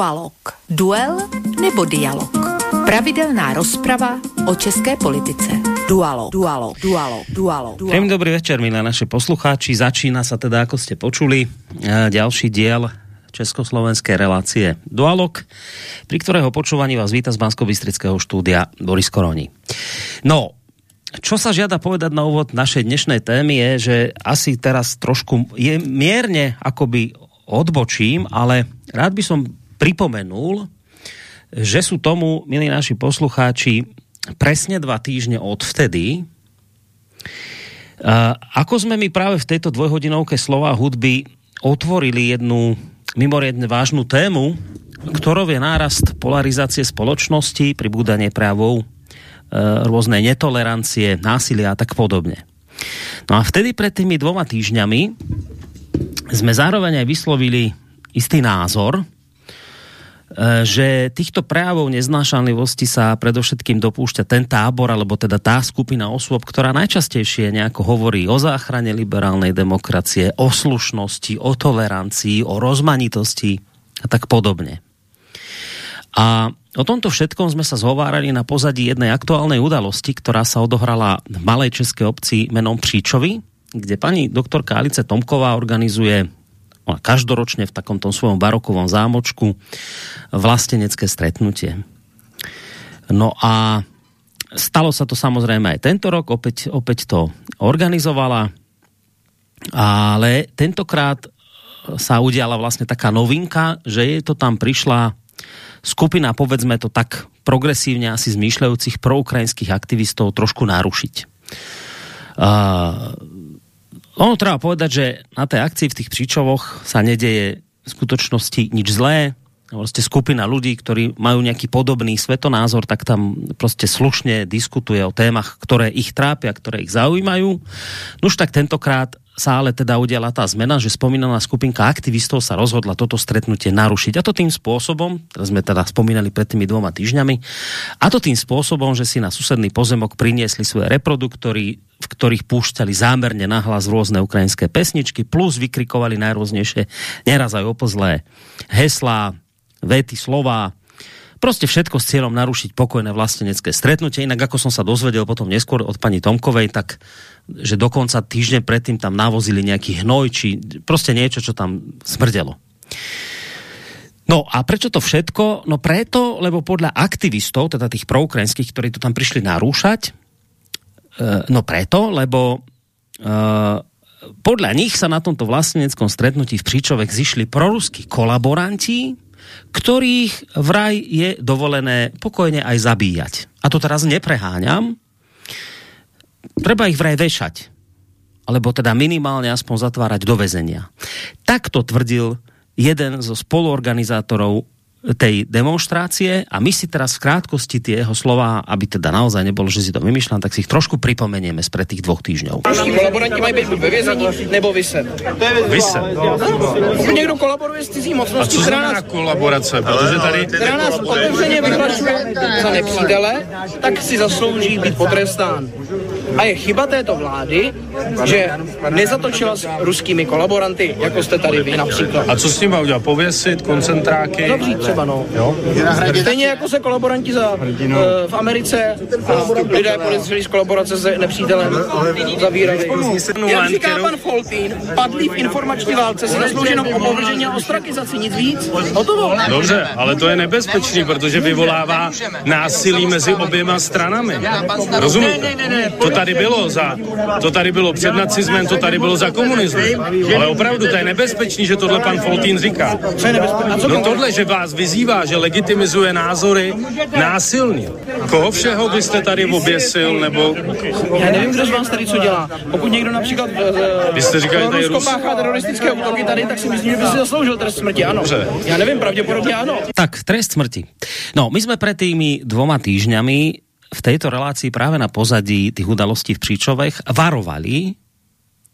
Dualog. Duel nebo dialog. Pravidelná rozprava o české politice. Dualog, dualog, dualog, dualog. dualog. Dobrý večer, milé naše poslucháči. Začína sa teda, ako ste počuli, ďalší diel československej relácie Dualog, pri ktorého počúvaní vás víta z bansko štúdia Boris Koroni. No, čo sa žiada povedať na úvod našej dnešnej témy je, že asi teraz trošku je mierne akoby odbočím, ale rád by som pripomenul, že sú tomu, milí naši poslucháči, presne dva týždne od vtedy, ako sme mi práve v tejto dvojhodinovke slova hudby otvorili jednu mimoriadne vážnu tému, ktorou je nárast polarizácie spoločnosti, pribúdanie právov, uh, rôzne netolerancie, násilia a tak podobne. No a vtedy pred tými dvoma týždňami sme zároveň aj vyslovili istý názor, že týchto prejavov neznášanlivosti sa predovšetkým dopúšťa ten tábor, alebo teda tá skupina osôb, ktorá najčastejšie nejako hovorí o záchrane liberálnej demokracie, o slušnosti, o tolerancii, o rozmanitosti a tak podobne. A o tomto všetkom sme sa zhovárali na pozadí jednej aktuálnej udalosti, ktorá sa odohrala v malej českej obci menom Příčovi, kde pani doktorka Alice Tomková organizuje každoročne v takom tom svojom barokovom zámočku vlastenecké stretnutie. No a stalo sa to samozrejme aj tento rok, opäť, opäť to organizovala, ale tentokrát sa udiala vlastne taká novinka, že je to tam prišla skupina, povedzme to tak progresívne asi zmýšľajúcich proukrajinských aktivistov trošku narušiť. Uh, ono treba povedať, že na tej akcii v tých příčovoch sa nedeje v skutočnosti nič zlé. Prostě skupina ľudí, ktorí majú nejaký podobný svetonázor, tak tam prostě slušne diskutuje o témach, ktoré ich trápia, ktoré ich zaujímajú. Nuž tak tentokrát sa ale teda udiala tá zmena, že spomínaná skupinka aktivistov sa rozhodla toto stretnutie narušiť. A to tým spôsobom, teraz sme teda spomínali pred tými dvoma týždňami, a to tým spôsobom, že si na susedný pozemok priniesli svoje reproduktory, v ktorých púšťali zámerne nahlas rôzne ukrajinské pesničky, plus vykrikovali najrôznejšie, neraz aj opozlé heslá, vety, slova, Prostě všetko s cieľom narušiť pokojné vlastenecké stretnutie. Inak ako som sa dozvedel potom neskôr od pani Tomkovej, tak že dokonca týždeň predtým tam navozili nejaký hnoj, či prostě niečo, čo tam smrdelo. No a prečo to všetko? No preto, lebo podľa aktivistov, teda tých proukrajinských, ktorí to tam prišli narúšať, no preto, lebo e, podľa nich sa na tomto vlasteneckom stretnutí v Příčovek zišli proruskí kolaboranti, ktorých vraj je dovolené pokojne aj zabíjať. A to teraz nepreháňam, treba ich vraj vešať. Alebo teda minimálne aspoň zatvárať do väzenia. Tak to tvrdil jeden zo spoluorganizátorov tej demonstrácie a my si teraz v krátkosti tie jeho slova, aby teda naozaj nebolo, že si to vymýšľam, tak si ich trošku pripomenieme spred tých dvoch týždňov. Kolaboranti mají být buď ve vězení, nebo vyset. Vyset. Pokud někdo kolaboruje s cizí mocností, a co znamená kolaborace? Protože tady... Která nás otevřeně vyhlašuje za nepřítele, tak si zaslouží být potrestán. A je chyba této vlády, že nezatočila s ruskými kolaboranty, jako jste tady vy například. A co s nimi udělat? Pověsit, koncentráky? Zavřít třeba, no. Jo? Stejně jako se kolaboranti za, uh, v Americe a lidé podezřelí z kolaborace s nepřítelem zavírali. Jak říká pan Foltín, padlí v informační válce si zaslouží jenom opovržení a ostrakizaci, nic víc. Hotovo. Dobře, ale to je nebezpečný, protože vyvolává násilí mezi oběma stranami. Rozumíte? To tady bylo za, to tady bylo před nacismem, to tady bylo za komunismem. Ale opravdu to je nebezpečný, že tohle pan Foltín říká. No tohle, že vás vyzývá, že legitimizuje názory násilně. Koho všeho byste tady oběsil, nebo... Já nevím, kdo z vás tady co dělá. Pokud někdo například uh, Vy jste říkali, tady Rusko páchá teroristické útoky tady, tak si myslím, že by si zasloužil trest smrti, ano. Dobře. Já nevím, pravděpodobně ano. Tak, trest smrti. No, my jsme pred tými dvoma týždňami v tejto relácii práve na pozadí tých udalostí v Příčovech varovali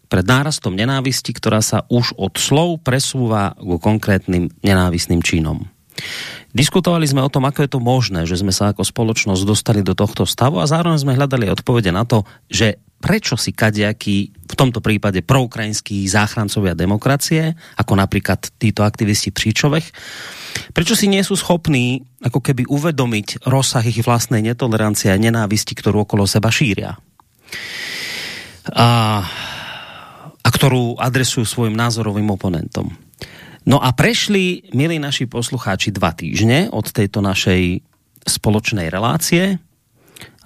pred nárastom nenávisti, ktorá sa už od slov presúva ku konkrétnym nenávistným činom. Diskutovali sme o tom, ako je to možné, že sme sa ako spoločnosť dostali do tohto stavu a zároveň sme hľadali odpovede na to, že prečo si kadejakí v tomto prípade proukrajinskí záchrancovia demokracie, ako napríklad títo aktivisti Příčovech, prečo si nie sú schopní ako keby uvedomiť rozsah ich vlastnej netolerancie a nenávisti, ktorú okolo seba šíria? A, a ktorú adresujú svojim názorovým oponentom. No a prešli, milí naši poslucháči, dva týždne od tejto našej spoločnej relácie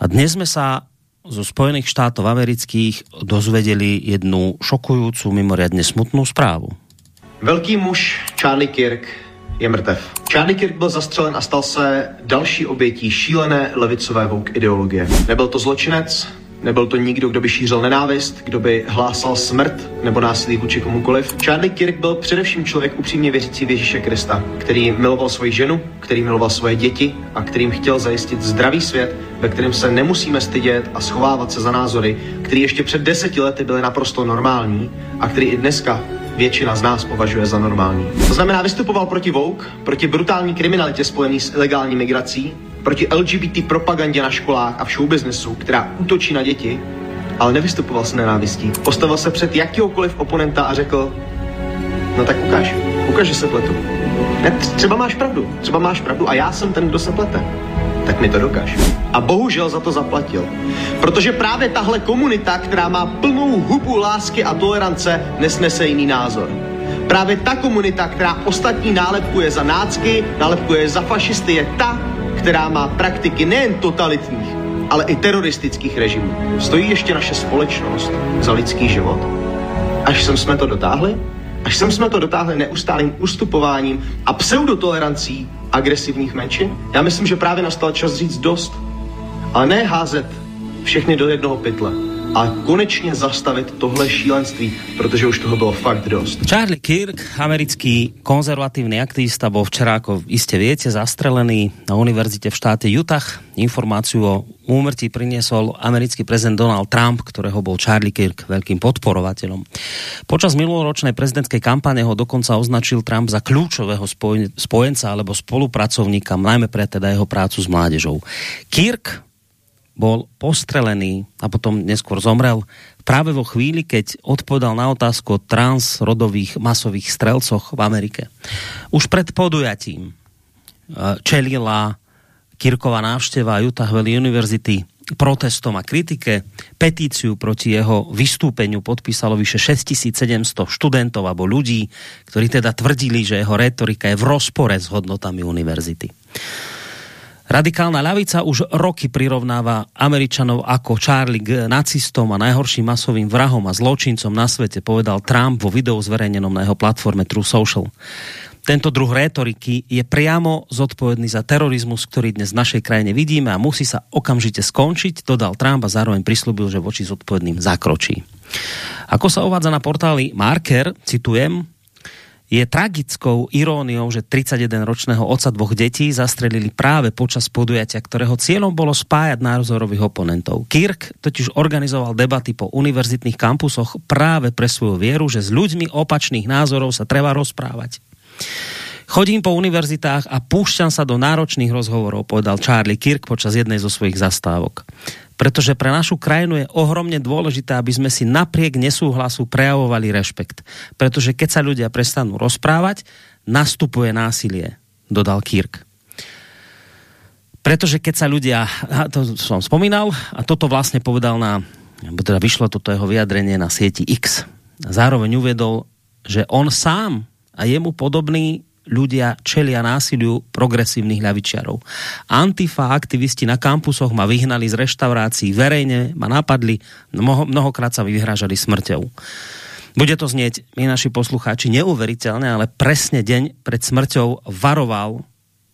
a dnes sme sa zo Spojených štátov amerických dozvedeli jednu šokujúcu, mimoriadne smutnou zprávu. Velký muž Charlie Kirk je mrtev. Charlie Kirk byl zastřelen a stal se další obětí šílené levicové vouk ideologie. Nebyl to zločinec, Nebyl to nikdo, kdo by šířil nenávist, kdo by hlásal smrt nebo násilí vůči komukoliv. Charlie Kirk byl především člověk upřímně věřící v Ježíše Krista, který miloval svoji ženu, který miloval svoje děti a kterým chtěl zajistit zdravý svět, ve kterém se nemusíme stydět a schovávat se za názory, který ještě před deseti lety byly naprosto normální a který i dneska většina z nás považuje za normální. To znamená, vystupoval proti Vogue, proti brutální kriminalitě spojený s ilegální migrací, proti LGBT propagandě na školách a v showbiznesu, která útočí na děti, ale nevystupoval s nenávistí. Postavil se před jakýhokoliv oponenta a řekl, no tak ukáž, ukáž, že se pletu. Ne, třeba máš pravdu, třeba máš pravdu a já jsem ten, kdo se plete. Tak mi to dokáž. A bohužel za to zaplatil. Protože právě tahle komunita, která má plnou hubu lásky a tolerance, nesnese jiný názor. Právě ta komunita, která ostatní nálepkuje za nácky, nálepkuje za fašisty, je ta, která má praktiky nejen totalitních, ale i teroristických režimů. Stojí ještě naše společnost za lidský život? Až sem jsme to dotáhli? Až sem jsme to dotáhli neustálým ustupováním a pseudotolerancí agresivních menšin? Já myslím, že právě nastal čas říct dost. Ale ne házet všechny do jednoho pytle a konečně zastavit tohle šílenství, protože už toho bylo fakt dost. Charlie Kirk, americký konzervatívny aktivista, bol včera, ako iste viete, zastrelený na univerzite v štáte Utah. Informáciu o úmrtí priniesol americký prezident Donald Trump, ktorého bol Charlie Kirk veľkým podporovateľom. Počas minuloročnej prezidentskej kampane ho dokonca označil Trump za kľúčového spojenca alebo spolupracovníka, najmä pre teda jeho prácu s mládežou. Kirk bol postrelený a potom neskôr zomrel práve vo chvíli, keď odpovedal na otázku o transrodových masových strelcoch v Amerike. Už pred podujatím e, čelila Kirková návšteva Utah Valley University protestom a kritike. Petíciu proti jeho vystúpeniu podpísalo vyše 6700 študentov alebo ľudí, ktorí teda tvrdili, že jeho retorika je v rozpore s hodnotami univerzity. Radikálna ľavica už roky prirovnáva Američanov ako Charlie k nacistom a najhorším masovým vrahom a zločincom na svete, povedal Trump vo videu zverejnenom na jeho platforme True Social. Tento druh rétoriky je priamo zodpovedný za terorizmus, ktorý dnes v našej krajine vidíme a musí sa okamžite skončiť, dodal Trump a zároveň prislúbil, že voči zodpovedným zakročí. Ako sa uvádza na portáli Marker, citujem, je tragickou iróniou, že 31-ročného oca dvoch detí zastrelili práve počas podujatia, ktorého cieľom bolo spájať názorových oponentov. Kirk totiž organizoval debaty po univerzitných kampusoch práve pre svoju vieru, že s ľuďmi opačných názorov sa treba rozprávať. Chodím po univerzitách a púšťam sa do náročných rozhovorov, povedal Charlie Kirk počas jednej zo svojich zastávok pretože pre našu krajinu je ohromne dôležité, aby sme si napriek nesúhlasu prejavovali rešpekt. Pretože keď sa ľudia prestanú rozprávať, nastupuje násilie, dodal Kirk. Pretože keď sa ľudia, to som spomínal, a toto vlastne povedal na, teda vyšlo toto jeho vyjadrenie na sieti X. Zároveň uvedol, že on sám a jemu podobný ľudia čelia násiliu progresívnych ľavičiarov. Antifa aktivisti na kampusoch ma vyhnali z reštaurácií, verejne ma napadli, mnoho, mnohokrát sa vyhrážali smrťou. Bude to znieť, my naši poslucháči, neuveriteľne, ale presne deň pred smrťou varoval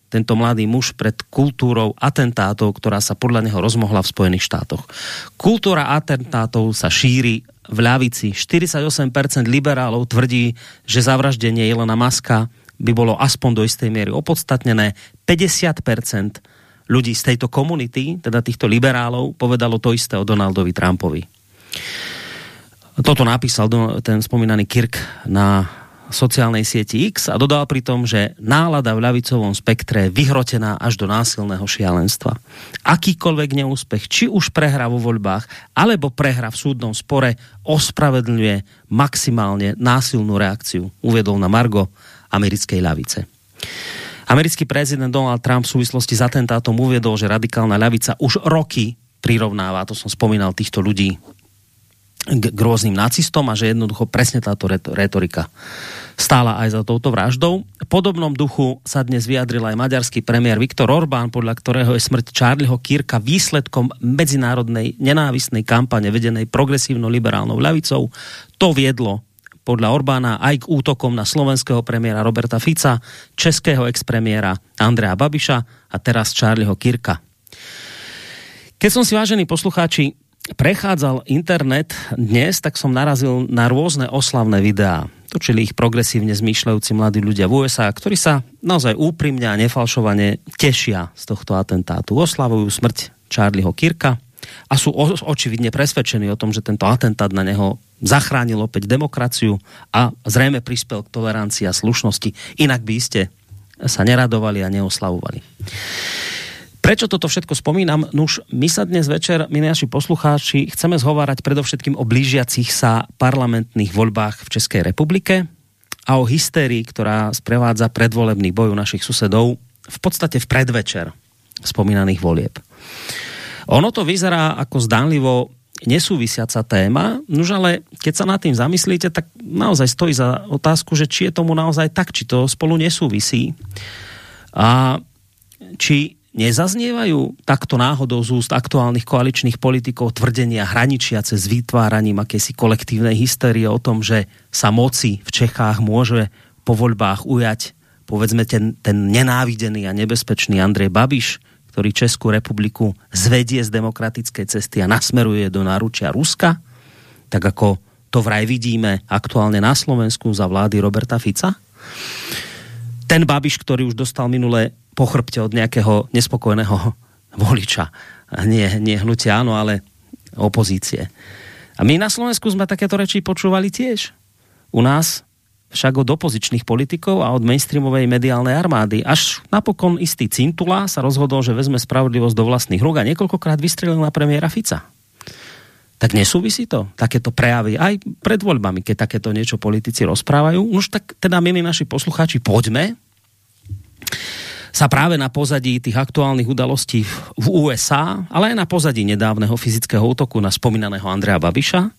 tento mladý muž pred kultúrou atentátov, ktorá sa podľa neho rozmohla v Spojených štátoch. Kultúra atentátov sa šíri v ľavici. 48% liberálov tvrdí, že zavraždenie Jelena Maska by bolo aspoň do istej miery opodstatnené. 50% ľudí z tejto komunity, teda týchto liberálov, povedalo to isté o Donaldovi Trumpovi. Toto napísal ten spomínaný Kirk na sociálnej sieti X a dodal pritom, že nálada v ľavicovom spektre je vyhrotená až do násilného šialenstva. Akýkoľvek neúspech, či už prehra vo voľbách, alebo prehra v súdnom spore, ospravedlňuje maximálne násilnú reakciu, uvedol na Margo americkej ľavice. Americký prezident Donald Trump v súvislosti s atentátom uviedol, že radikálna ľavica už roky prirovnáva, to som spomínal, týchto ľudí k, k rôznym nacistom a že jednoducho presne táto retorika stála aj za touto vraždou. V podobnom duchu sa dnes vyjadril aj maďarský premiér Viktor Orbán, podľa ktorého je smrť Charlieho Kirka výsledkom medzinárodnej nenávisnej kampane vedenej progresívno-liberálnou ľavicou. To viedlo podľa Orbána aj k útokom na slovenského premiéra Roberta Fica, českého expremiéra Andrea Babiša a teraz Charlieho Kirka. Keď som si, vážení poslucháči, prechádzal internet dnes, tak som narazil na rôzne oslavné videá. Točili ich progresívne zmýšľajúci mladí ľudia v USA, ktorí sa naozaj úprimne a nefalšovane tešia z tohto atentátu. Oslavujú smrť Charlieho Kirka a sú očividne presvedčení o tom, že tento atentát na neho zachránil opäť demokraciu a zrejme prispel k tolerancii a slušnosti. Inak by ste sa neradovali a neoslavovali. Prečo toto všetko spomínam? Nuž, my sa dnes večer, my naši poslucháči, chceme zhovárať predovšetkým o blížiacich sa parlamentných voľbách v Českej republike a o hystérii, ktorá sprevádza predvolebný boj u našich susedov v podstate v predvečer spomínaných volieb. Ono to vyzerá ako zdánlivo nesúvisiaca téma, nuž ale keď sa nad tým zamyslíte, tak naozaj stojí za otázku, že či je tomu naozaj tak, či to spolu nesúvisí. A či Nezaznievajú takto náhodou z úst aktuálnych koaličných politikov tvrdenia hraničiace s vytváraním akési kolektívnej hysterie o tom, že sa moci v Čechách môže po voľbách ujať povedzme ten, ten nenávidený a nebezpečný Andrej Babiš, ktorý Českú republiku zvedie z demokratickej cesty a nasmeruje do náručia Ruska, tak ako to vraj vidíme aktuálne na Slovensku za vlády Roberta Fica. Ten Babiš, ktorý už dostal minulé po chrbte od nejakého nespokojného voliča. Nie, nie hnutia áno, ale opozície. A my na Slovensku sme takéto reči počúvali tiež. U nás však od opozičných politikov a od mainstreamovej mediálnej armády. Až napokon istý Cintula sa rozhodol, že vezme spravodlivosť do vlastných rúk a niekoľkokrát vystrelil na premiéra Fica. Tak nesúvisí to? Takéto prejavy aj pred voľbami, keď takéto niečo politici rozprávajú? Už tak teda, milí naši poslucháči, poďme sa práve na pozadí tých aktuálnych udalostí v USA, ale aj na pozadí nedávneho fyzického útoku na spomínaného Andrea Babiša.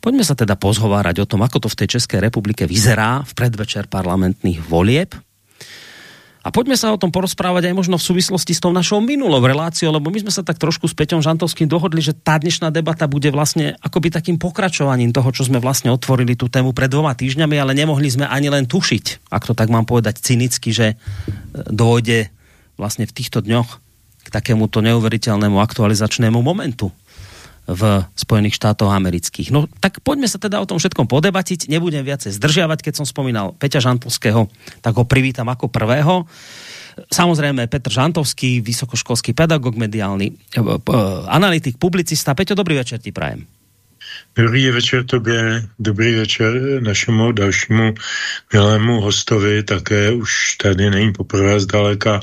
Poďme sa teda pozhovárať o tom, ako to v tej Českej republike vyzerá v predvečer parlamentných volieb. A poďme sa o tom porozprávať aj možno v súvislosti s tou našou minulou reláciou, lebo my sme sa tak trošku s Peťom Žantovským dohodli, že tá dnešná debata bude vlastne akoby takým pokračovaním toho, čo sme vlastne otvorili tú tému pred dvoma týždňami, ale nemohli sme ani len tušiť, ak to tak mám povedať cynicky, že e, dôjde vlastne v týchto dňoch k takémuto neuveriteľnému aktualizačnému momentu v Spojených štátoch amerických. No tak poďme sa teda o tom všetkom podebatiť, nebudem viacej zdržiavať, keď som spomínal Peťa Žantovského, tak ho privítam ako prvého. Samozrejme Petr Žantovský, vysokoškolský pedagog, mediálny eh, eh, analytik, publicista. Peťo, dobrý večer ti prajem. Dobrý večer tobě, dobrý večer našemu dalšímu milému hostovi, také už tady není poprvé zdaleka.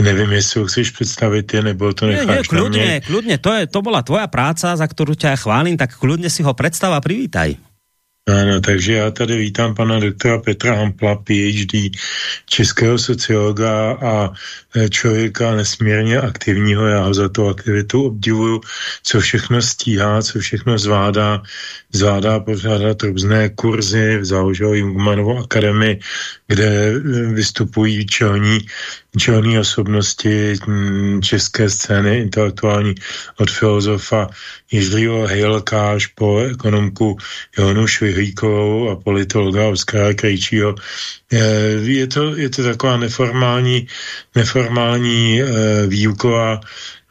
Nevím, jestli ho chceš představit ty, nebo to necháš nie, nie, kľudne, kľudne, to, je, to bola tvoja práca, za kterou tě chválím, tak kľudne si ho představ a privítaj. Ano, takže já tady vítám pana doktora Petra Hampla, PhD českého sociologa a e, člověka nesmírně aktivního. Já ho za tu aktivitu obdivuju, co všechno stíhá, co všechno zvládá. Zvládá pořádat různé kurzy, založil Jungmanovou akademii, kde e, vystupují čelní čelní osobnosti mm, české scény intelektuální od filozofa Jiřího Hejlka až po ekonomku Jonu Švihlíkovou a politologa Oskara Krejčího. Je to, je to taková neformální, neformální eh, výuková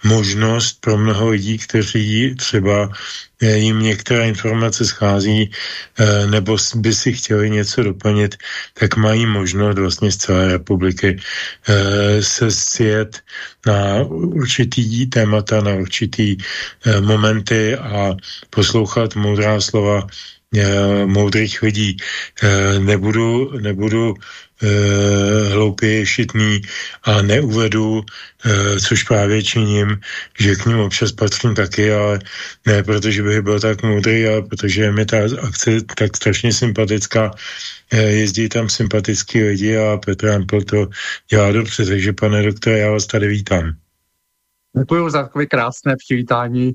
možnost pro mnoho lidí, kteří třeba eh, jim některé informace schází eh, nebo by si chtěli něco doplnit, tak mají možnost vlastně z celé republiky eh, se sjet na určitý témata, na určitý momenty a poslouchat moudrá slova moudrých lidí. Nebudu, nebudu e, hloupě šitný a neuvedu, e, což právě činím, že k ním občas patřím taky, ale ne protože bych byl tak moudrý, ale protože mi ta akce tak strašně sympatická, e, jezdí tam sympatický lidi a Petr Ampel to dělá dobře, takže pane doktore, já vás tady vítám. Děkuji za takové krásné přivítání.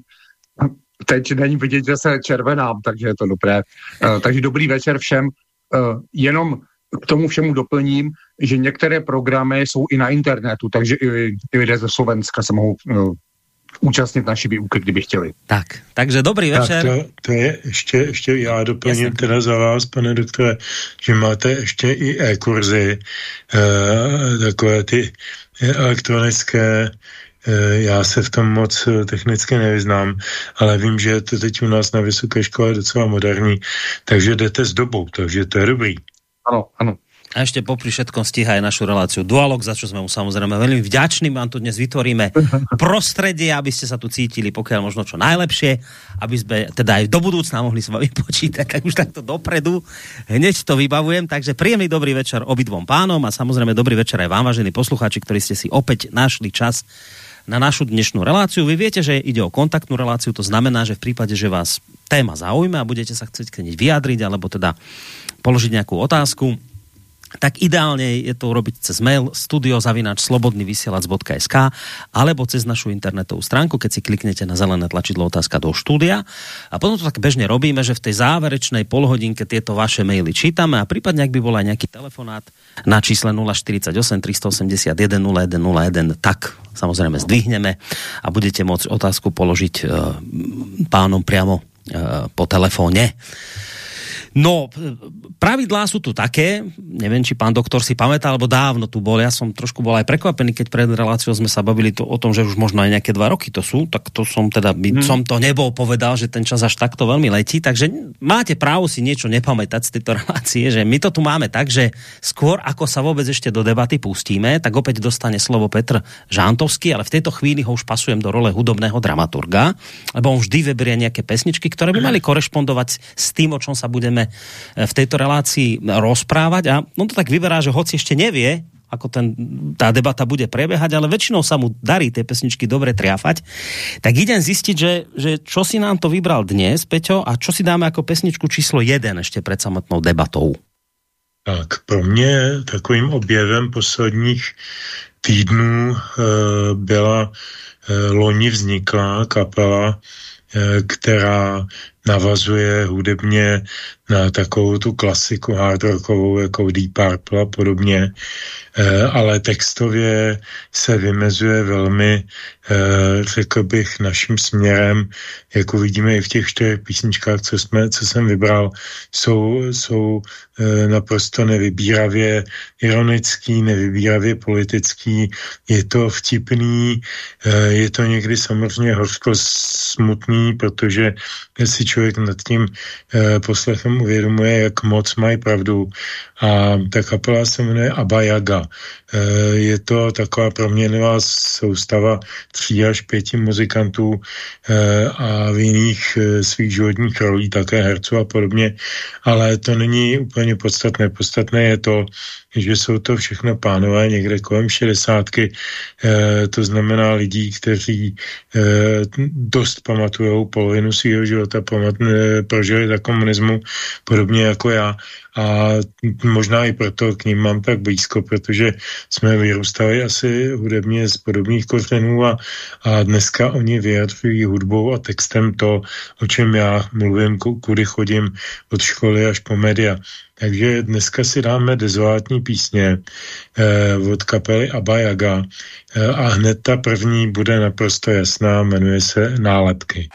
Teď není vidět, že se červenám, takže je to dobré. Takže dobrý večer všem. Jenom k tomu všemu doplním, že některé programy jsou i na internetu, takže i, i lidé ze Slovenska se mohou uh, účastnit naší výuky, kdyby chtěli. Tak, takže dobrý večer. Tak to, to je ještě, ještě já doplním Jasně. teda za vás, pane doktore, že máte ještě i e-kurzy, uh, takové ty elektronické eh, já se v tom moc technicky nevyznám, ale vím, že je to teď u nás na vysoké škole docela moderní, takže jdete s dobou, takže to je dobrý. Áno, áno. A ešte popri všetkom stíha aj našu reláciu Dualog, za čo sme mu samozrejme veľmi vďační. Vám tu dnes vytvoríme prostredie, aby ste sa tu cítili pokiaľ možno čo najlepšie, aby sme teda aj do budúcna mohli s vami počítať, tak už takto dopredu. Hneď to vybavujem, takže príjemný dobrý večer obidvom pánom a samozrejme dobrý večer aj vám, vážení poslucháči, ktorí ste si opäť našli čas na našu dnešnú reláciu. Vy viete, že ide o kontaktnú reláciu, to znamená, že v prípade, že vás téma zaujme a budete sa chcieť k nej vyjadriť, alebo teda položiť nejakú otázku, tak ideálne je to urobiť cez mail studiozavinačslobodnyvysielac.sk alebo cez našu internetovú stránku, keď si kliknete na zelené tlačidlo otázka do štúdia. A potom to tak bežne robíme, že v tej záverečnej polhodinke tieto vaše maily čítame a prípadne, ak by bol aj nejaký telefonát na čísle 048 381 0101, tak samozrejme zdvihneme a budete môcť otázku položiť uh, pánom priamo uh, po telefóne. No, pravidlá sú tu také, neviem, či pán doktor si pamätá, alebo dávno tu bol, ja som trošku bol aj prekvapený, keď pred reláciou sme sa bavili to, o tom, že už možno aj nejaké dva roky to sú, tak to som teda, hmm. som to nebol povedal, že ten čas až takto veľmi letí, takže máte právo si niečo nepamätať z tejto relácie, že my to tu máme tak, že skôr ako sa vôbec ešte do debaty pustíme, tak opäť dostane slovo Petr Žántovský, ale v tejto chvíli ho už pasujem do role hudobného dramaturga, lebo on vždy vyberie nejaké pesničky, ktoré by mali korešpondovať s tým, o čom sa budeme budeme v tejto relácii rozprávať a on to tak vyberá, že hoci ešte nevie, ako ten, tá debata bude prebiehať, ale väčšinou sa mu darí tie pesničky dobre triafať. Tak idem zistiť, že, že čo si nám to vybral dnes, Peťo, a čo si dáme ako pesničku číslo 1 ešte pred samotnou debatou. Tak pro mě takovým objevem posledních týdnů e, byla e, loni vzniklá kapela, e, která navazuje hudebně na takovou tu klasiku hardrockovou jako Deep Purple a podobně, e, ale textově se vymezuje velmi, řekl bych, naším směrem, jako vidíme i v těch čtyřech písničkách, co, jsme, co jsem vybral, jsou, jsou e, naprosto nevybíravě ironický, nevybíravě politický, je to vtipný, je to někdy samozřejmě hořko smutný, protože si člověk nad tím poslechem uvědomuje, jak moc mají pravdu. A ta kapela se jmenuje Abba Yaga. E, je to taková proměnlivá soustava tří až pěti muzikantů e, a v jiných e, svých životních rolí také herců a podobně, ale to není úplně podstatné. Podstatné je to, že jsou to všechno pánové někde kolem šedesátky, e, to znamená lidí, kteří e, dost pamatují polovinu svého života, pamat, e, prožili za komunismu, podobně jako já a možná i proto k ním mám tak blízko, protože jsme vyrůstali asi hudebně z podobných kořenů a, a dneska oni vyjadřují hudbou a textem to, o čem já mluvím, kudy chodím od školy až po média. Takže dneska si dáme dezolátní písně eh, od kapely Abba Yaga eh, a hned ta první bude naprosto jasná, jmenuje se Nálepky.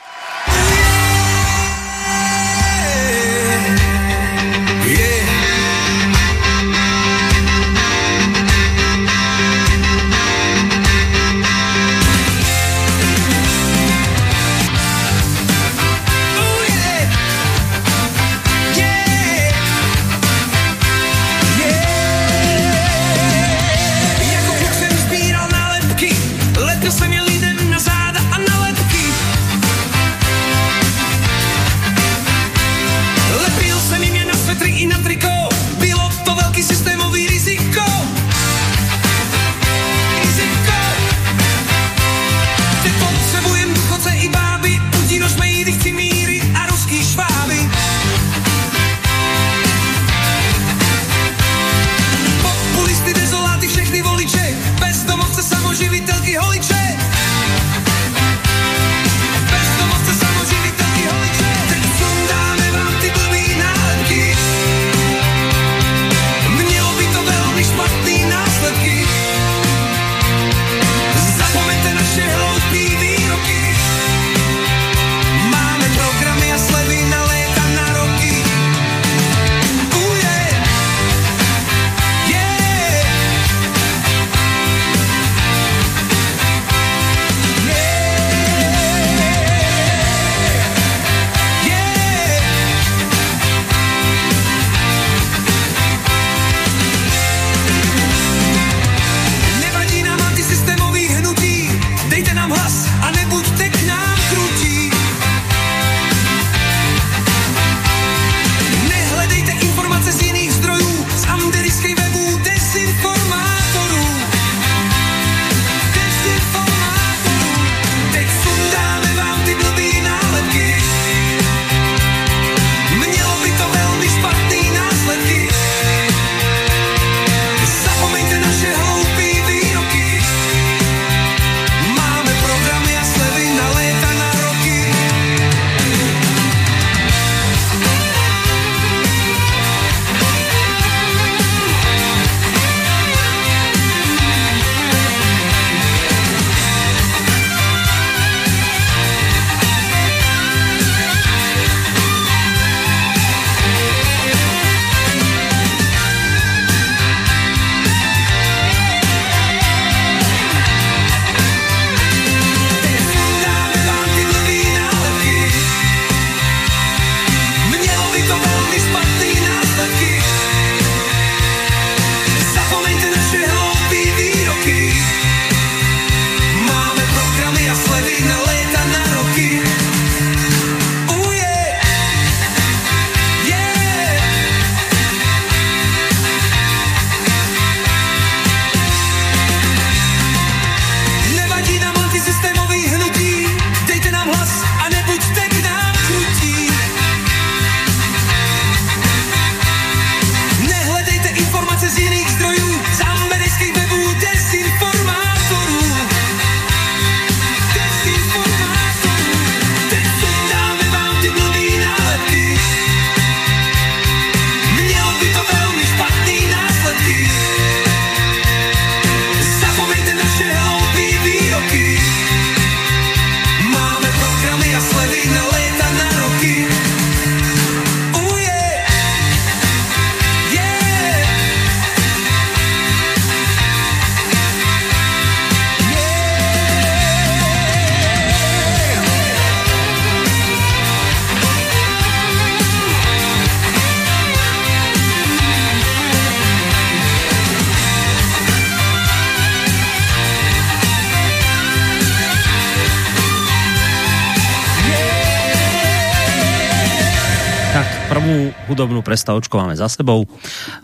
Prestavočku máme za sebou.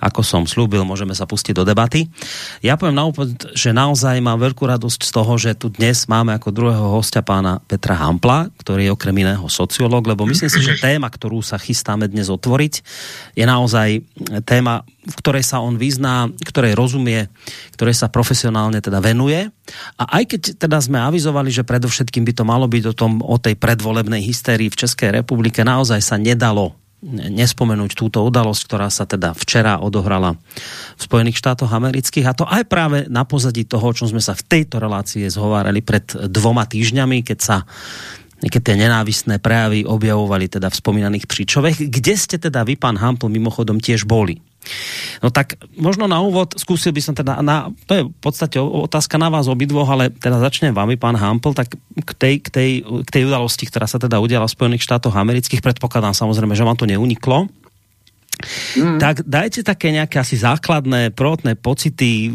Ako som slúbil, môžeme sa pustiť do debaty. Ja poviem na úvod, že naozaj mám veľkú radosť z toho, že tu dnes máme ako druhého hostia pána Petra Hampla, ktorý je okrem iného sociológ, lebo myslím si, že téma, ktorú sa chystáme dnes otvoriť, je naozaj téma, v ktorej sa on vyzná, ktorej rozumie, ktorej sa profesionálne teda venuje. A aj keď teda sme avizovali, že predovšetkým by to malo byť o, tom, o tej predvolebnej hystérii v Českej republike, naozaj sa nedalo nespomenúť túto udalosť, ktorá sa teda včera odohrala v Spojených štátoch amerických a to aj práve na pozadí toho, o čom sme sa v tejto relácii zhovárali pred dvoma týždňami, keď sa keď tie nenávistné prejavy objavovali teda v spomínaných příčovech. Kde ste teda vy, pán Hampl, mimochodom tiež boli? No tak možno na úvod skúsil by som teda, na, to je v podstate otázka na vás obidvoch, ale teda začnem vami, pán Hampel, tak k tej, k tej, k tej udalosti, ktorá sa teda udiala v Spojených štátoch amerických, predpokladám samozrejme, že vám to neuniklo. Mm. Tak dajte také nejaké asi základné prvotné pocity,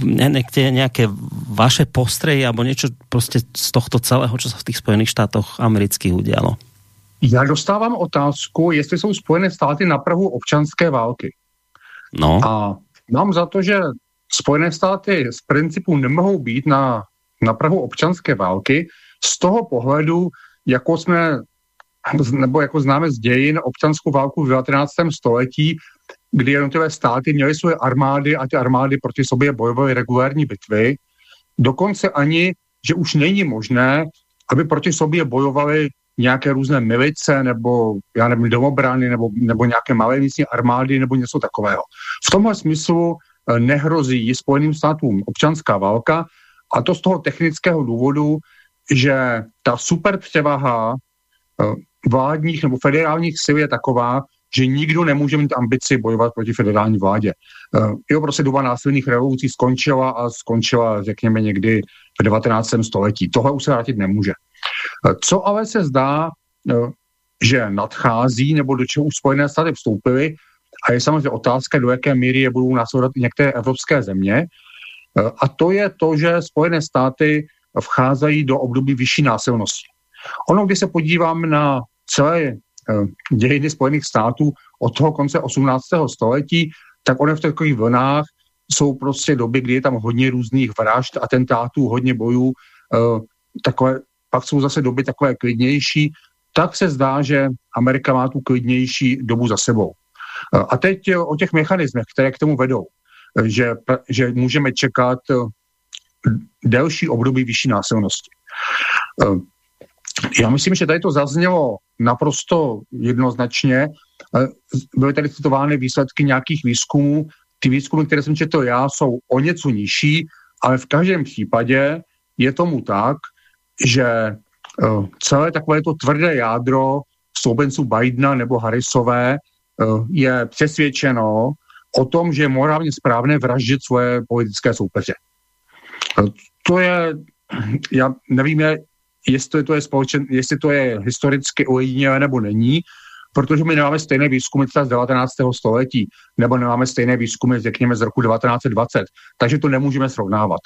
nejaké, nejaké vaše postrehy alebo niečo prostě z tohto celého, čo sa v tých Spojených štátoch amerických udialo. Já dostávám otázku, jestli jsou Spojené státy na Prahu občanské války. No. A mám za to, že Spojené státy z principu nemohou být na, na Prahu občanské války z toho pohledu, jako jsme, nebo jako známe z dějin občanskou válku v 19. století, kdy jednotlivé státy měly svoje armády a ty armády proti sobě bojovaly regulární bitvy. Dokonce ani, že už není možné, aby proti sobě bojovali nějaké různé milice nebo, já nevím, domobrany nebo, nebo nějaké malé místní armády nebo něco takového. V tomhle smyslu eh, nehrozí Spojeným státům občanská válka a to z toho technického důvodu, že ta super převaha eh, vládních nebo federálních sil je taková, že nikdo nemůže mít ambici bojovat proti federální vládě. Eh, jo, prostě doba násilných revolucí skončila a skončila, řekněme, někdy v 19. století. Tohle už se vrátit nemůže. Co ale se zdá, eh, že nadchází, nebo do čeho už Spojené státy vstoupily, a je samozřejmě otázka, do jaké míry je budou následovat i některé evropské země. Eh, a to je to, že Spojené státy vcházejí do období vyšší násilnosti. Ono, když se podívám na celé eh, dějiny Spojených států od toho konce 18. století, tak one v takových vlnách jsou prostě doby, kdy je tam hodně různých vražd, atentátů, hodně bojů, takové pak jsou zase doby takové klidnější, tak se zdá, že Amerika má tu klidnější dobu za sebou. A teď o těch mechanismech, které k tomu vedou, že, že můžeme čekat delší období vyšší násilnosti. Já myslím, že tady to zaznělo naprosto jednoznačně. Byly tady citovány výsledky nějakých výzkumů. Ty výzkumy, které jsem četl já, jsou o něco nižší, ale v každém případě je tomu tak, že uh, celé takové to tvrdé jádro soubenců Bidena nebo Harrisové uh, je přesvědčeno o tom, že je morálně správné vraždit svoje politické soupeře. Uh, to je, já nevím, jestli to je, společen, jestli to je historicky ojedinělé nebo není, protože my nemáme stejné výzkumy z 19. století, nebo nemáme stejné výzkumy, řekněme, z roku 1920, takže to nemůžeme srovnávat.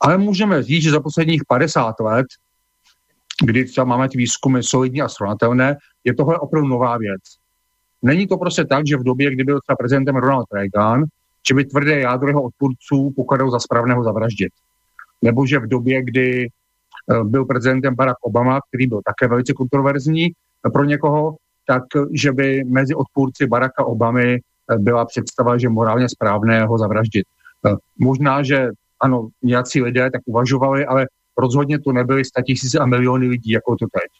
Ale můžeme říct, že za posledních 50 let kdy třeba máme ty výzkumy solidní a srovnatelné, je tohle opravdu nová věc. Není to prostě tak, že v době, kdy byl třeba prezidentem Ronald Reagan, že by tvrdé jádro jeho odpůrců pokladal za správného zavraždit. Nebo že v době, kdy eh, byl prezidentem Barack Obama, který byl také velice kontroverzní eh, pro někoho, tak že by mezi odpůrci Baracka Obamy eh, byla představa, že morálně správné ho zavraždit. Možná, že ano, nějací lidé tak uvažovali, ale rozhodně to nebyly tisíce a miliony lidí, jako to teď.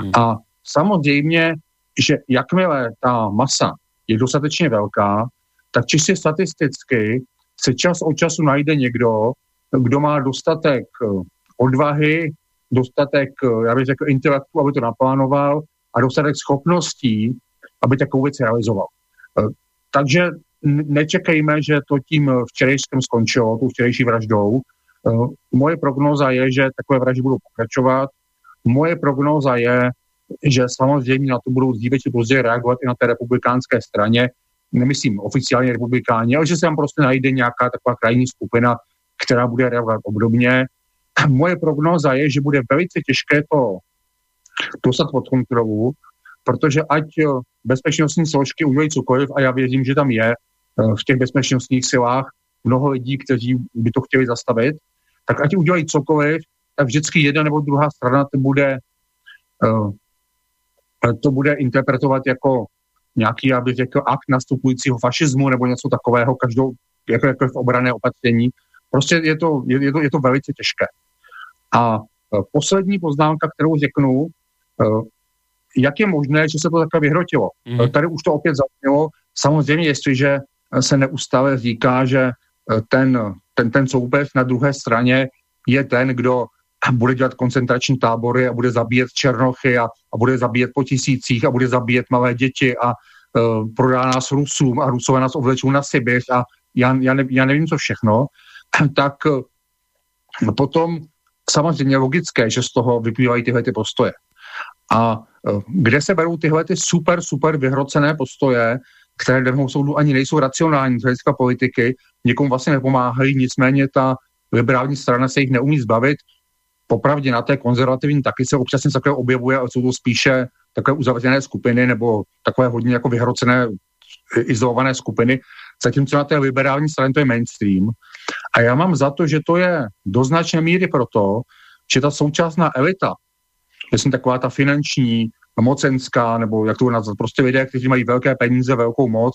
Hmm. A samozřejmě, že jakmile ta masa je dostatečně velká, tak čistě statisticky se čas od času najde někdo, kdo má dostatek eh, odvahy, dostatek, eh, já bych řekl, intelektu, aby to naplánoval a dostatek schopností, aby takovou věc realizoval. Eh, takže nečekejme, že to tím včerejším skončilo, tou včerejší vraždou, moje prognóza je, že takové vraždy budou pokračovat. Moje prognóza je, že samozřejmě na to budou dříve či později reagovat i na té republikánské straně, nemyslím oficiálně republikáni, ale že se tam prostě najde nějaká taková krajní skupina, která bude reagovat obdobně. Moje prognóza je, že bude velice těžké to dostat pod kontrolu, protože ať bezpečnostní složky udělají cokoliv, a já věřím, že tam je v těch bezpečnostních silách mnoho lidí, kteří by to chtěli zastavit, tak ať udělají cokoliv, tak vždycky jedna nebo druhá strana to bude, to bude interpretovat jako nějaký, já bych řekl, akt nastupujícího fašismu nebo něco takového, každou, jako, jako v obrané opatření. Prostě je to, je, je, to, je to velice těžké. A e, poslední poznámka, kterou řeknu, e, jak je možné, že se to takhle vyhrotilo. Mm. Tady už to opět zaznělo. Samozřejmě, jestliže se neustále říká, že ten, ten, ten soupeř na druhé straně je ten, kdo bude dělat koncentrační tábory a bude zabíjet černochy a, a bude zabíjet po tisících a bude zabíjet malé děti a uh, prodá nás Rusům a Rusové nás ovlečou na Sibiř a já, já, ne, já nevím, co všechno, tak uh, potom samozřejmě logické, že z toho vyplývají tyhle ty postoje. A uh, kde se berou tyhle ty super, super vyhrocené postoje, které dle soudu ani nejsou racionální z hlediska politiky, někomu vlastně nepomáhají, nicméně ta liberální strana se jich neumí zbavit, popravdě na té konzervativní taky se občas něco takové objevuje, ale jsou to spíše takové uzavřené skupiny nebo takové hodně jako vyhrocené izolované skupiny, zatímco na té liberální straně to je mainstream. A já mám za to, že to je do značné míry proto, že ta současná elita, myslím taková ta finanční, mocenská, nebo jak to nazvat, prostě lidé, kteří mají velké peníze, velkou moc,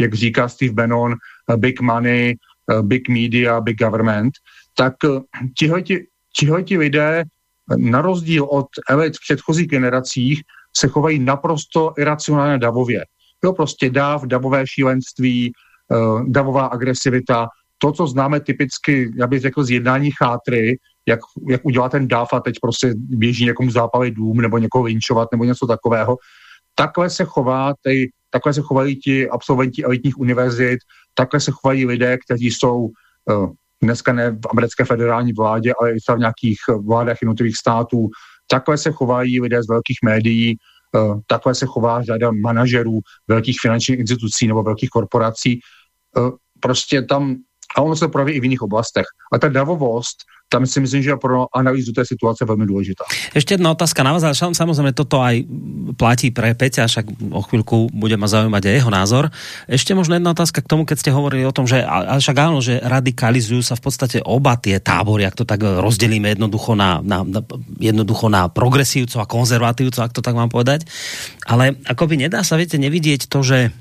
jak říká Steve Bannon, big money, big media, big government, tak tihle tihleti lidé, na rozdíl od elit v předchozích generacích, se chovají naprosto iracionálně davově. Jo, prostě dáv, davové šílenství, davová agresivita, to, co známe typicky, já bych řekl, z jednání chátry, jak, jak udělá ten dáv a teď prostě běží někomu zápalit dům nebo někoho vinčovat nebo něco takového. Takhle se chová, tej, takhle se chovají ti absolventi elitních univerzit, takhle se chovají lidé, kteří jsou uh, dneska ne v americké federální vládě, ale i v nějakých vládách jednotlivých států. Takhle se chovají lidé z velkých médií, eh, takhle se chová řada manažerů velkých finančních institucí nebo velkých korporací. Eh, prostě tam, a ono se projeví i v jiných oblastech. A ta davovost, tam si myslím, že pro analýzu té situace velmi důležitá. Ještě jedna otázka na vás, ale samozřejmě toto aj platí pre Peťa, však o chvíľku bude ma zaujímať aj jeho názor. Ešte možno jedna otázka k tomu, keď ste hovorili o tom, že ale však áno, že radikalizujú sa v podstate oba tie tábory, ak to tak rozdelíme jednoducho na, na, na jednoducho na progresívcov a konzervatívcov, ak to tak mám povedať. Ale akoby nedá sa, viete, nevidieť to, že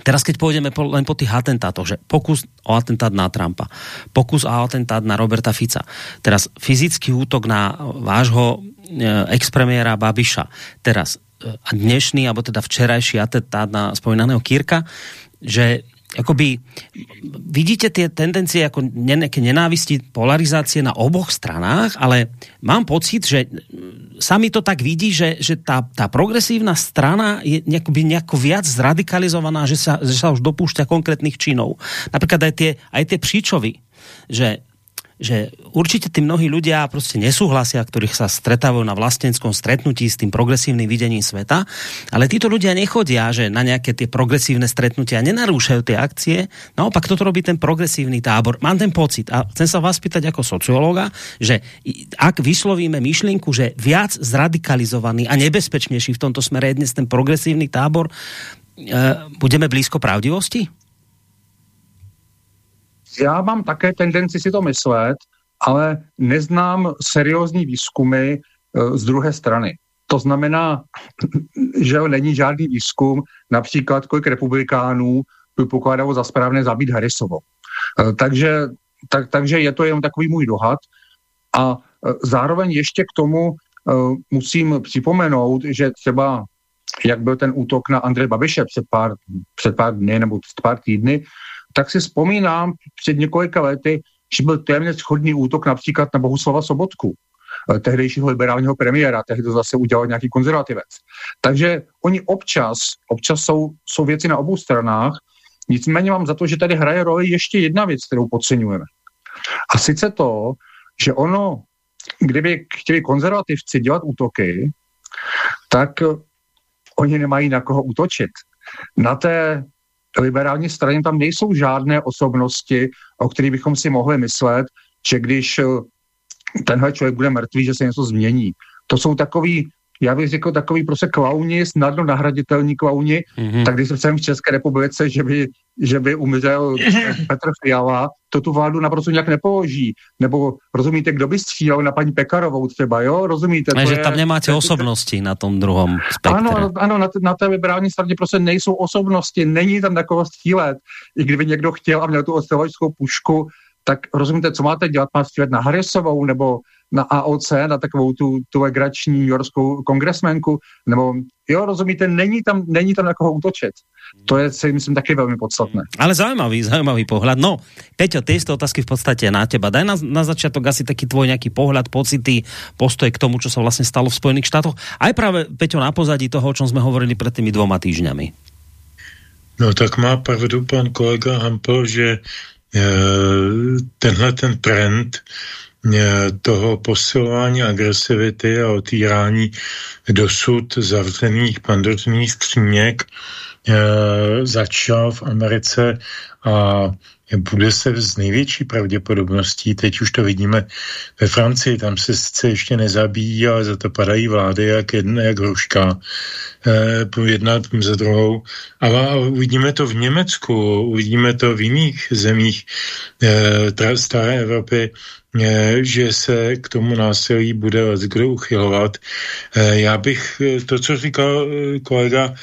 Teraz keď pôjdeme po, len po tých atentátoch, že pokus o atentát na Trumpa, pokus o atentát na Roberta Fica, teraz fyzický útok na vášho e, expremiéra Babiša, teraz e, dnešný, alebo teda včerajší atentát na spomínaného Kirka, že akoby vidíte tie tendencie ako nejaké nenávisti, polarizácie na oboch stranách, ale mám pocit, že sami to tak vidí, že, že tá, tá progresívna strana je nejakoby nejako viac zradikalizovaná, že sa, že sa už dopúšťa konkrétnych činov. Napríklad aj tie, aj tie příčovy, že že určite tí mnohí ľudia prostě nesúhlasia, ktorých sa stretávajú na vlastenskom stretnutí s tým progresívnym videním sveta, ale títo ľudia nechodia, že na nejaké tie progresívne stretnutia nenarúšajú tie akcie, naopak toto robí ten progresívny tábor. Mám ten pocit a chcem sa vás pýtať ako sociológa, že ak vyslovíme myšlienku, že viac zradikalizovaný a nebezpečnejší v tomto smere je dnes ten progresívny tábor, e, budeme blízko pravdivosti? Já mám také tendenci si to myslet, ale neznám seriózní výzkumy uh, z druhé strany. To znamená, že není žádný výzkum, například kolik republikánů by pokládalo za správné zabít Harrisovo. Uh, takže, tak, takže je to jenom takový můj dohad. A uh, zároveň ještě k tomu musím připomenout, že třeba jak byl ten útok na Andrej Babiše před pár, před pár dny nebo pár týdny, tak si vzpomínám před několika lety, že byl téměř schodný útok například na Bohuslava Sobotku, eh, tehdejšího liberálního premiéra, tehdy to zase udělal nějaký konzervativec. Takže oni občas, občas jsou, jsou věci na obou stranách, nicméně mám za to, že tady hraje roli ještě jedna věc, kterou podceňujeme. A sice to, že ono, kdyby chtěli konzervativci dělat útoky, tak eh, oni nemají na koho útočit. Na té liberální straně tam nejsou žádné osobnosti, o kterých bychom si mohli myslet, že když eh, tenhle člověk bude mrtvý, že se něco změní. To jsou takový já bych řekl takový prostě klauni, snadno nahraditelní klauni, mm-hmm. tak když jsem v České republice, že by, že by umřel Petr Fiala, to tu vládu naprosto nějak nepoloží. Nebo rozumíte, kdo by střílel na paní Pekarovou třeba, jo? Rozumíte? A že je, tam nemáte osobnosti na tom druhom spektre. Ano, ano na, na té liberální straně prostě nejsou osobnosti, není tam takového střílet. I kdyby někdo chtěl a měl tu ostřelovačskou pušku, tak rozumíte, co máte dělat? Máte střílet na Harrisovou nebo na AOC, na takovou tu, tu legrační New Yorkskou kongresmenku, nebo jo, rozumíte, není tam, není tam na koho útočit. To je si myslím taky velmi podstatné. Ale zaujímavý, zaujímavý pohľad. No, Peťo, ty jste otázky v podstatě na teba. Daj na, na začiatok asi taký tvoj nějaký pohľad, pocity, postoj k tomu, čo sa vlastně stalo v Spojených štátoch. Aj práve, Peťo, na pozadí toho, o čom jsme hovorili před tými dvoma týždňami. No tak má pravdu pan kolega Hampel, že e, tenhle ten trend toho posilování agresivity a otírání dosud zavřených pandořních skříněk Eh, začal v Americe a bude se z největší pravděpodobností, teď už to vidíme ve Francii, tam se sice ještě nezabíjí, ale za to padají vlády jak jedna, jak hruška, eh, jedna za druhou. Ale uvidíme to v Německu, uvidíme to v jiných zemích eh, staré Evropy, eh, že se k tomu násilí bude kdo uchylovat. Eh, já bych to, co říkal eh, kolega,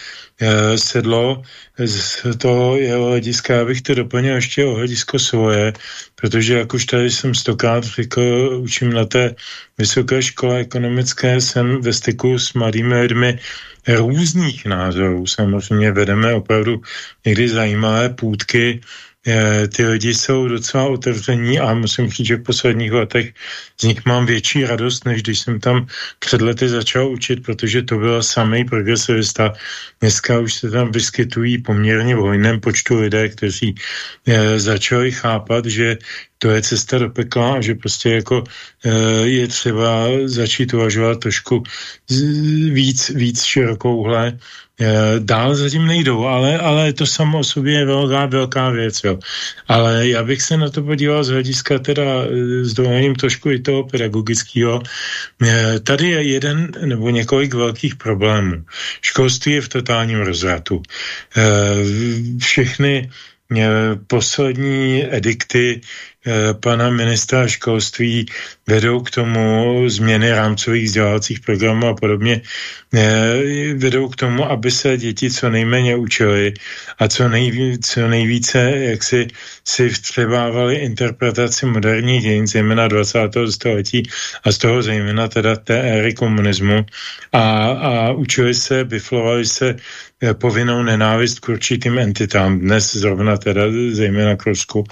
Eh, sedlo z toho jeho hlediska, já bych to doplnil ještě o hledisko svoje, protože jak už tady jsem stokrát řekl, učím na té vysoké škole ekonomické, jsem ve styku s mladými lidmi různých názorů. Samozřejmě vedeme opravdu někdy zajímavé půdky, ty lidi jsou docela otevření a musím říct, že v posledních letech z nich mám větší radost, než když jsem tam před lety začal učit, protože to byl samý progresivista. Dneska už se tam vyskytují poměrně v hojném počtu lidé, kteří eh, začali chápat, že to je cesta do pekla a že prostě jako e, je třeba začít uvažovat trošku víc, víc širokouhle Eh, dál zatím nejdou, ale, ale to samo o sobě je velká, velká věc. Jo. Ale já bych se na to podíval z hlediska teda s dovolením trošku i toho pedagogického. Tady je jeden nebo několik velkých problémů. Školství je v totálním rozvratu. Všechny poslední edikty pana ministra školství vedou k tomu změny rámcových vzdělávacích programů a podobně, eh, vedou k tomu, aby se děti co nejméně učily a co, nejvíce, co nejvíce jak si, si vstřebávali interpretaci moderních dějin, zejména 20. století a z toho zejména teda té éry komunismu a, a učili se, biflovali se eh, povinnou nenávist k určitým entitám. Dnes zrovna teda zejména k Rusku.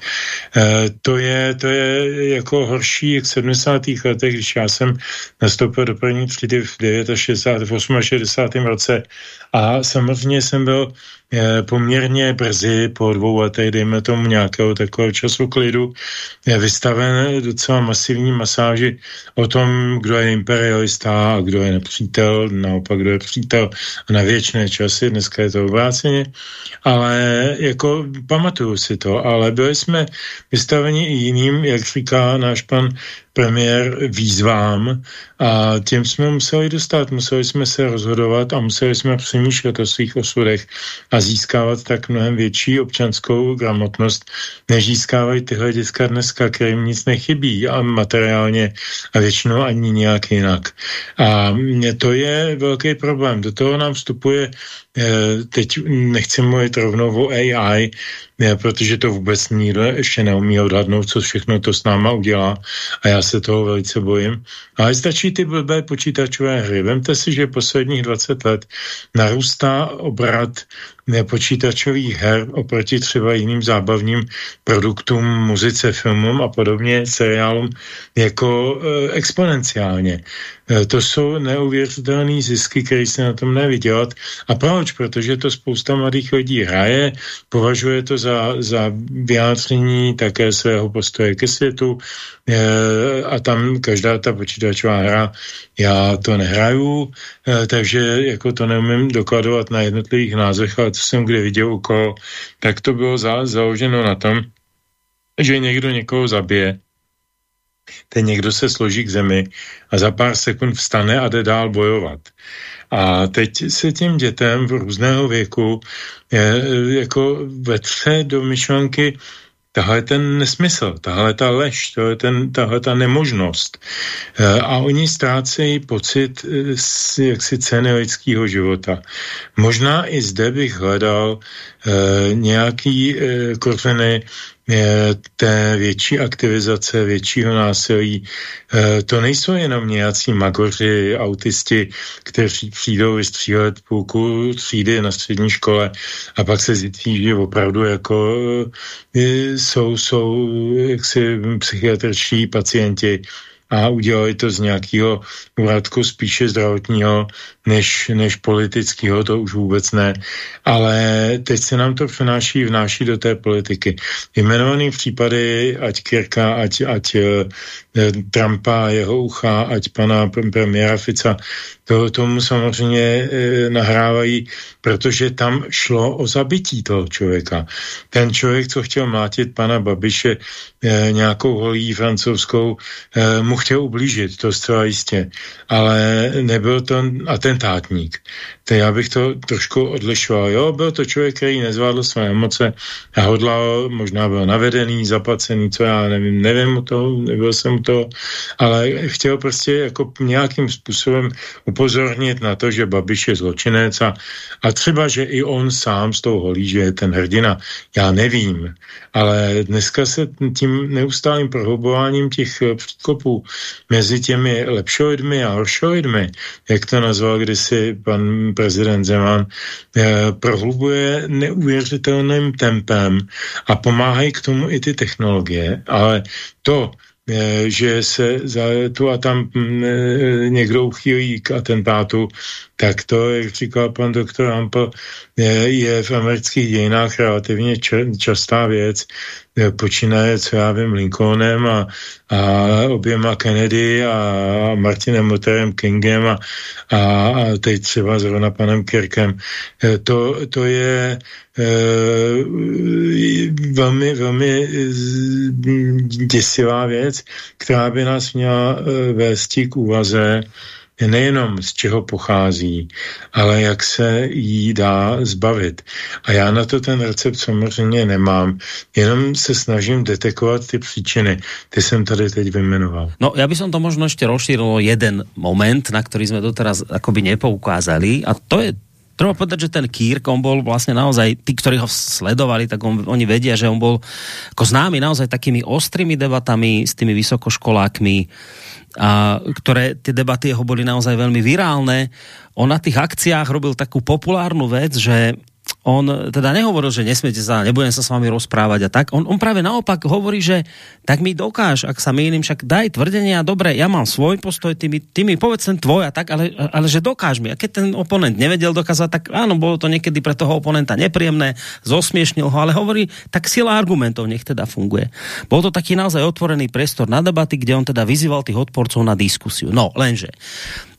E, to je, to je jako horší jak v 70. letech, když já jsem nastoupil do první třídy v 69. a 60. roce a samozřejmě jsem byl poměrně brzy, po dvou letech, dejme tomu nějakého takového času klidu, je vystaven docela masivní masáži o tom, kdo je imperialista a kdo je nepřítel, naopak kdo je přítel na věčné časy, dneska je to obráceně, ale jako pamatuju si to, ale byli jsme vystaveni i jiným, jak říká náš pan premiér výzvám a těm jsme museli dostat, museli jsme se rozhodovat a museli jsme přemýšlet o svých osudech a získávat tak mnohem větší občanskou gramotnost, než získávají tyhle děcka dneska, kterým nic nechybí a materiálně a většinou ani nějak jinak. A to je velký problém. Do toho nám vstupuje Eh, teď nechci mluvit rovnou o AI, ne, protože to vůbec nikdo ještě neumí odhadnout, co všechno to s náma udělá a já se toho velice bojím. Ale stačí ty blbé počítačové hry. Vemte si, že posledních 20 let narůstá obrat počítačových her oproti třeba jiným zábavním produktům, muzice, filmům a podobně, seriálům jako e, exponenciálně. E, to jsou neuvěřitelné zisky, které se na tom nevydělat. A proč? Protože to spousta mladých lidí hraje, považuje to za, za vyjádření také svého postoje ke světu e, a tam každá ta počítačová hra, já to nehraju, e, takže jako to neumím dokladovat na jednotlivých názvech, ale co jsem kde viděl okolo, tak to bylo za, založeno na tom, že někdo někoho zabije ten někdo se složí k zemi a za pár sekund vstane a jde dál bojovat. A teď se těm dětem v různého věku je, jako vetře do myšlenky, tahle ten nesmysl, tahle ta lež, tahle, ten, tahle ta nemožnost. E, a oni ztrácejí pocit e, jaksi ceny lidského života. Možná i zde bych hledal nějaký kořeny té větší aktivizace, většího násilí. To nejsou jenom nějací magoři, autisti, kteří přijdou vystřílet půlku třídy na střední škole a pak se zjistí, že opravdu jako jsou, jsou jaksi psychiatričtí pacienti, a udělali to z nějakého úradku spíše zdravotního než, než politického, to už vůbec ne. Ale teď se nám to přenáší, vnáší do té politiky. Jmenovaný případy, ať Kirka, ať, ať eh, Trumpa, jeho ucha, ať pana premiéra Fica, to, tomu samozřejmě e, nahrávají, protože tam šlo o zabití toho člověka. Ten člověk, co chtěl mlátit pana Babiše e, nějakou holí francouzskou, e, mu chtěl ublížit, to zcela jistě. Ale nebyl to atentátník. To já bych to trošku odlišoval. Jo, byl to člověk, který nezvládl své emoce a hodlal, možná byl navedený, zaplacený, co já nevím, nevím o to, nebyl jsem toho, ale chtěl prostě jako nějakým způsobem upozornit na to, že Babiš je zločinec a, a třeba, že i on sám s tou holí, že je ten hrdina. Já nevím, ale dneska se tím neustálým prohlubováním těch předkopů mezi těmi lepšoidmi a horšoidmi, jak to nazval kdysi pan prezident Zeman, eh, prohlubuje neuvěřitelným tempem a pomáhají k tomu i ty technologie, ale to, eh, že se za tu a tam mm, eh, někdo uchýlí k atentátu, tak to, jak říkal pan doktor Ampel, je, je v amerických dějinách relativně častá věc. Eh, počínaje, co já vím, Lincolnem a, a oběma Kennedy a Martinem Lutherem Kingem a, a, a teď třeba zrovna panem Kirkem. Eh, to, to je e, velmi, velmi děsivá věc, která by nás měla vést k úvaze, nejenom z čeho pochází, ale jak se jí dá zbavit. A já na to ten recept samozřejmě nemám, jenom se snažím detekovat ty příčiny. Ty jsem tady teď vymenoval. No, já bych to možno ještě rozšíril jeden moment, na který jsme doteraz akoby nepoukázali a to je Treba povedať, že ten Kirk, on bol vlastne naozaj, tí, ktorí ho sledovali, tak on, oni vedia, že on bol ako známy naozaj takými ostrými debatami s tými vysokoškolákmi, a ktoré tie debaty jeho boli naozaj veľmi virálne. On na tých akciách robil takú populárnu vec, že on teda nehovoril, že nesmiete sa, nebudem sa s vami rozprávať a tak. On, on práve naopak hovorí, že tak mi dokáž, ak sa mýlim, však daj tvrdenia, dobre, ja mám svoj postoj, ty mi, ty mi povedz ten tvoj a tak, ale, ale že dokáž mi. A keď ten oponent nevedel dokázať, tak áno, bolo to niekedy pre toho oponenta nepríjemné, zosmiešnil ho, ale hovorí, tak sila argumentov nech teda funguje. Bol to taký naozaj otvorený priestor na debaty, kde on teda vyzýval tých odporcov na diskusiu. No, lenže,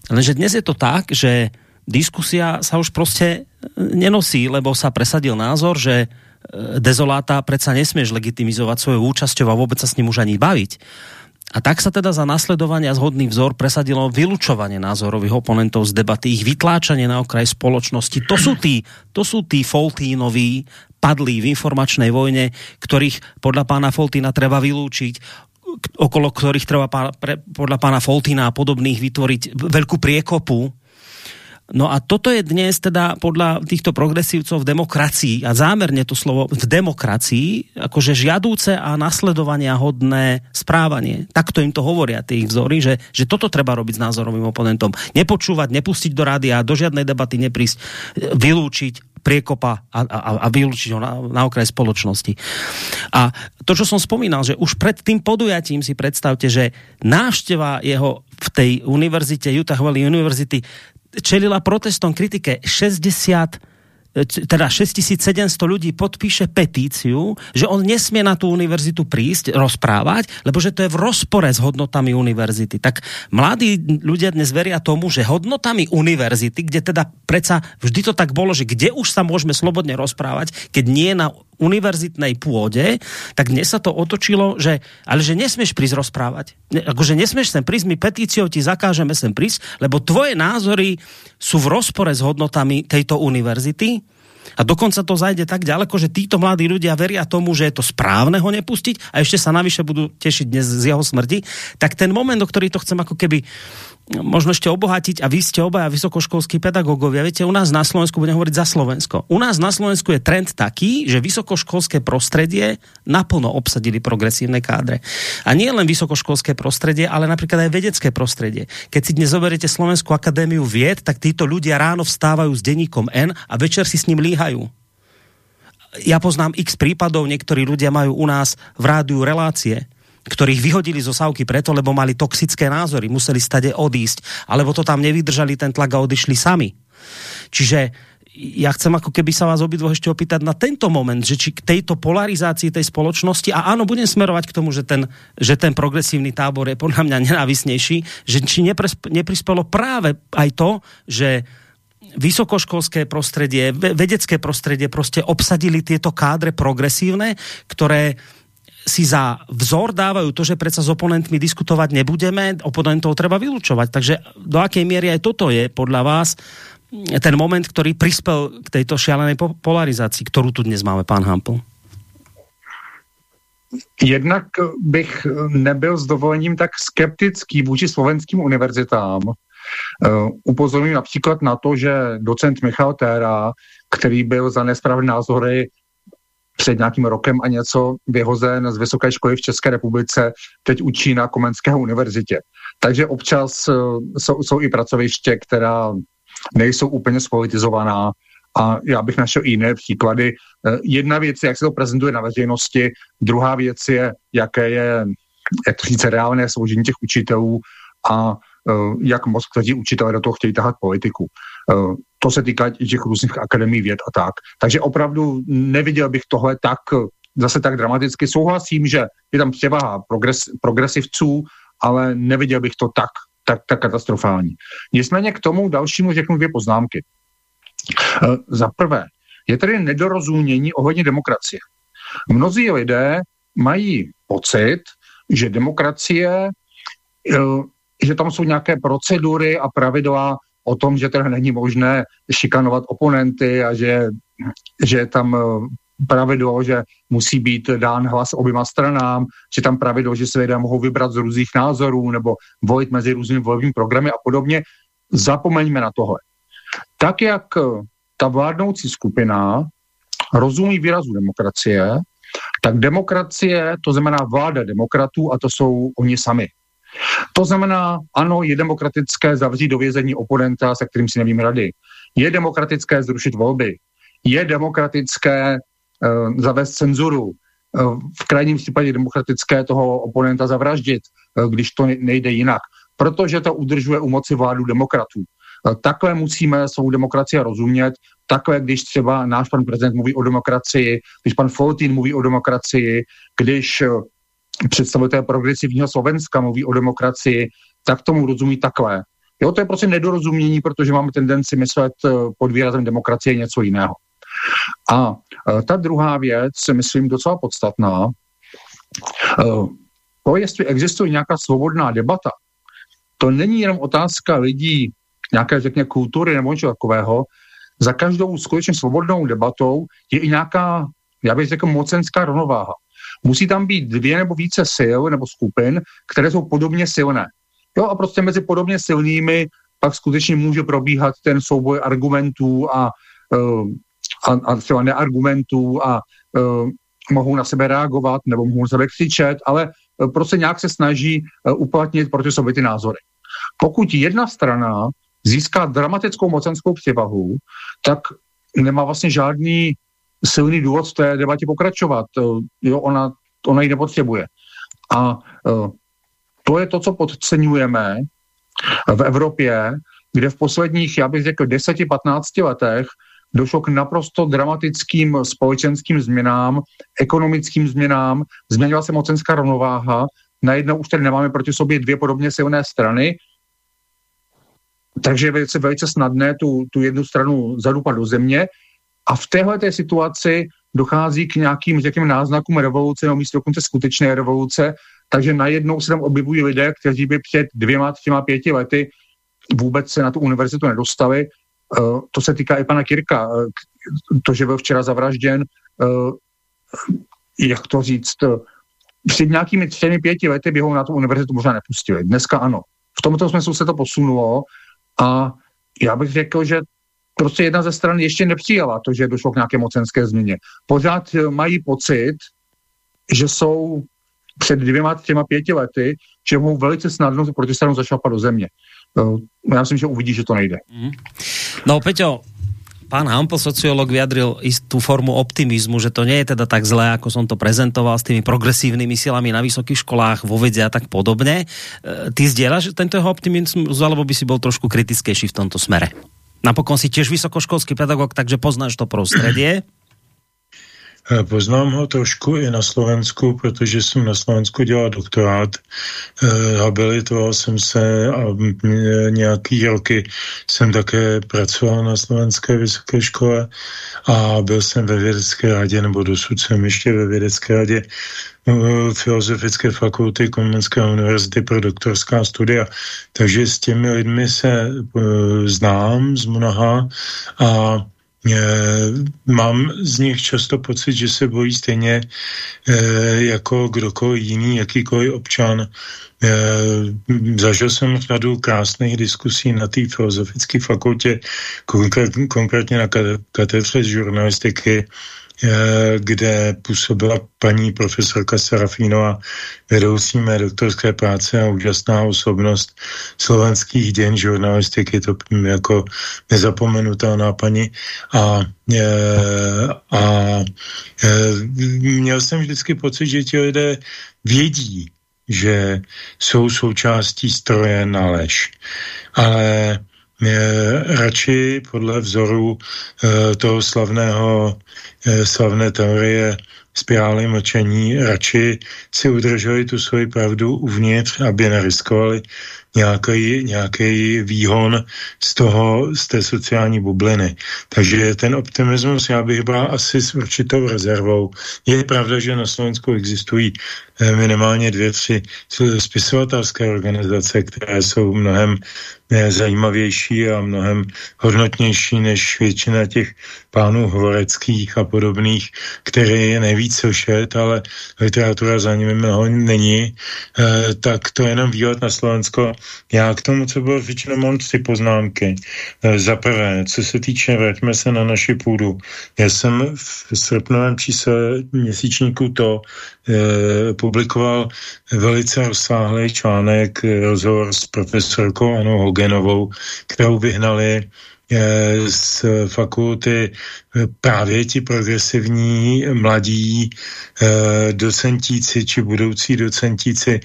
lenže dnes je to tak, že diskusia sa už prostě nenosí, lebo sa presadil názor, že e, dezoláta predsa nesmieš legitimizovať svojou účasťou a vôbec sa s ním už ani baviť. A tak sa teda za nasledovania zhodný vzor presadilo vylučovanie názorových oponentov z debaty, ich vytláčanie na okraj spoločnosti. To sú tí, to sú tí Foltínoví padlí v informačnej vojne, ktorých podľa pána Foltína treba vylúčiť, okolo ktorých treba pre, podľa pána Foltína a podobných vytvoriť veľkú priekopu, No a toto je dnes teda podľa týchto progresívcov v demokracii a zámerne to slovo v demokracii akože žiadúce a nasledovania hodné správanie. Takto im to hovoria tí vzory, že, že toto treba robiť s názorovým oponentom. Nepočúvať, nepustiť do rádia, do žiadnej debaty neprísť, vylúčiť priekopa a, a, a vylúčiť ho na, na okraj spoločnosti. A to, čo som spomínal, že už pred tým podujatím si predstavte, že návšteva jeho v tej univerzite, Utah Valley University, čelila protestom, kritike 60 teda 6700 ľudí podpíše petíciu, že on nesmie na tú univerzitu prísť, rozprávať, lebo že to je v rozpore s hodnotami univerzity. Tak mladí ľudia dnes veria tomu, že hodnotami univerzity, kde teda predsa vždy to tak bolo, že kde už sa môžeme slobodne rozprávať, keď nie na univerzitnej pôde, tak dnes sa to otočilo, že, ale že nesmieš prísť rozprávať. Ne, akože nesmieš sem prísť, my petíciou ti zakážeme sem prísť, lebo tvoje názory sú v rozpore s hodnotami tejto univerzity a dokonca to zajde tak ďaleko, že títo mladí ľudia veria tomu, že je to správne ho nepustiť a ešte sa navyše budú tešiť dnes z jeho smrti, tak ten moment, o ktorý to chcem ako keby možno ešte obohatiť a vy ste obaja vysokoškolskí pedagógovia. Viete, u nás na Slovensku, budem hovoriť za Slovensko, u nás na Slovensku je trend taký, že vysokoškolské prostredie naplno obsadili progresívne kádre. A nie len vysokoškolské prostredie, ale napríklad aj vedecké prostredie. Keď si dnes zoberiete Slovenskú akadémiu vied, tak títo ľudia ráno vstávajú s denníkom N a večer si s ním líhajú. Ja poznám x prípadov, niektorí ľudia majú u nás v rádiu relácie, ktorých vyhodili zo sávky preto, lebo mali toxické názory, museli stade odísť, alebo to tam nevydržali ten tlak a odišli sami. Čiže ja chcem ako keby sa vás obidvoch ešte opýtať na tento moment, že či k tejto polarizácii tej spoločnosti, a áno, budem smerovať k tomu, že ten, že ten progresívny tábor je podľa mňa nenávisnejší, že či neprispelo práve aj to, že vysokoškolské prostredie, vedecké prostredie prostě obsadili tieto kádre progresívne, ktoré si za vzor dávajú to, že predsa s oponentmi diskutovať nebudeme, oponentov treba vylúčovať. Takže do akej miery aj toto je podľa vás ten moment, ktorý prispel k tejto šialenej polarizácii, ktorú tu dnes máme, pán Hampel? Jednak bych nebyl s dovolením tak skeptický vůči slovenským univerzitám. Uh, upozorňuji například na to, že docent Michal Téra, který byl za nesprávné názory před nějakým rokem a něco vyhozen z vysoké školy v České republice, teď učí na Komenské univerzitě. Takže občas uh, jsou, jsou i pracoviště, která nejsou úplně spolitizovaná a já bych našel i jiné příklady. Uh, jedna věc je, jak se to prezentuje na veřejnosti, druhá věc je, jaké je, jak to říct, reálné složení těch učitelů a uh, jak moc kteří učitelé do toho chtějí tahat politiku. To se týká těch různých akademí věd a tak. Takže opravdu neviděl bych tohle tak, zase tak dramaticky. Souhlasím, že je tam převaha progres, progresivců, ale neviděl bych to tak, tak, tak katastrofální. Nicméně k tomu dalšímu řeknu dvě poznámky. E, za prvé, je tady nedorozumění ohledně demokracie. Mnozí lidé mají pocit, že demokracie, e, že tam jsou nějaké procedury a pravidla, o tom, že teda není možné šikanovat oponenty a že, že tam eh, pravidlo, že musí být dán hlas oběma stranám, že tam pravidlo, že se lidé mohou vybrat z různých názorů nebo volit mezi různými volebními programy a podobně. Zapomeňme na tohle. Tak, jak eh, ta vládnoucí skupina rozumí výrazu demokracie, tak demokracie, to znamená vláda demokratů a to jsou oni sami. To znamená, ano, je demokratické zavřít do vězení oponenta, se kterým si nevím rady. Je demokratické zrušit volby. Je demokratické uh, zavést cenzuru. Uh, v krajním případě demokratické toho oponenta zavraždit, uh, když to nejde jinak. Protože to udržuje u moci vládu demokratů. Takhle musíme svou demokracii rozumět. Takhle, když třeba náš pan prezident mluví o demokracii, když pan Foltín mluví o demokracii, když představitel progresivního Slovenska mluví o demokracii, tak tomu rozumí takhle. Jo, to je prostě nedorozumění, protože máme tendenci myslet eh, pod výrazem demokracie něco jiného. A eh, ta druhá věc, myslím, docela podstatná, eh, to, jestli existuje nějaká svobodná debata, to není jenom otázka lidí nějaké, řekně, kultury nebo něco takového. Za každou skutečně svobodnou debatou je i nějaká, já bych řekl, mocenská rovnováha. Musí tam být dvě nebo více sil nebo skupin, které jsou podobně silné. Jo, a prostě mezi podobně silnými pak skutečně může probíhat ten souboj argumentů a, uh, a, a třeba neargumentů a uh, mohou na sebe reagovat nebo mohou na sebe křičet, ale uh, prostě nějak se snaží uplatnit proti sobě ty názory. Pokud jedna strana získá dramatickou mocenskou převahu, tak nemá vlastně žádný silný důvod v té debatě pokračovat. Jo, ona, ona ji nepotřebuje. A e, to je to, co podceňujeme v Evropě, kde v posledních, já bych řekl, 10-15 letech došlo k naprosto dramatickým společenským změnám, ekonomickým změnám, změnila se mocenská rovnováha, najednou už tady nemáme proti sobě dvě podobně silné strany, takže je velice, velice snadné tu, tu jednu stranu zadupat do země a v téhle situaci dochází k nějakým, řekněme, náznakům revoluce, nebo místo dokonce skutečné revoluce, takže najednou se tam objevují lidé, kteří by před dvěma, třema, pěti lety vůbec se na tu univerzitu nedostali. Uh, to se týká i pana Kirka. Uh, to, že byl včera zavražděn, uh, jak to říct, před nějakými třemi, pěti lety by ho na tu univerzitu možná nepustili. Dneska ano. V tomto smyslu se to posunulo a já bych řekl, že prostě jedna ze stran ještě nepřijala to, že došlo k nějaké mocenské změně. Pořád mají pocit, že jsou před dvěma, třema, pěti lety, že mohou velice snadno tu protistranu zašlapat do země. Já myslím, že uvidí, že to nejde. Mhm. No, Peťo, pán Hampel, sociolog, vyjadril istú formu optimizmu, že to nie je teda tak zlé, ako som to prezentoval s tými progresívnymi silami na vysokých školách, vo vede a tak podobne. E, ty zdieľaš tento jeho optimizmus, alebo by si bol trošku kritickejší v tomto smere? Napokon si tiež vysokoškolský pedagog, takže poznáš to prostredie. Eh, poznám ho trošku i na Slovensku, protože jsem na Slovensku dělal doktorát. Eh, habilitoval jsem se a nějaký roky jsem také pracoval na Slovenské vysoké škole a byl jsem ve vědecké radě, nebo dosud jsem ještě ve vědecké radě eh, Filozofické fakulty Komenské univerzity pro doktorská studia. Takže s těmi lidmi se znám z mnoha a mám z nich často pocit, že se bojí stejně eh, jako kdokoliv jiný, jakýkoliv občan. Eh, zažil jsem řadu krásných diskusí na té filozofické fakultě, konkrétně na katedře žurnalistiky, Eh, kde působila paní profesorka Serafínová, vedoucí mé doktorské práce a úžasná osobnost slovenských děn žurnalistiky, to jako nezapomenutelná paní. A, eh, a, a eh, měl jsem vždycky pocit, že ti lidé vědí, že jsou součástí stroje na lež. Ale radši podle vzoru toho slavného Eh, slavné teorie spirály mlčení, radši si udrželi tu svoji pravdu uvnitř, aby neriskovali nějaký, nějaký výhon z toho, z té sociální bubliny. Takže ten optimismus já bych bral asi s určitou rezervou. Je pravda, že na Slovensku existují eh, minimálně dvě, tři spisovatelské organizace, které jsou mnohem zajímavější a mnohem hodnotnější než většina těch pánů Hovoreckých a podobných, které je nejvíc slyšet, ale literatura za nimi mnoho není, e, tak to je jenom výlet na Slovensko. Já k tomu, co bylo řečeno, mám tři poznámky. E, za prvé, co se týče, vraťme se na naši půdu. Já jsem v srpnovém čísle měsíčníku to e, publikoval velice rozsáhlý článek, rozhovor s profesorkou Anou Hogenovou, kterou vyhnali eh, z fakulty eh, právě ti progresivní mladí eh, docentíci či budoucí docentíci,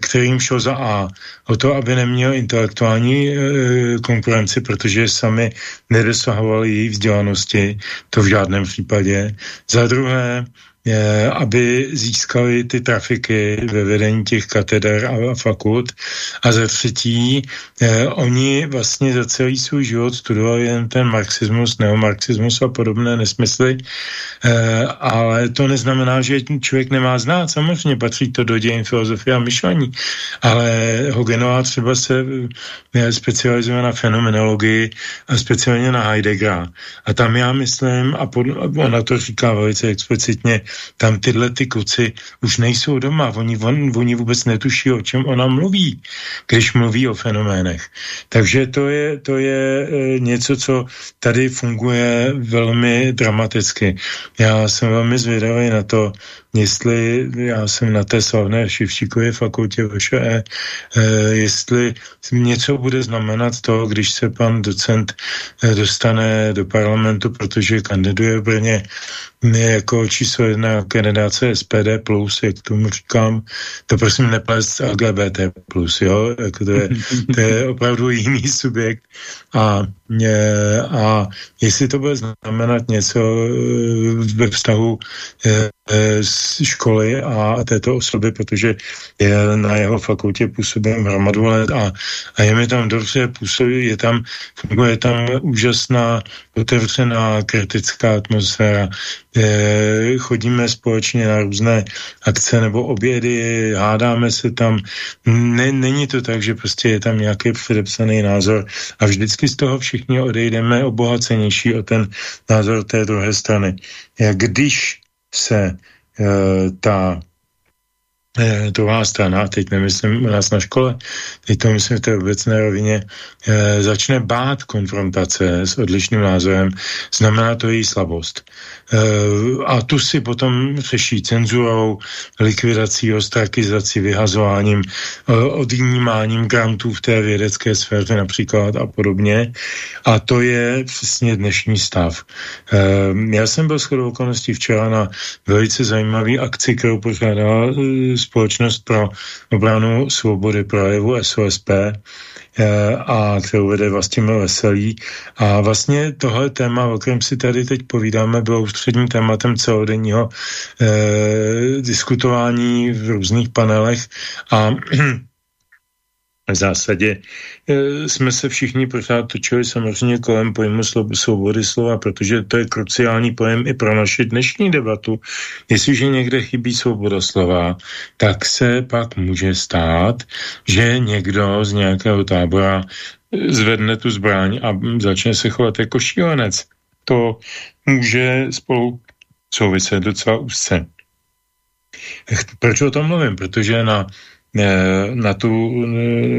kterým šlo za A o to, aby neměl intelektuální konkurenci, protože sami nedosahovali její vzdělanosti, to v žádném případě. Za druhé, aby získali ty trafiky ve vedení těch kateder a fakult. A za třetí, eh, oni vlastně za celý svůj život studovali jen ten marxismus, neomarxismus a podobné nesmysly, eh, ale to neznamená, že člověk nemá znát. Samozřejmě patří to do dějin filozofie a myšlení, ale Hogenová třeba se eh, specializuje na fenomenologii a speciálně na Heideggera. A tam já myslím, a pod, ona to říká velice explicitně, tam tyhle ty kluci už nejsou doma, oni, on, oni vůbec netuší, o čem ona mluví, když mluví o fenoménech. Takže to je, to je e, něco, co tady funguje velmi dramaticky. Já jsem velmi zvědavý na to, jestli já jsem na té slavné Šivčíkově fakultě VŠE, e, jestli něco bude znamenat to, když se pan docent e, dostane do parlamentu, protože kandiduje v Brně jako číslo jedna na generace SPD+, jak tomu říkám, to prosím neplést LGBT+, jo, jako to, je, to je opravdu jiný subjekt a, a jestli to bude znamenat něco eh, ve vztahu eh, z školy a této osoby, protože je na jeho fakultě působím hromadu let a, a je mi tam dobře působí, je tam, funguje tam úžasná, otevřená, kritická atmosféra. E, chodíme společně na různé akce nebo obědy, hádáme se tam. Ne, není to tak, že prostě je tam nějaký předepsaný názor a vždycky z toho všichni odejdeme obohacenější o ten názor té druhé strany. Když se e, ta druhá strana, teď nemyslím u nás na škole, teď to myslím v té obecné rovině, e, začne bát konfrontace s odlišným názorem, znamená to její slabost. Eh, a tu si potom řeší cenzurou, likvidací, ostrakizací, vyhazováním, eh, odnímáním grantů v té vědecké sféře například a podobně. A to je přesně dnešní stav. Eh, já jsem byl shodou okolností včera na velice zajímavý akci, kterou pořádala Společnost pro obranu svobody projevu SOSP, a kterou vede Vlastimil Veselý. A vlastně tohle téma, o kterém si tady teď povídáme, bylo ústředním tématem celodenního eh, diskutování v různých panelech a v zásadě e, jsme se všichni pořád točili samozřejmě kolem pojmu svobody slova, protože to je kruciální pojem i pro naši dnešní debatu. Jestliže někde chybí svoboda slova, tak se pak může stát, že někdo z nějakého tábora zvedne tu zbraň a začne se chovat jako šílenec. To může spolu souviset docela úzce. Proč o tom mluvím? Protože na na tu,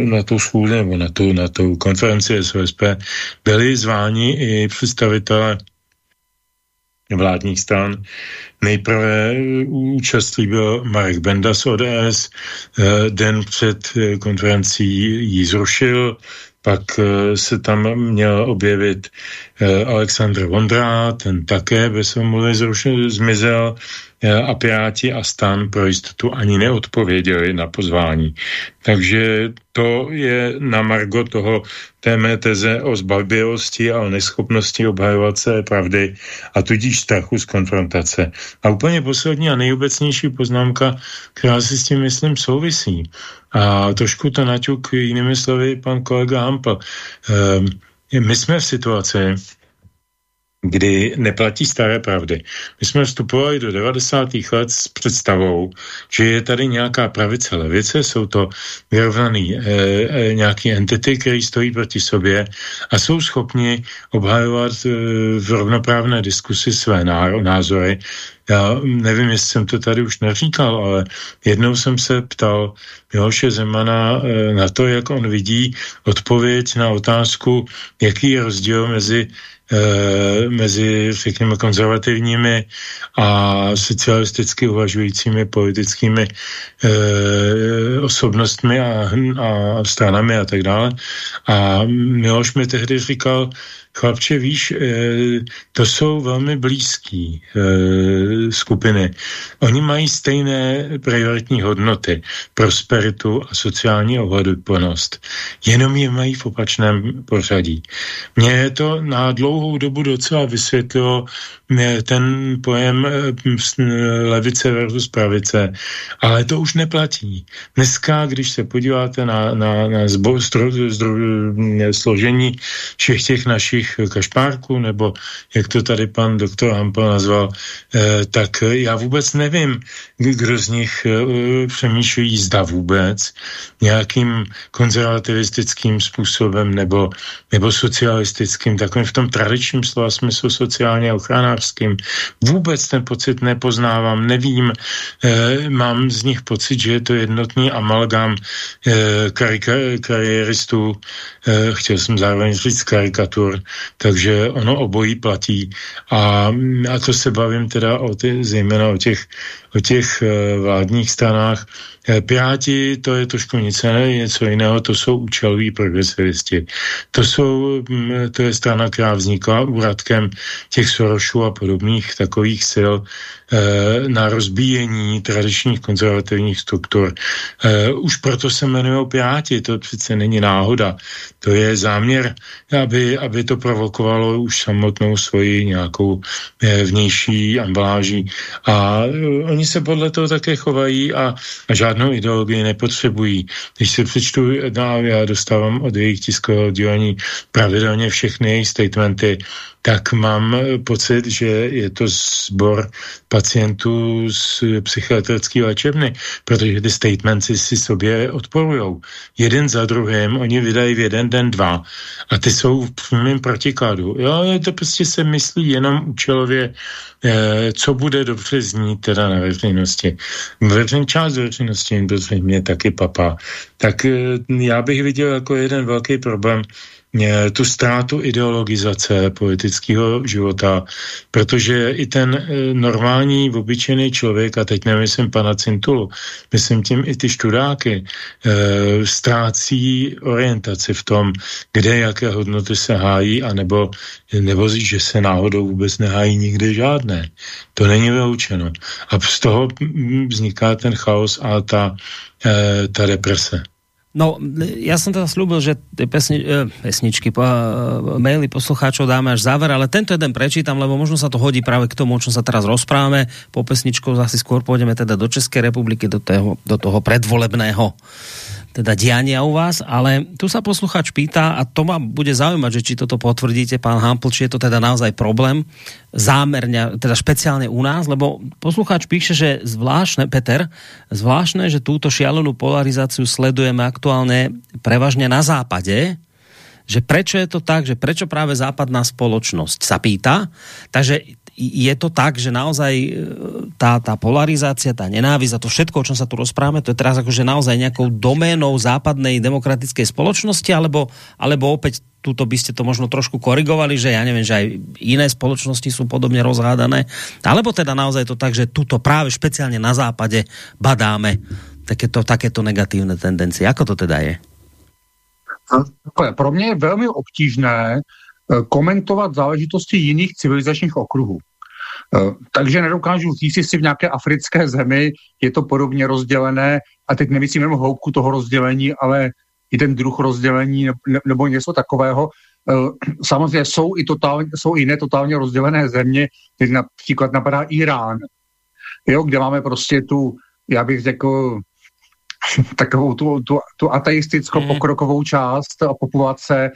na tu schůzi nebo na tu, na tu konferenci SOSP byli zváni i představitelé vládních stran. Nejprve účastí byl Marek Benda z ODS, eh, den před eh, konferencí ji zrušil, pak eh, se tam měl objevit Aleksandr Vondra, ten také bez omluvy zmizel, Eh, a Piráti a stan pro jistotu ani neodpověděli na pozvání. Takže to je na margo toho té mé teze o zbavbělosti a o neschopnosti obhajovat se pravdy a tudíž strachu z konfrontace. A úplně poslední a nejobecnější poznámka, která si s tím myslím souvisí. A trošku to naťuk jinými slovy pan kolega Hampel. Ehm, my jsme v situaci, kdy neplatí staré pravdy. My jsme vstupovali do 90. let s představou, že je tady nějaká pravice, levice, jsou to vyrovnaný e, e, nějaký entity, které stojí proti sobě a jsou schopni obhajovat e, v rovnoprávné diskusi své názory. Já nevím, jestli jsem to tady už neříkal, ale jednou jsem se ptal Miloše Zemana e, na to, jak on vidí odpověď na otázku, jaký je rozdíl mezi mezi, řekněme, konzervativními a socialisticky uvažujícími politickými e, osobnostmi a, a stranami a tak dále. A Miloš mi tehdy říkal, Chlapče, víš, eh, to jsou velmi blízký eh, skupiny. Oni mají stejné prioritní hodnoty, prosperitu a sociální ohleduplnost. Jenom je mají v opačném pořadí. Mně to na dlouhou dobu docela vysvětlilo ten pojem eh, levice versus pravice, ale to už neplatí. Dneska, když se podíváte na, na, na zbo, stro, zdro, složení všech těch našich kašpárků, nebo jak to tady pan doktor Hampel nazval, eh, tak já vůbec nevím, kdo z nich eh, přemýšlí zda vůbec nějakým konzervativistickým způsobem nebo, nebo socialistickým, takovým v tom tradičním slova smyslu sociálně ochranářským. Vůbec ten pocit nepoznávám, nevím, mám z nich pocit, že je to jednotný amalgám karika, kariéristů, e, chtěl jsem zároveň říct karikatur, Takže ono obojí platí. A, a to se bavím teda o ty, zejména o těch, o těch uh, vládních stranách, Eh, Piráti, to je trošku nic, ne, něco jiného, to jsou účeloví progresivisti. To, jsou, mm, to je strana, která vznikla úradkem těch Sorošů a podobných takových sil eh, na rozbíjení tradičních konzervativních struktur. Eh, už proto se jmenují Piráti, to přece není náhoda. To je záměr, aby, aby to provokovalo už samotnou svoji nějakou vnější ambaláží. A oni se podle toho také chovají a, a žádný žádnou ideologii nepotřebují. Když si přečtu, no, já dostávám od jejich tiskového oddělení pravidelně všechny jejich statementy, tak mám pocit, že je to sbor pacientů z psychiatrické léčebny, protože ty statementy si sobě odporují. Jeden za druhým, oni vydají v jeden den dva a ty jsou v mým protikladu. Jo, to prostě se myslí jenom účelově, eh, co bude dobře znít teda na veřejnosti. Veřejný část veřejnosti, protože mě taky papa. Tak eh, já bych viděl jako jeden velký problém tu ztrátu ideologizace politického života, protože i ten e, normální, obyčejný člověk, a teď nemyslím pana Cintulu, myslím tím i ty študáky, e, ztrácí orientaci v tom, kde jaké hodnoty se hájí, anebo, nebo že se náhodou vůbec nehájí nikde žádné. To není vyloučeno. A z toho vzniká ten chaos a ta, ta represe. No, ja som teda slúbil, že tie pesni, eh, pesničky, po, eh, maily poslucháčov dáme až záver, ale tento jeden prečítam, lebo možno sa to hodí práve k tomu, o čom sa teraz rozprávame. Po pesničkou zase skôr pôjdeme teda do Českej republiky, do toho, do toho predvolebného teda diania u vás, ale tu sa posluchač pýta, a to ma bude zaujímať, že či toto potvrdíte, pán Hampl, či je to teda naozaj problém, zámerne, teda špeciálne u nás, lebo posluchač píše, že zvláštne, Peter, zvláštne, že túto šialenú polarizáciu sledujeme aktuálne prevažne na západe, že prečo je to tak, že prečo práve západná spoločnosť sa pýta. Takže je to tak, že naozaj e, tá, tá polarizácia, tá nenávisť a to všetko, o čom sa tu rozprávame, to je teraz akože naozaj nejakou doménou západnej demokratickej spoločnosti, alebo, alebo opäť tuto by ste to možno trošku korigovali, že ja neviem, že aj iné spoločnosti sú podobne rozhádané, alebo teda naozaj to tak, že tuto práve špeciálne na západe badáme takéto, takéto negatívne tendencie. Ako to teda je? Pro mě je velmi obtížné komentovat záležitosti jiných civilizačních okruhů. Eh, takže nedokážu říct, jestli v nějaké africké zemi je to podobně rozdělené, a teď nemyslím jenom hloubku toho rozdělení, ale i ten druh rozdělení nebo něco takového. Eh, samozřejmě jsou i, totálně, jsou i netotálně rozdělené země, teď například napadá Irán, jo, kde máme prostě tu, já bych řekl, takovou tu, tu, tu ateistickou mm. pokrokovou část populace,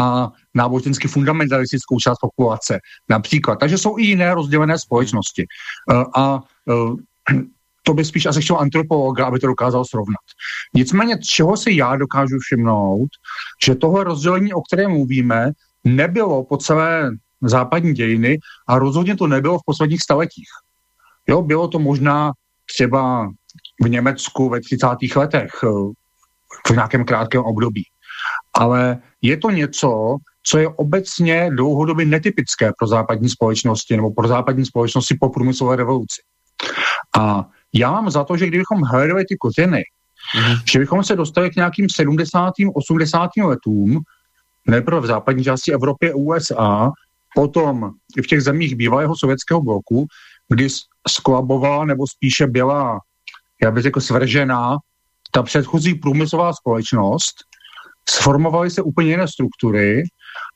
a nábožensky fundamentalistickou část populace například. Takže jsou i jiné rozdělené společnosti. Eh, a eh, to by spíš asi chtěl antropologa, aby to dokázal srovnat. Nicméně, čeho si já dokážu všimnout, že tohle rozdělení, o kterém mluvíme, nebylo po celé západní dějiny a rozhodně to nebylo v posledních staletích. Jo, bylo to možná třeba v Německu ve 30. letech, eh, v nějakém krátkém období ale je to něco, co je obecně dlouhodobě netypické pro západní společnosti nebo pro západní společnosti po průmyslové revoluci. A já mám za to, že kdybychom hledali ty kořeny, mm-hmm. že bychom se dostali k nějakým 70. 80. letům, nejprve v západní části Evropy a USA, potom i v těch zemích bývalého sovětského bloku, kdy skolabovala nebo spíše byla, já bych řekl, svržená ta předchozí průmyslová společnost, sformovaly se úplně jiné struktury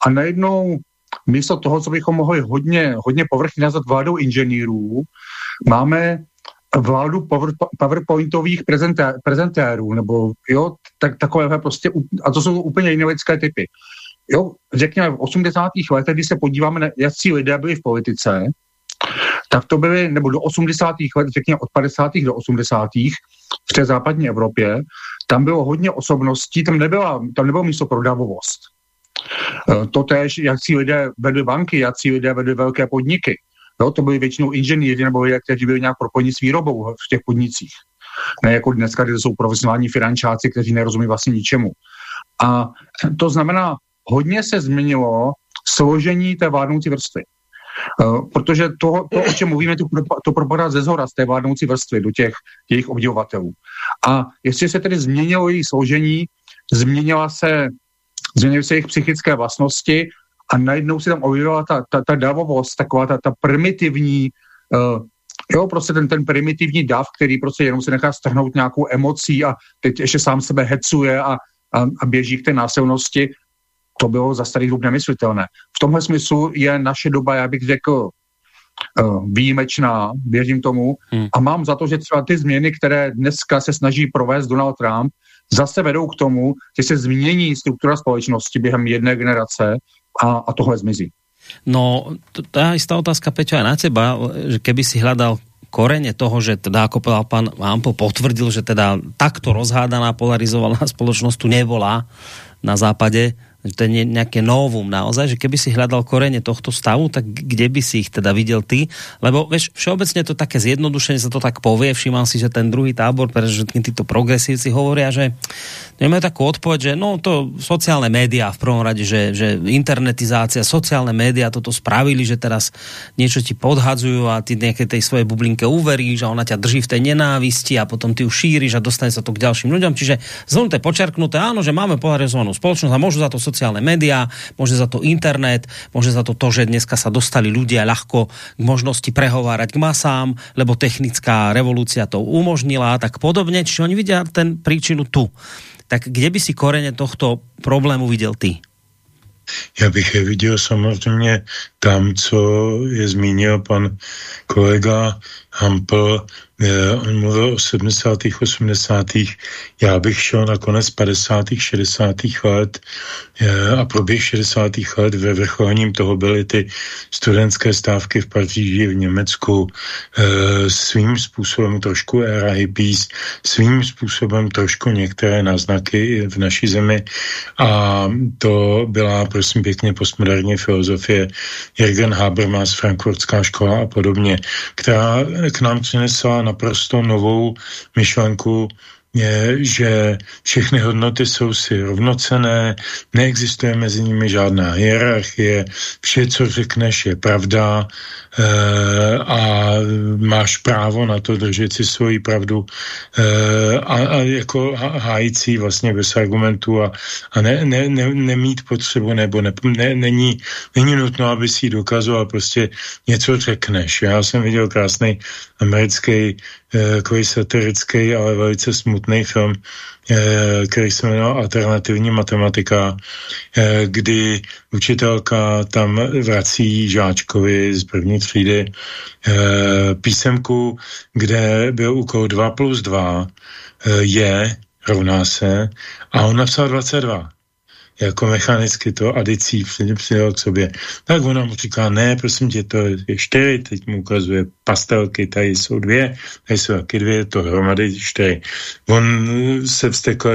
a najednou místo toho, co bychom mohli hodně, hodně povrchně nazvat vládou inženýrů, máme vládu PowerPointových prezenté, prezentérů, nebo jo, tak, takové prostě, a to jsou úplně jiné lidské typy. Jo, řekněme, v 80. letech, když se podíváme, na, jak lidé byli v politice, tak to byly, nebo do 80. let, řekněme od 50. do 80. v té západní Evropě, tam bylo hodně osobností, tam, nebyla, tam nebylo místo pro davovost. E, to tež, jak si lidé vedli banky, jak si lidé vedli velké podniky. Jo, to byli většinou inženýři nebo lidé, kteří byli nějak propojeni s výrobou v těch podnicích. Ne jako dneska, kde jsou profesionální finančáci, kteří nerozumí vlastně ničemu. A to znamená, hodně se změnilo složení té vládnoucí vrstvy. Uh, protože to, to, o čem mluvíme, to propadá ze zhora, z té vládnoucí vrstvy do těch jejich obdivovatelů. A jestli se tedy změnilo její složení, změnila se, změnily se jejich psychické vlastnosti a najednou se tam objevila ta, ta, ta davovost, taková ta, ta primitivní, uh, jo, prostě ten, ten primitivní dav, který prostě jenom se nechá strhnout nějakou emocí a teď ještě sám sebe hecuje a, a, a běží k té násilnosti, to bylo za starý dob nemyslitelné. V tomhle smyslu je naše doba, já bych řekl, uh, výjimečná, věřím tomu, hmm. a mám za to, že třeba ty změny, které dneska se snaží provést Donald Trump, zase vedou k tomu, že se změní struktura společnosti během jedné generace a, a tohle zmizí. No, je istá otázka, Peťo, aj na teba, že keby si hľadal korene toho, že teda, ako povedal pán Ampo, potvrdil, že teda takto rozhádaná, polarizovaná spoločnosť tu nebola na západe, to je nejaké novum naozaj, že keby si hľadal korene tohto stavu, tak kde by si ich teda videl ty? Lebo vieš, všeobecne to také zjednodušenie sa to tak povie, všímam si, že ten druhý tábor, pretože títo progresívci hovoria, že nemajú takú odpoveď, že no to sociálne médiá v prvom rade, že, že internetizácia, sociálne médiá toto spravili, že teraz niečo ti podhadzujú a ty nejaké tej svojej bublinke uveríš a ona ťa drží v tej nenávisti a potom ty ju šíriš a dostane sa to k ďalším ľuďom. Čiže zhrnuté, počerknuté, áno, že máme polarizovanú spoločnosť a môžu za to sociálne médiá, môže za to internet, môže za to to, že dneska sa dostali ľudia ľahko k možnosti prehovárať k masám, lebo technická revolúcia to umožnila a tak podobne. Čiže oni vidia ten príčinu tu tak kde by si korene tohto problému viděl ty? Já bych je viděl samozřejmě tam, co je zmínil pan kolega Hampel, on mluvil o 70. 80. Já bych šel na konec 50. 60. let a proběh 60. let ve vrcholením toho byly ty studentské stávky v Paříži v Německu e, svým způsobem trošku era hippies, svým způsobem trošku některé náznaky v naší zemi a to byla prosím pěkně postmoderní filozofie Jürgen Habermas, Frankfurtská škola a podobně, která k nám přinesla naprosto novou myšlenku že všechny hodnoty jsou si rovnocené, neexistuje mezi nimi žádná hierarchie, vše, co řekneš, je pravda e, a máš právo na to držet si svoji pravdu e, a, a jako hájící vlastně bez argumentů a, a ne, ne, ne, nemít potřebu nebo ne, ne, není, není nutno, aby si dokazoval, prostě něco řekneš. Já jsem viděl krásný americký takový satirický, ale velice smutný film, který se jmenoval Alternativní matematika, kdy učitelka tam vrací žáčkovi z první třídy písemku, kde byl úkol 2 plus 2 je rovná se a on napsal 22 jako mechanicky to adicí přidal k sobě. Tak ona mu říká, ne, prosím tě, to je čtyři, teď mu ukazuje pastelky, tady jsou dvě, tady jsou taky dvě, to hromady čtyři. On se vstekle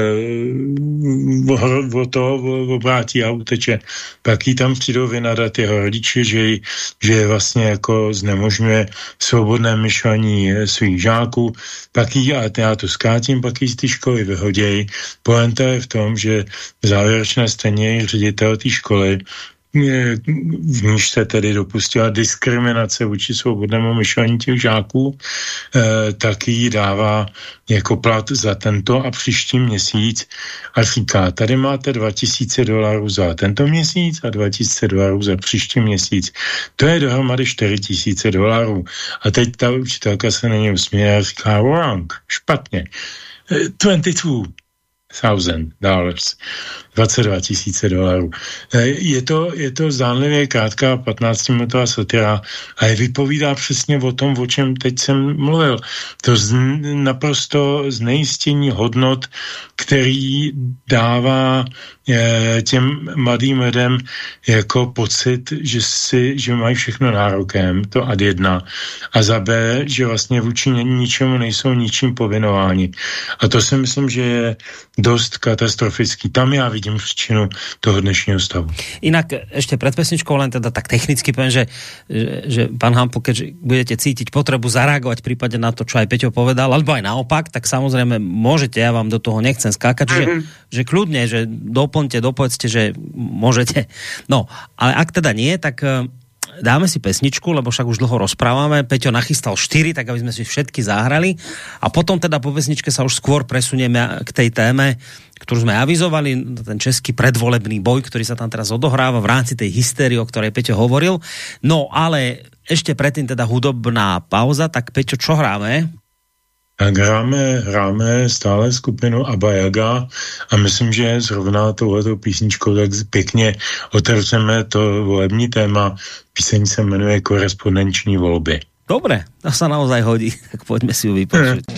o to obrátí a uteče. Pak jí tam přijdou vynadat jeho rodiče, že, že vlastně jako znemožňuje svobodné myšlení svých žáků. Pak jí, a já to zkrátím, pak jí z té školy vyhodějí. Poenta je v tom, že závěrečné stejně ředitel té školy, v níž se tedy dopustila diskriminace vůči svobodnému myšlení těch žáků, eh, tak ji dává jako plat za tento a příští měsíc a říká, tady máte 2000 dolarů za tento měsíc a 2000 dolarů za příští měsíc. To je dohromady 4000 dolarů. A teď ta učitelka se na něj usměje a říká, wrong, špatně. 22 eh, thousand dollars, 22 tisíce dolarů. E, je to, je to zdánlivě krátká 15-minutová satira a je vypovídá přesně o tom, o čem teď jsem mluvil. To z, naprosto znejistění hodnot, který dává e, těm mladým lidem jako pocit, že si, že mají všechno nárokem, to ad jedna, a za B, že vlastně vůči ničemu nejsou ničím povinováni. A to si myslím, že je dost katastrofický. Tam já vidím příčinu toho dnešního stavu. Inak ešte pred pesničkou len teda tak technicky poviem, že, že, že pán Hampo, keď budete cítiť potrebu zareagovať v prípade na to, čo aj Peťo povedal, alebo aj naopak, tak samozrejme môžete, ja vám do toho nechcem skákať, mm -hmm. že, mhm. že kľudne, že doplňte, dopovedzte, že môžete. No, ale ak teda nie, tak eh, dáme si pesničku, lebo však už dlho rozprávame. Peťo nachystal 4, tak aby sme si všetky zahrali. A potom teda po pesničke sa už skôr presunieme k tej téme, ktorú sme avizovali, ten český predvolebný boj, ktorý sa tam teraz odohráva v rámci tej hystérie, o ktorej Peťo hovoril. No ale ešte predtým teda hudobná pauza, tak Peťo, čo hráme? Tak hráme, hráme stále skupinu Abba Yaga a myslím, že zrovna touhletou písničkou tak pěkně otevřeme to volební téma. Píseň se jmenuje Korespondenční volby. Dobre, to sa naozaj hodí, tak poďme si ju vypočuť.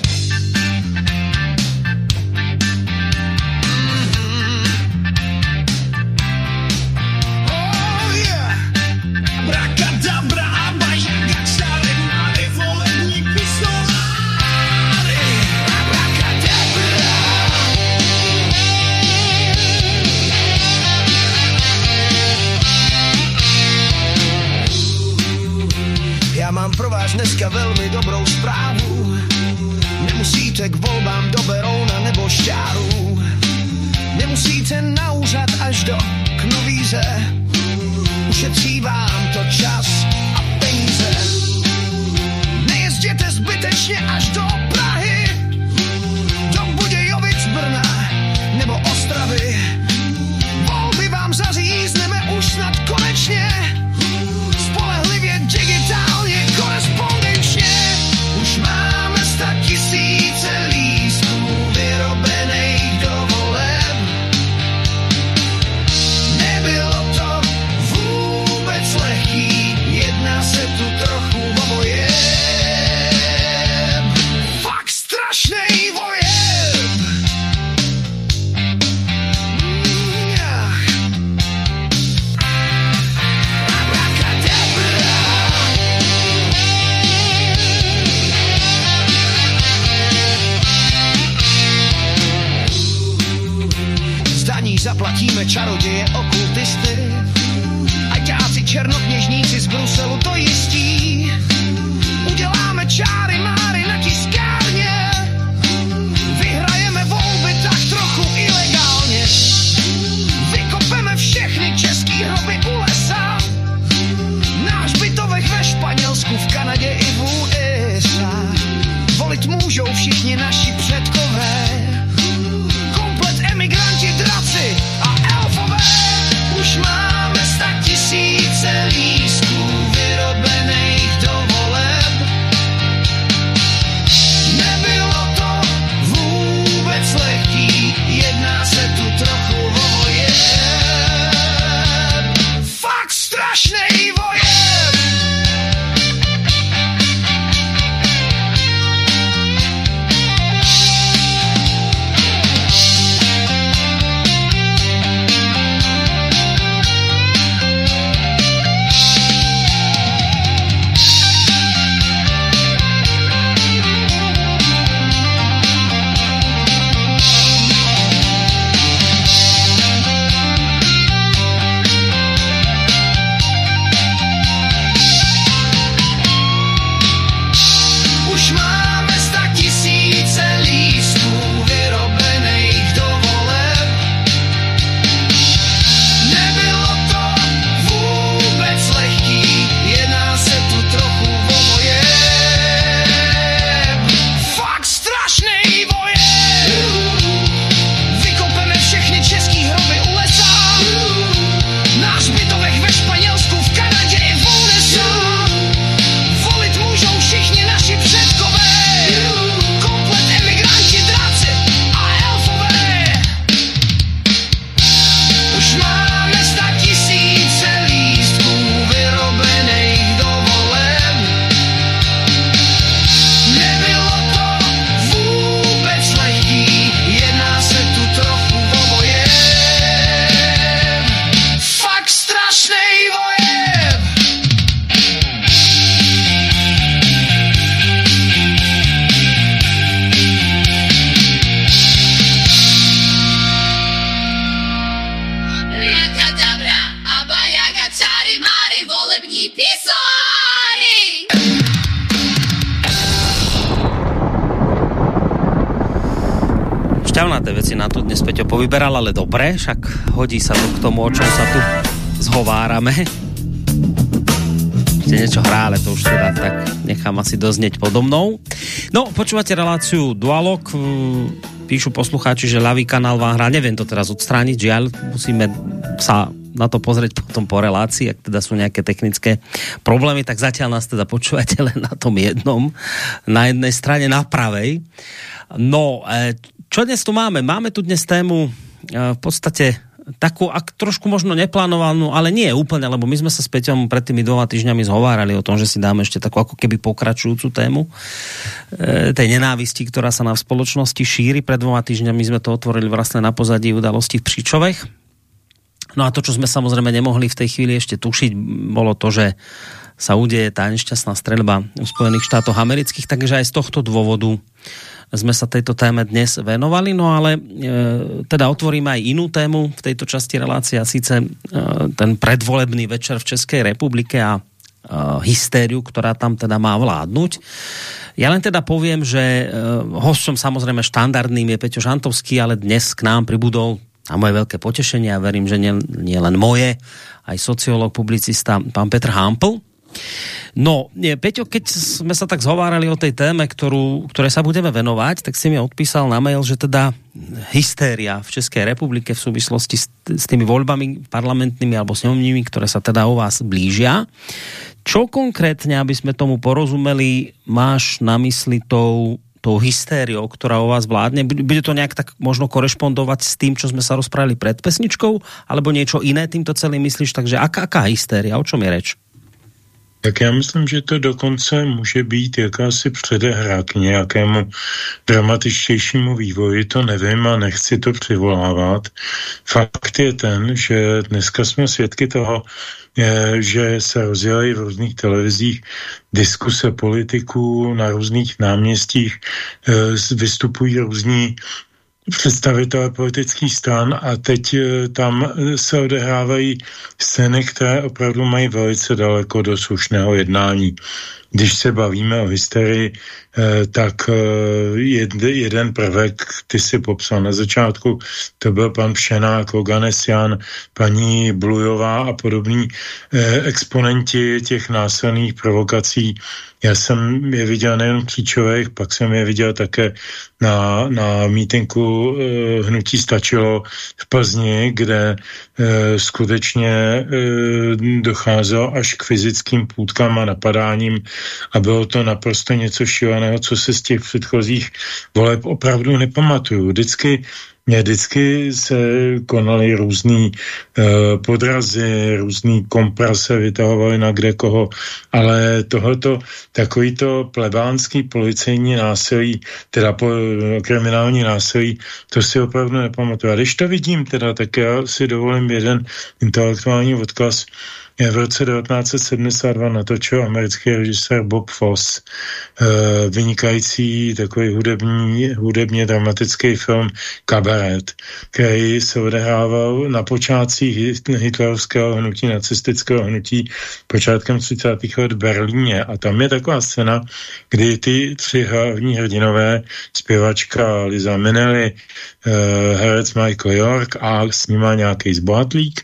veci na to dnes Peťo povyberal, ale dobre, však hodí sa to k tomu, o čom sa tu zhovárame. Ešte niečo hrá, ale to už teda tak nechám asi doznieť podo mnou. No, počúvate reláciu Dualog, píšu poslucháči, že ľavý kanál vám hrá, neviem to teraz odstrániť, žiaľ, musíme sa na to pozrieť potom po relácii, ak teda sú nejaké technické problémy, tak zatiaľ nás teda počúvate len na tom jednom, na jednej strane, na pravej. No, e, čo dnes tu máme? Máme tu dnes tému e, v podstate takú ak trošku možno neplánovanú, ale nie úplne, lebo my sme sa s Peťom pred tými dvoma týždňami zhovárali o tom, že si dáme ešte takú ako keby pokračujúcu tému e, tej nenávisti, ktorá sa na v spoločnosti šíri. Pred dvoma týždňami sme to otvorili vlastne na pozadí udalostí v Příčovech. No a to, čo sme samozrejme nemohli v tej chvíli ešte tušiť, bolo to, že sa udeje tá nešťastná streľba v Spojených štátoch amerických, takže aj z tohto dôvodu sme sa tejto téme dnes venovali, no ale e, teda otvoríme aj inú tému v tejto časti relácie a síce e, ten predvolebný večer v Českej republike a e, hystériu, ktorá tam teda má vládnuť. Ja len teda poviem, že hosťom samozrejme štandardným je Peťo Žantovský, ale dnes k nám pribudol a moje veľké potešenie a verím, že nie, nie len moje, aj sociolog, publicista, pán Petr Hampl. No, Peťo, keď sme sa tak zhovárali o tej téme, ktorú, ktoré sa budeme venovať, tak si mi odpísal na mail, že teda hystéria v Českej republike v súvislosti s, s tými voľbami parlamentnými alebo snemovnými, ktoré sa teda u vás blížia. Čo konkrétne, aby sme tomu porozumeli, máš na mysli tou tou hystériou, ktorá o vás vládne? Bude to nejak tak možno korešpondovať s tým, čo sme sa rozprávali pred pesničkou? Alebo niečo iné týmto celým myslíš? Takže aká, aká hystéria? O čom je reč? Tak já myslím, že to dokonce může být jakási předehra k nějakému dramatičtějšímu vývoji, to nevím a nechci to přivolávat. Fakt je ten, že dneska jsme svědky toho, že se rozdělají v různých televizích diskuse politiků na různých náměstích, eh, vystupují různí představitelé politických stran a teď eh, tam eh, se odehrávají scény, které opravdu mají velice daleko do slušného jednání. Když se bavíme o hysterii, Eh, tak eh, jeden prvek, ty si popsal na začátku, to byl pan Pšenák, Oganesian, paní Blujová a podobní eh, exponenti těch násilných provokací. Já jsem je viděl nejen v Příčovech, pak jsem je viděl také na, na mítinku Hnutí stačilo v Plzni, kde skutečně docházelo až k fyzickým půdkám a napadáním a bylo to naprosto něco šíleného co se z těch předchozích voleb opravdu nepamatuju. Vždycky mě vždycky se konaly různý uh, podrazy, různý komprese vytahovali na kde koho, ale tohoto takovýto plebánský policejní násilí, teda po, kriminální násilí, to si opravdu nepamatuju. A když to vidím teda, tak já si dovolím jeden intelektuální odkaz v roce 1972 natočil americký režisér Bob Foss eh, vynikající takový hudební, hudebně dramatický film Kabaret, který se odehrával na počátcích hitlerovského hnutí, nacistického hnutí počátkem 30. let v Berlíně. A tam je taková scéna, kdy ty tři hlavní hrdinové, zpěvačka Liza Minnelli, uh, herec Michael York a s nima nějaký zbohatlík,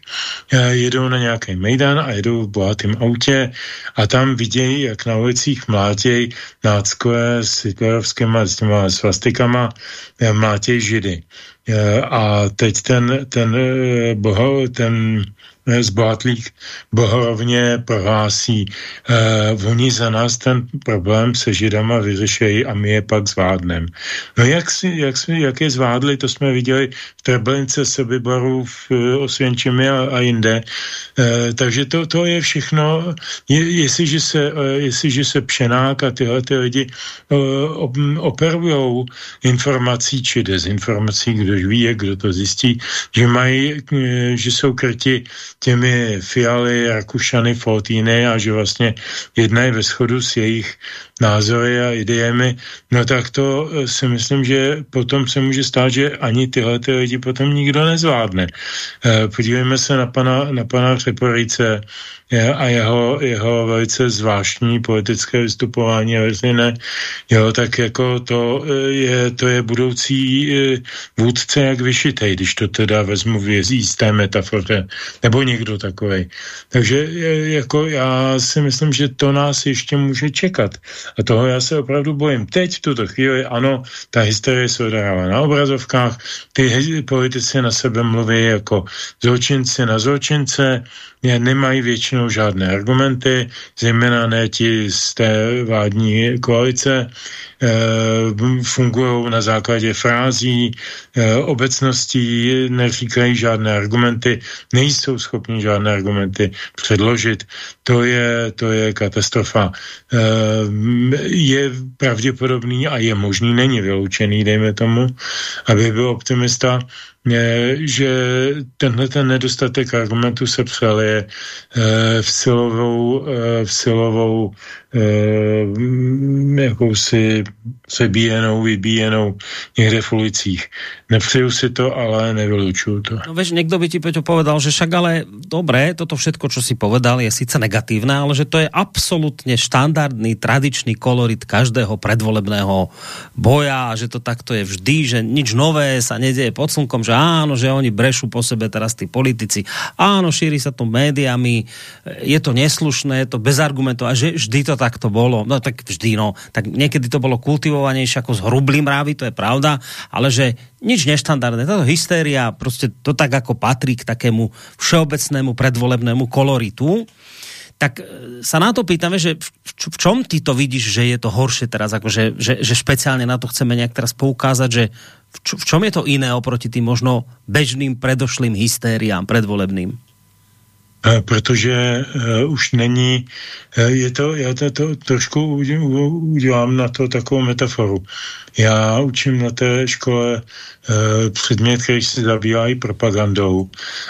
uh, jedou na nějaký mejdan a jedou v bohatém autě a tam vidějí, jak na ulicích mlátěj náckové s hitlerovskými s těma svastikama uh, mlátěj židy. Uh, a teď ten, ten, uh, boho, ten zbohatlých bohorovně prohlásí, uh, oni za nás ten problém se židama vyřešejí a my je pak zvládneme. No jak, si, jak, si, jak je zvládli, to jsme viděli v Treblince, Sobiboru, v uh, Osvěnčimi a, a jinde. Uh, takže to, to je všechno, je, jestliže, se, uh, jestliže se Pšenák a tyhle ty lidi op, operujou informací či dezinformací, kdo ví, kdo to zjistí, že mají, uh, že jsou kryti těmi Fialy, Rakušany, Foltíny a že vlastně jednají ve shodu s jejich názory a idejemi, no tak to eh, si myslím, že potom se může stát, že ani tyhle ty lidi potom nikdo nezvládne. Eh, podívejme se na pana, na pana Přeporice, a jeho, jeho velice zvláštní politické vystupování a veřejné, jo, tak jako to e, je, to je budoucí vůdce jak vyšitej, když to teda vezmu v jisté metafoře, nebo někdo takový. Takže jako já si myslím, že to nás ještě může čekat. A toho já se opravdu bojím. Teď v tuto chvíli, ano, ta historie se odehrává na obrazovkách, ty politici na sebe mluví jako zločinci na zločince, nemají většinou žádné argumenty, zejména ne ti z té vládní koalice, e, fungují na základě frází, e, obecností, neříkají žádné argumenty, nejsou schopni žádné argumenty předložit. To je, to je katastrofa. E, je pravděpodobný a je možný, není vyloučený, dejme tomu, aby byl optimista, že tenhle ten nedostatek argumentů se přelije v silovou, v silovou e, jakousi sebíjenou, vybíjenou někde v ulicích. Nepřeju si to, ale nevylučuju to. No vieš, někdo by ti Peťo povedal, že však ale dobré, toto všetko, čo si povedal, je sice negatívne, ale že to je absolútne štandardný, tradičný kolorit každého predvolebného boja že to takto je vždy, že nič nové sa nedieje pod slnkom, že áno, že oni brešú po sebe teraz tí politici. Áno, šíri sa to médiami, je to neslušné, je to bez argumentov a že vždy to takto bolo. No tak vždy, no. Tak niekedy to bolo kultivovanejšie ako s hrublým mrávy, to je pravda, ale že nič neštandardné. Táto hystéria, prostě to tak ako patrí k takému všeobecnému predvolebnému koloritu tak e, sa na to pýtame, že v, čom ty to vidíš, že je to horšie teraz, akože, že, že špeciálne na to chceme nejak teraz poukázať, že v čom je to iné oproti tým možno bežným predošlým hystériám predvolebným? Eh, protože uh, už není, uh, je to, já to, to trošku udělám na to takovou metaforu. Já učím na té škole uh, předmět, který se zabývá i propagandou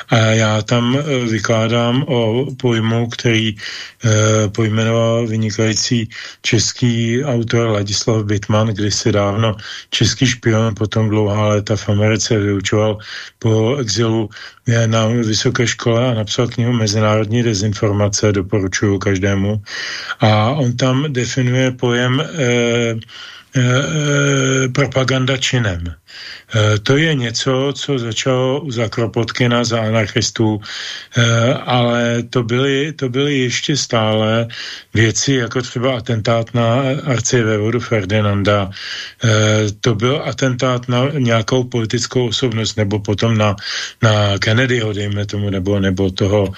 a já tam uh, vykládám o pojmu, který uh, pojmenoval vynikající český autor Ladislav Bitman, kdysi dávno český špion, potom dlouhá léta v Americe vyučoval po exilu na vysoké škole a napsal knihu Mezinárodní dezinformace, doporučuju každému. A on tam definuje pojem eh, eh, propaganda činem. Eh, to je něco, co začalo za Kropotkina, za anarchistů, eh, ale to byly, to byly ještě stále věci, jako třeba atentát na arcivévodu Ferdinanda. Eh, to byl atentát na nějakou politickou osobnost, nebo potom na, na Kennedyho, dejme tomu, nebo, nebo toho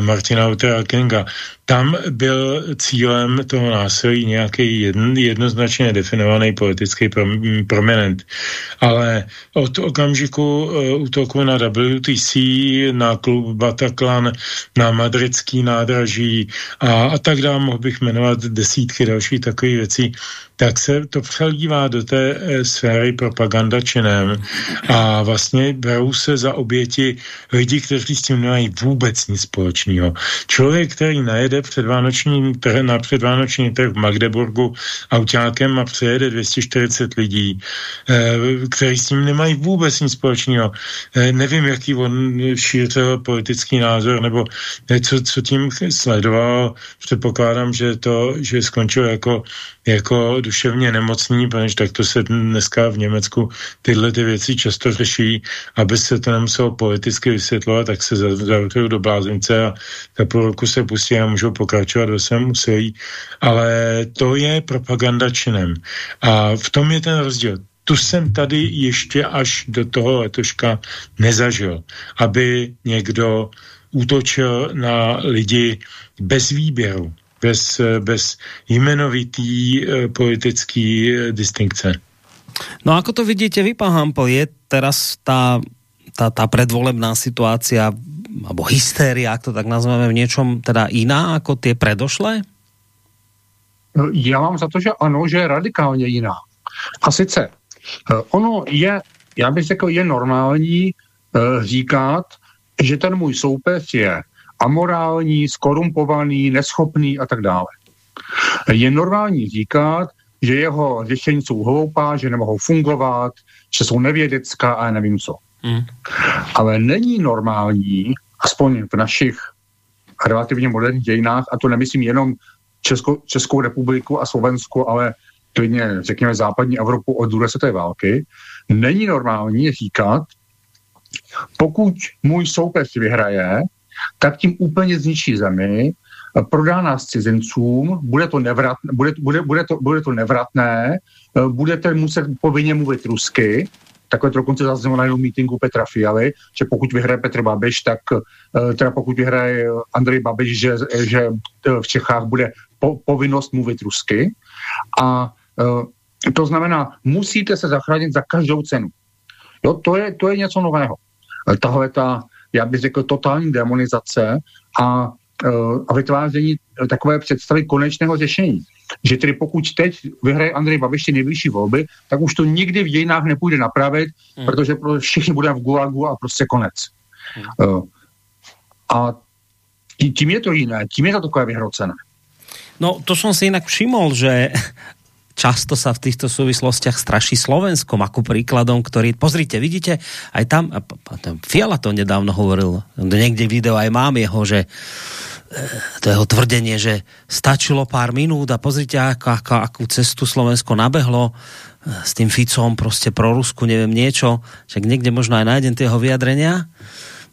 Martina Luthera Kinga tam byl cílem toho násilí nějaký jedn, jednoznačně definovaný politický prominent. Ale od okamžiku uh, útoku na WTC, na klub Bataclan, na madridský nádraží a, a tak dále, mohl bych jmenovat desítky dalších takových věcí, tak se to přelívá do té e, sféry propaganda činem a vlastně berou se za oběti lidi, kteří s tím nemají vůbec nic společného. Člověk, který najede předvánoční, na předvánoční trh v Magdeburgu autákem a přejede 240 lidí, e, kteří s tím nemají vůbec nic společného. E, nevím, jaký on šířil politický názor, nebo co, co tím sledoval. Předpokládám, že to, že skončil jako jako duševně nemocný, protože tak to se dneska v Německu tyhle ty věci často řeší, aby se to nemuselo politicky vysvětlovat, tak se zavřou do blázince a za půl roku se pustí a můžou pokračovat ve svém úsilí. Ale to je propaganda činem. A v tom je ten rozdíl tu jsem tady ještě až do toho letoška nezažil, aby někdo útočil na lidi bez výběru bez, bez jmenovitý e, politický e, distinkce. No ako to vidíte vy, pán Hampel, je teraz tá, tá, tá predvolebná situácia alebo hystéria, ak to tak nazveme, v něčem teda jiná jako tie predošlé? No, já mám za to, že ano, že je radikálně jiná. A sice, e, ono je, já bych řekl, je normální říkat, že ten můj soupeř je amorální, skorumpovaný, neschopný a tak dále. Je normální říkat, že jeho řešení jsou hloupá, že nemohou fungovat, že jsou nevědecká a nevím co. Mm. Ale není normální, aspoň v našich relativně moderních dějinách, a to nemyslím jenom Česko, Českou republiku a Slovensku, ale klidně, řekněme, západní Evropu od druhé světové války, není normální říkat, pokud můj soupeř vyhraje, tak tím úplně zničí zemi, prodá nás cizincům, bude to, nevrat, bude, bude, bude, to, bude to nevratné, budete muset povinně mluvit rusky, takhle dokonce zaznělo na jednom mítingu Petra Fialy, že pokud vyhraje Petr Babiš, tak eh, teda pokud vyhraje Andrej Babiš, že, že v Čechách bude po, povinnost mluvit rusky. A eh, to znamená, musíte se zachránit za každou cenu. Jo, to je, to je něco nového. Tahle ta, já bych řekl, totální demonizace a, eh, a vytváření takové představy konečného řešení že tedy pokud teď vyhraje Andrej Babiš ty nejvyšší volby, tak už to nikdy v dějinách nepůjde napravit, hmm. protože všichni budeme v gulagu a prostě konec. Hmm. Uh, a tím je to jiné, tím je to takové vyhrocené. No, to som si inak všimol, že často sa v týchto súvislostiach straší Slovenskom ako príkladom, ktorý, pozrite, vidíte, aj tam, Fiala to nedávno hovoril, niekde video aj mám jeho, že to jeho tvrdenie, že stačilo pár minút a pozrite, ako, ako, akú cestu Slovensko nabehlo eh, s tým Ficom, prostě pro Rusku, neviem niečo, však niekde možno aj nájdem tieho vyjadrenia.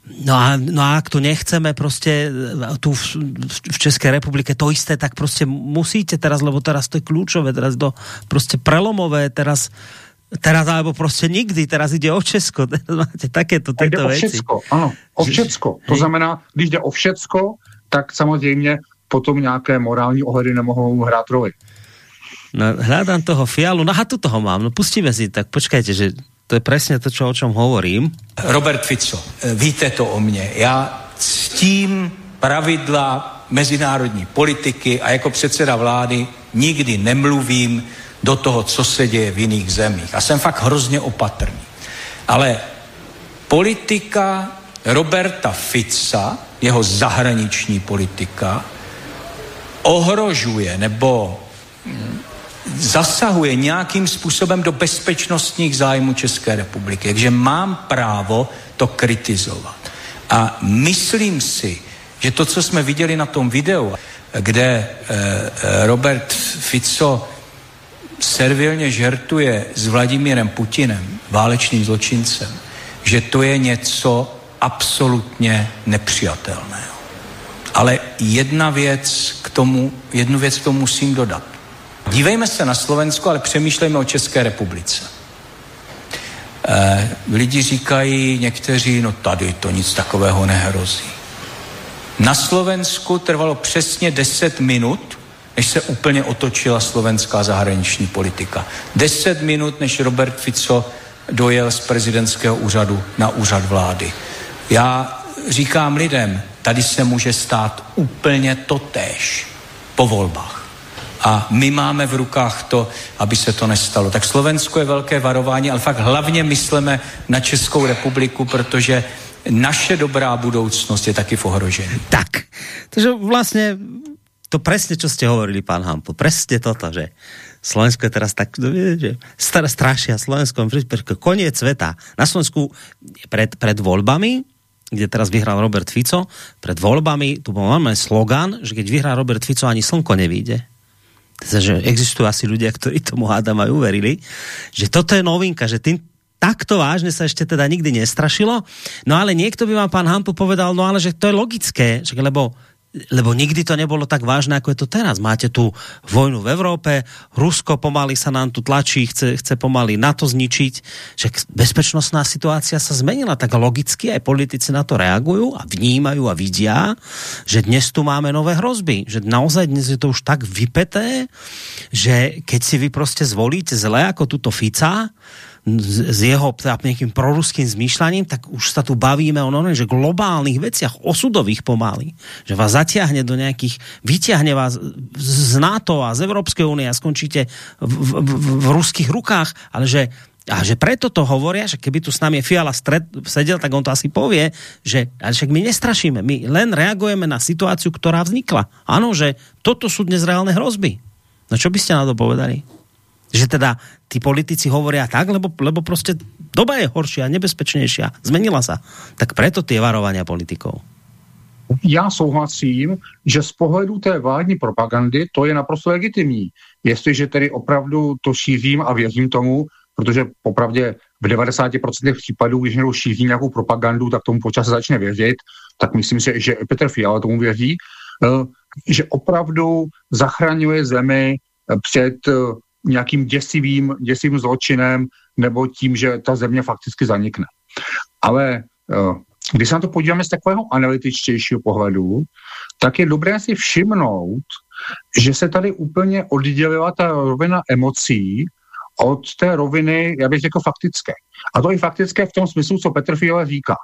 No a, no a ak tu nechceme prostě eh, tu v, v České republike to isté, tak prostě musíte teraz, lebo teraz to je kľúčové, teraz to prostě prelomové, teraz Teraz alebo prostě nikdy, teraz ide o Česko. Máte takéto tyto o věci. Všecko, ano, o všecko. To znamená, když jde o všecko, tak samozřejmě potom nějaké morální ohledy nemohou hrát roli. No, hľadám toho fialu, no a tu toho mám, no pustíme si, tak počkajte, že to je přesně to, čo, o čom hovorím. Robert Fico, víte to o mně, já ctím pravidla mezinárodní politiky a jako předseda vlády nikdy nemluvím do toho, co se děje v jiných zemích. A jsem fakt hrozně opatrný. Ale politika Roberta Fica jeho zahraniční politika ohrožuje nebo zasahuje nějakým způsobem do bezpečnostních zájmů České republiky. Takže mám právo to kritizovat. A myslím si, že to, co jsme viděli na tom videu, kde eh, Robert Fico servilně žertuje s Vladimírem Putinem, válečným zločincem, že to je něco, absolutně nepřijatelného. Ale jedna věc k tomu, jednu věc k tomu musím dodat. Dívejme se na Slovensko, ale přemýšlejme o České republice. E, lidi říkají někteří, no tady to nic takového nehrozí. Na Slovensku trvalo přesně 10 minut, než se úplně otočila slovenská zahraniční politika. 10 minut, než Robert Fico dojel z prezidentského úřadu na úřad vlády. Já říkám lidem, tady se může stát úplně totéž po volbách. A my máme v rukách to, aby se to nestalo. Tak Slovensko je velké varování, ale fakt hlavně myslíme na Českou republiku, protože naše dobrá budoucnost je taky v ohrožení. Tak, takže vlastně to přesně, co jste hovorili, pán Hampl, přesně toto, že Slovensko je teraz tak, že strašia Slovensko, koniec sveta. Na Slovensku pred, pred voľbami kde teraz vyhral Robert Fico, pred voľbami, tu normálny slogan, že keď vyhrá Robert Fico, ani slnko nevíde. Takže existujú asi ľudia, ktorí tomu hádam aj uverili, že toto je novinka, že tým, takto vážne sa ešte teda nikdy nestrašilo. No ale niekto by vám pán Hampu povedal, no ale že to je logické, že lebo lebo nikdy to nebolo tak vážné, ako je to teraz. Máte tu vojnu v Európe, Rusko pomaly sa nám tu tlačí, chce, chce pomaly NATO zničiť, že bezpečnostná situácia sa zmenila, tak logicky aj politici na to reagujú a vnímajú a vidia, že dnes tu máme nové hrozby, že naozaj dnes je to už tak vypeté, že keď si vy prostě zvolíte zle ako tuto Fica, s jeho nejakým proruským zmýšľaním, tak už sa tu bavíme o normálne, že globálnych veciach, osudových pomaly, že vás zatiahne do nejakých, vyťahne vás z NATO a z Európskej únie a skončíte v, v, v, v ruských rukách, ale že A že preto to hovoria, že keby tu s nami Fiala stred, sedel, tak on to asi povie, že ale však my nestrašíme, my len reagujeme na situáciu, ktorá vznikla. Áno, že toto sú dnes reálne hrozby. No čo by ste na to povedali? Že teda tí politici hovoria tak, lebo, lebo prostě doba je horšia, nebezpečnější, zmenila sa. Tak preto tie varovania politikov. Já souhlasím, že z pohledu té vládní propagandy to je naprosto legitimní. Jestliže tedy opravdu to šířím a věřím tomu, protože popravdě v 90% případů, když někdo šíří nějakou propagandu, tak tomu počas začne věřit, tak myslím si, že Petr Fiala tomu věří, eh, že opravdu zachraňuje zemi eh, před eh, nějakým děsivým, děsivým zločinem nebo tím, že ta země fakticky zanikne. Ale když se na to podíváme z takového analytičtějšího pohledu, tak je dobré si všimnout, že se tady úplně oddělila ta rovina emocí od té roviny, já bych řekl, faktické. A to i faktické v tom smyslu, co Petr Fiala říká.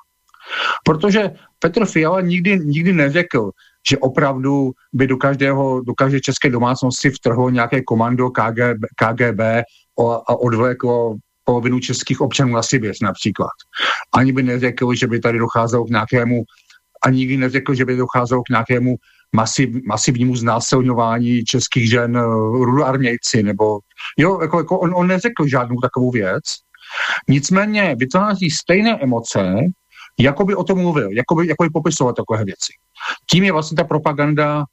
Protože Petr Fiala nikdy, nikdy neřekl, že opravdu by do, každého, do každé české domácnosti vtrhlo nějaké komando KGB, KGB a odvleklo polovinu českých občanů na Siběř například. Ani by neřekl, že by tady docházelo k nějakému, ani nikdy neřekl, že by docházelo k nějakému masiv, masivnímu znásilňování českých žen eh, rudoarmějci, nebo jo, jako, jako on, on neřekl žádnou takovou věc. Nicméně vytváří stejné emoce, jako by o tom mluvil, jako by, jako by popisoval takové věci. Tím je vlastně ta propaganda,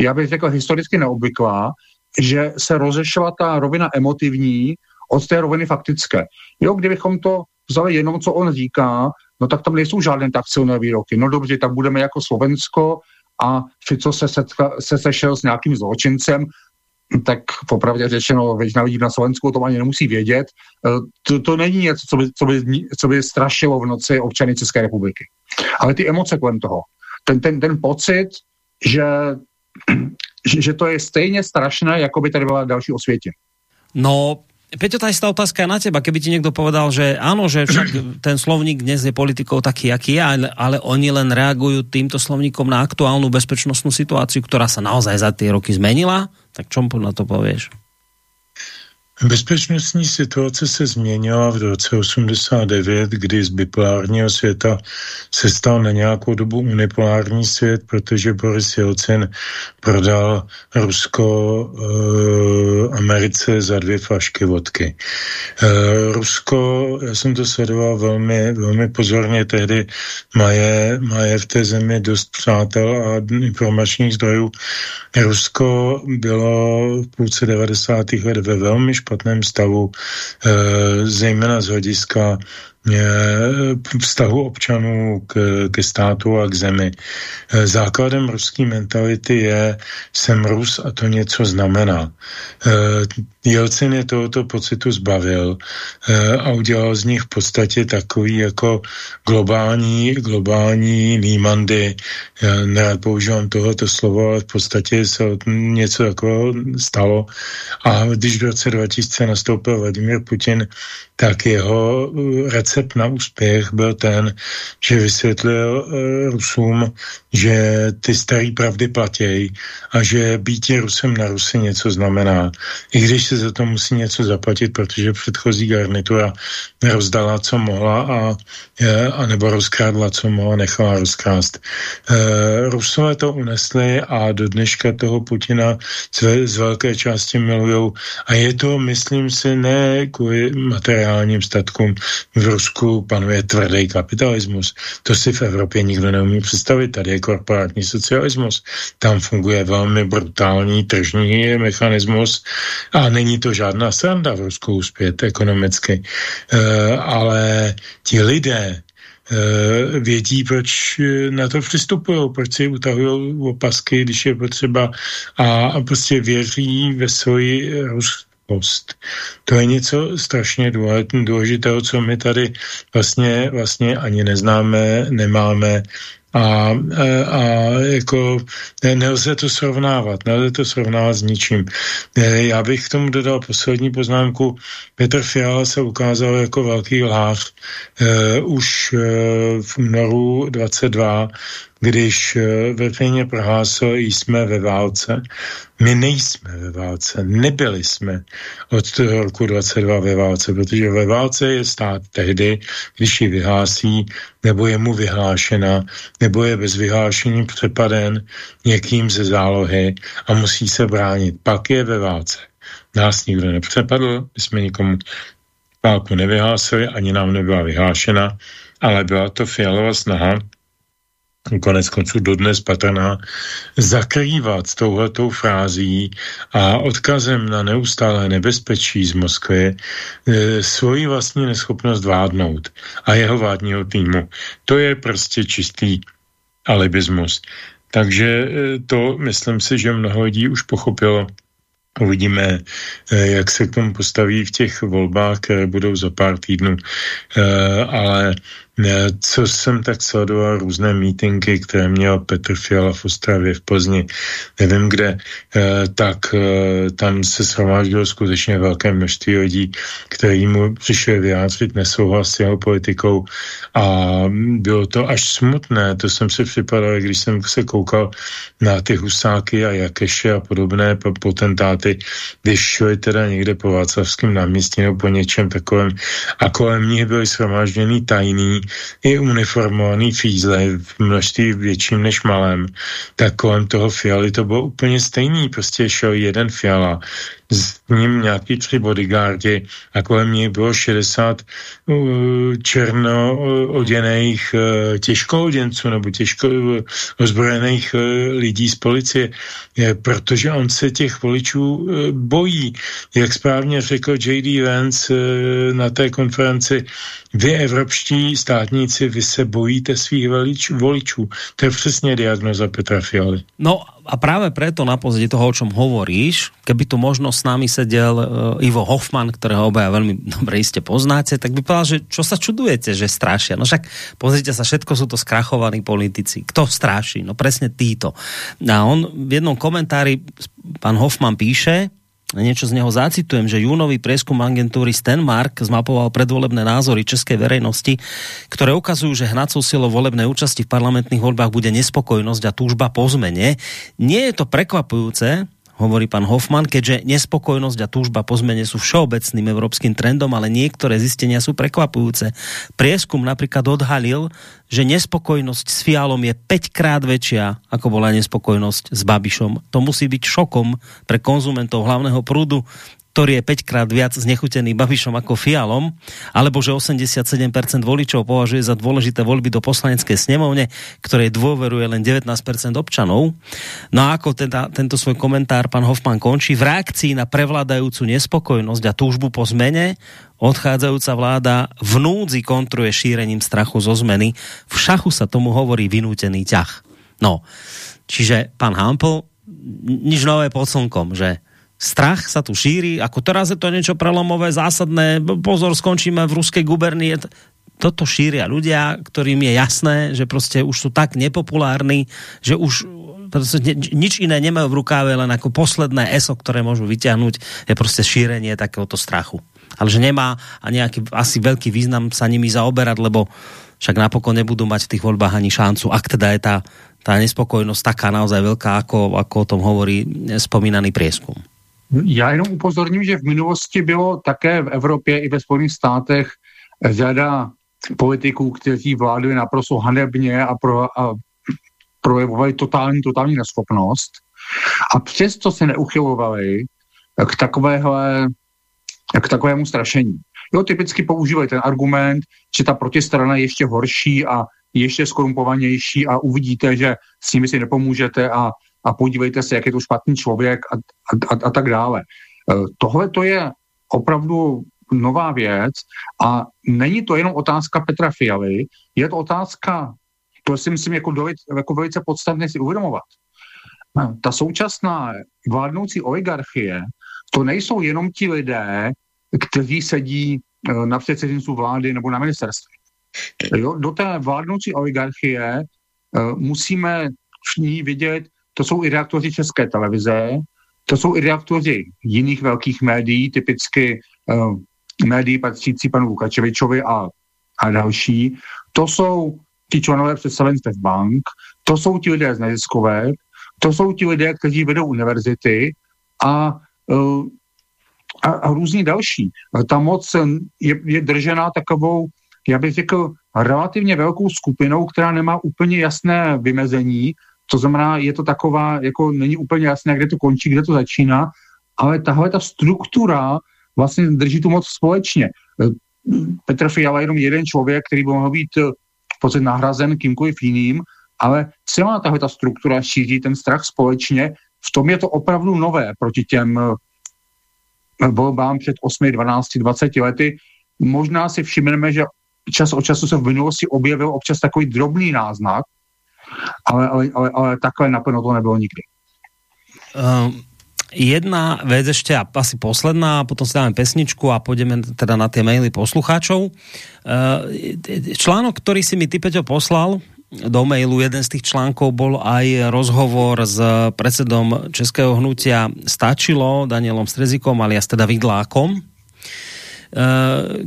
já bych řekl, historicky neobvyklá, že se rozešla ta rovina emotivní od té roviny faktické. Jo, kdybychom to vzali jenom, co on říká, no tak tam nejsou žádné tak silné výroky. No dobře, tak budeme jako Slovensko a Fico se, setka, se sešel s nějakým zločincem, tak popravdě řečeno, většina lidí na Slovensku to ani nemusí vědět. E, to, to není něco, co by, co, by, co by strašilo v noci občany České republiky. Ale ty emoce kolem toho, ten, ten, ten pocit, že, že to je stejně strašné, jako by tady byla další osvětě. No, Peťo, tá istá otázka na teba. Keby ti niekto povedal, že áno, že však ten slovník dnes je politikou taký, aký je, ale, ale oni len reagujú týmto slovníkom na aktuálnu bezpečnostnú situáciu, ktorá sa naozaj za tie roky zmenila, tak čom na to povieš? Bezpečnostní situace se změnila v roce 89, kdy z bipolárního světa se stal na nějakou dobu unipolární svět, protože Boris Jelcin prodal Rusko e, Americe za dvě flašky vodky. E, Rusko, já jsem to sledoval velmi, velmi pozorně, tehdy má je, má je v té zemi dost přátel a informačních zdrojů. Rusko bylo v půlce 90. let ve velmi špatné špatném stavu, eh, zejména z hlediska vztahu občanů k, ke státu a k zemi. E, základem ruské mentality je jsem Rus a to něco znamená. Jelcin je tohoto pocitu zbavil e, a udělal z nich v podstatě takový jako globální, globální nímandy. Já nerad používám tohoto slovo, ale v podstatě se něco takového stalo. A když v roce 2000 nastoupil Vladimír Putin, tak jeho recept na úspěch byl ten, že vysvětlil uh, Rusům, že ty staré pravdy platějí a že být Rusem na Rusy něco znamená. I když se za to musí něco zaplatit, protože předchozí garnitura rozdala, co mohla a, a nebo rozkrádla, co mohla, nechala rozkrást. Uh, Rusové to unesli a do dneška toho Putina z, z velké části milujou a je to, myslím si, ne kvůli materiálním statkům v Rusku panuje tvrdý kapitalismus. To si v Evropě nikdo neumí představit. Tady je korporátní socialismus. Tam funguje velmi brutální tržní mechanismus a není to žádná sranda v Rusku uspět ekonomicky. E, ale ti lidé, Uh, vědí, proč na to přistupují, proč si utahují opasky, když je potřeba a, a prostě věří ve svoji rus, post. To je něco strašně důležitého, co my tady vlastně, vlastně ani neznáme, nemáme A, e, a jako nelze to srovnávat, nelze to srovnávat s ničím. E, já bych k tomu dodal poslední poznámku. Petr Fiala se ukázal jako velký lhář uh, už uh, v únoru 22 když eh, veřejně prohlásil, jsme ve válce. My nejsme ve válce, nebyli jsme od toho roku 22 ve válce, protože ve válce je stát tehdy, když ji vyhlásí, nebo je mu vyhlášena, nebo je bez vyhlášení přepaden někým ze zálohy a musí se bránit. Pak je ve válce. Nás nikdo nepřepadl, my jsme nikomu válku nevyhlásili, ani nám nebyla vyhlášena, ale byla to fialová snaha konec konců dodnes patrná, zakrývat touhletou frází a odkazem na neustálé nebezpečí z Moskvy e, svoji vlastní neschopnost vládnout a jeho vládního týmu. To je prostě čistý alibismus. Takže e, to myslím si, že mnoho lidí už pochopilo. Uvidíme, e, jak se k tomu postaví v těch volbách, které budou za pár týdnů. E, ale co jsem tak sledoval různé mítinky, které měl Petr Fiala v Ostravě, v Plzni, nevím kde, eh, tak eh, tam se shromáždilo skutečně velké množství lidí, kteří mu přišli vyjádřit nesouhlas s jeho politikou a bylo to až smutné, to jsem si připadal, když jsem se koukal na ty husáky a jakeše a podobné potentáty, když šli teda někde po Václavském náměstí nebo po něčem takovém a kolem nich byli shromážděný tajný i uniformovaný fízle v množství větším než malém, tak kolem toho fialy to bylo úplně stejný. Prostě šel jeden fiala, s ním nějaký tři bodyguardi a kolem něj bylo 60 uh, černo oděných uh, těžkooděnců nebo těžko uh, ozbrojených uh, lidí z policie, protože on se těch voličů bojí. Jak správně řekl J.D. Vance na té konferenci, vy evropští státníci, vy se bojíte svých voličů. voličů. To je přesně diagnoza Petra Fialy. No a práve preto na pozadí toho, o čom hovoríš, keby tu možno s nami sedel uh, Ivo Hoffman, ktorého obaja veľmi dobre iste poznáte, tak by povedal, že čo sa čudujete, že strašia. No však pozrite sa, všetko sú to skrachovaní politici. Kto straší? No presne títo. A on v jednom komentári, pán Hoffman píše, niečo z neho zacitujem, že júnový prieskum agentúry Stenmark zmapoval predvolebné názory českej verejnosti, ktoré ukazujú, že hnacou silou volebnej účasti v parlamentných voľbách bude nespokojnosť a túžba po zmene. Nie je to prekvapujúce, hovorí pán Hoffman, keďže nespokojnosť a túžba po zmene sú všeobecným európskym trendom, ale niektoré zistenia sú prekvapujúce. Prieskum napríklad odhalil, že nespokojnosť s Fialom je 5 krát väčšia, ako bola nespokojnosť s Babišom. To musí byť šokom pre konzumentov hlavného prúdu ktorý je 5 krát viac znechutený Babišom ako Fialom, alebo že 87% voličov považuje za dôležité voľby do poslaneckej snemovne, ktorej dôveruje len 19% občanov. No a ako teda tento svoj komentár pán Hoffman končí, v reakcii na prevládajúcu nespokojnosť a túžbu po zmene odchádzajúca vláda v núdzi kontruje šírením strachu zo zmeny. V šachu sa tomu hovorí vynútený ťah. No, čiže pán Hampel, nič nové pod slnkom, že strach sa tu šíri, ako teraz je to niečo prelomové, zásadné, pozor, skončíme v ruskej gubernie. Toto šíria ľudia, ktorým je jasné, že prostě už sú tak nepopulárni, že už prostě nič iné nemajú v rukáve, len ako posledné ESO, ktoré môžu vyťahnuť, je prostě šírenie takéhoto strachu. Ale že nemá a nejaký asi veľký význam sa nimi zaoberať, lebo však napokon nebudú mať v tých voľbách ani šancu, ak teda je tá, tá nespokojnosť taká naozaj veľká, ako, ako o tom hovorí spomínaný prieskum. Já jenom upozorním, že v minulosti bylo také v Evropě i ve Spojených státech řada politiků, kteří vládli naprosto hanebně a, pro, a projevovali totální, totální neschopnost a přesto se neuchylovali k, takovéhle, k takovému strašení. Jo, typicky používají ten argument, že ta protistrana je ještě horší a ještě skorumpovanější a uvidíte, že s nimi si nepomůžete a a podívejte se, jak je to špatný člověk a, a, a, a tak dále. E, tohle to je opravdu nová věc a není to jenom otázka Petra Fialy, je to otázka, to si myslím jako, dolit, jako velice podstatné si uvědomovat. E, ta současná vládnoucí oligarchie, to nejsou jenom ti lidé, kteří sedí e, na předsednictvu vlády nebo na ministerství. Jo, do té vládnoucí oligarchie musíme ní vidět, to jsou i reaktoři České televize, to jsou i reaktoři jiných velkých médií, typicky uh, médií patřící panu Lukačevičovi a, a další. To jsou ti členové představenstev bank, to jsou ti lidé z neziskovek, to jsou ti lidé, kteří vedou univerzity a, uh, a, a různí další. Ta moc je, je držená takovou, já bych řekl, relativně velkou skupinou, která nemá úplně jasné vymezení, to znamená, je to taková, jako není úplně jasné, kde to končí, kde to začíná, ale tahle ta struktura vlastně drží tu moc společně. Petr Fiala je jenom jeden člověk, který by mohl být eh, v podstatě nahrazen kýmkoliv jiným, ale celá tahle ta struktura šíří ten strach společně. V tom je to opravdu nové proti těm eh, volbám před 8, 12, 20 lety. Možná si všimneme, že čas od času se v minulosti objevil občas takový drobný náznak, ale, ale, ale, ale takhle naplno to nebylo nikdy. Um, jedna vec ešte a asi posledná, potom si dáme pesničku a pôjdeme teda na tie maily poslucháčov. Uh, článok, ktorý si mi ty, Peťo, poslal do mailu, jeden z tých článkov bol aj rozhovor s predsedom Českého hnutia Stačilo, Danielom Strezikom, alias teda Vidlákom,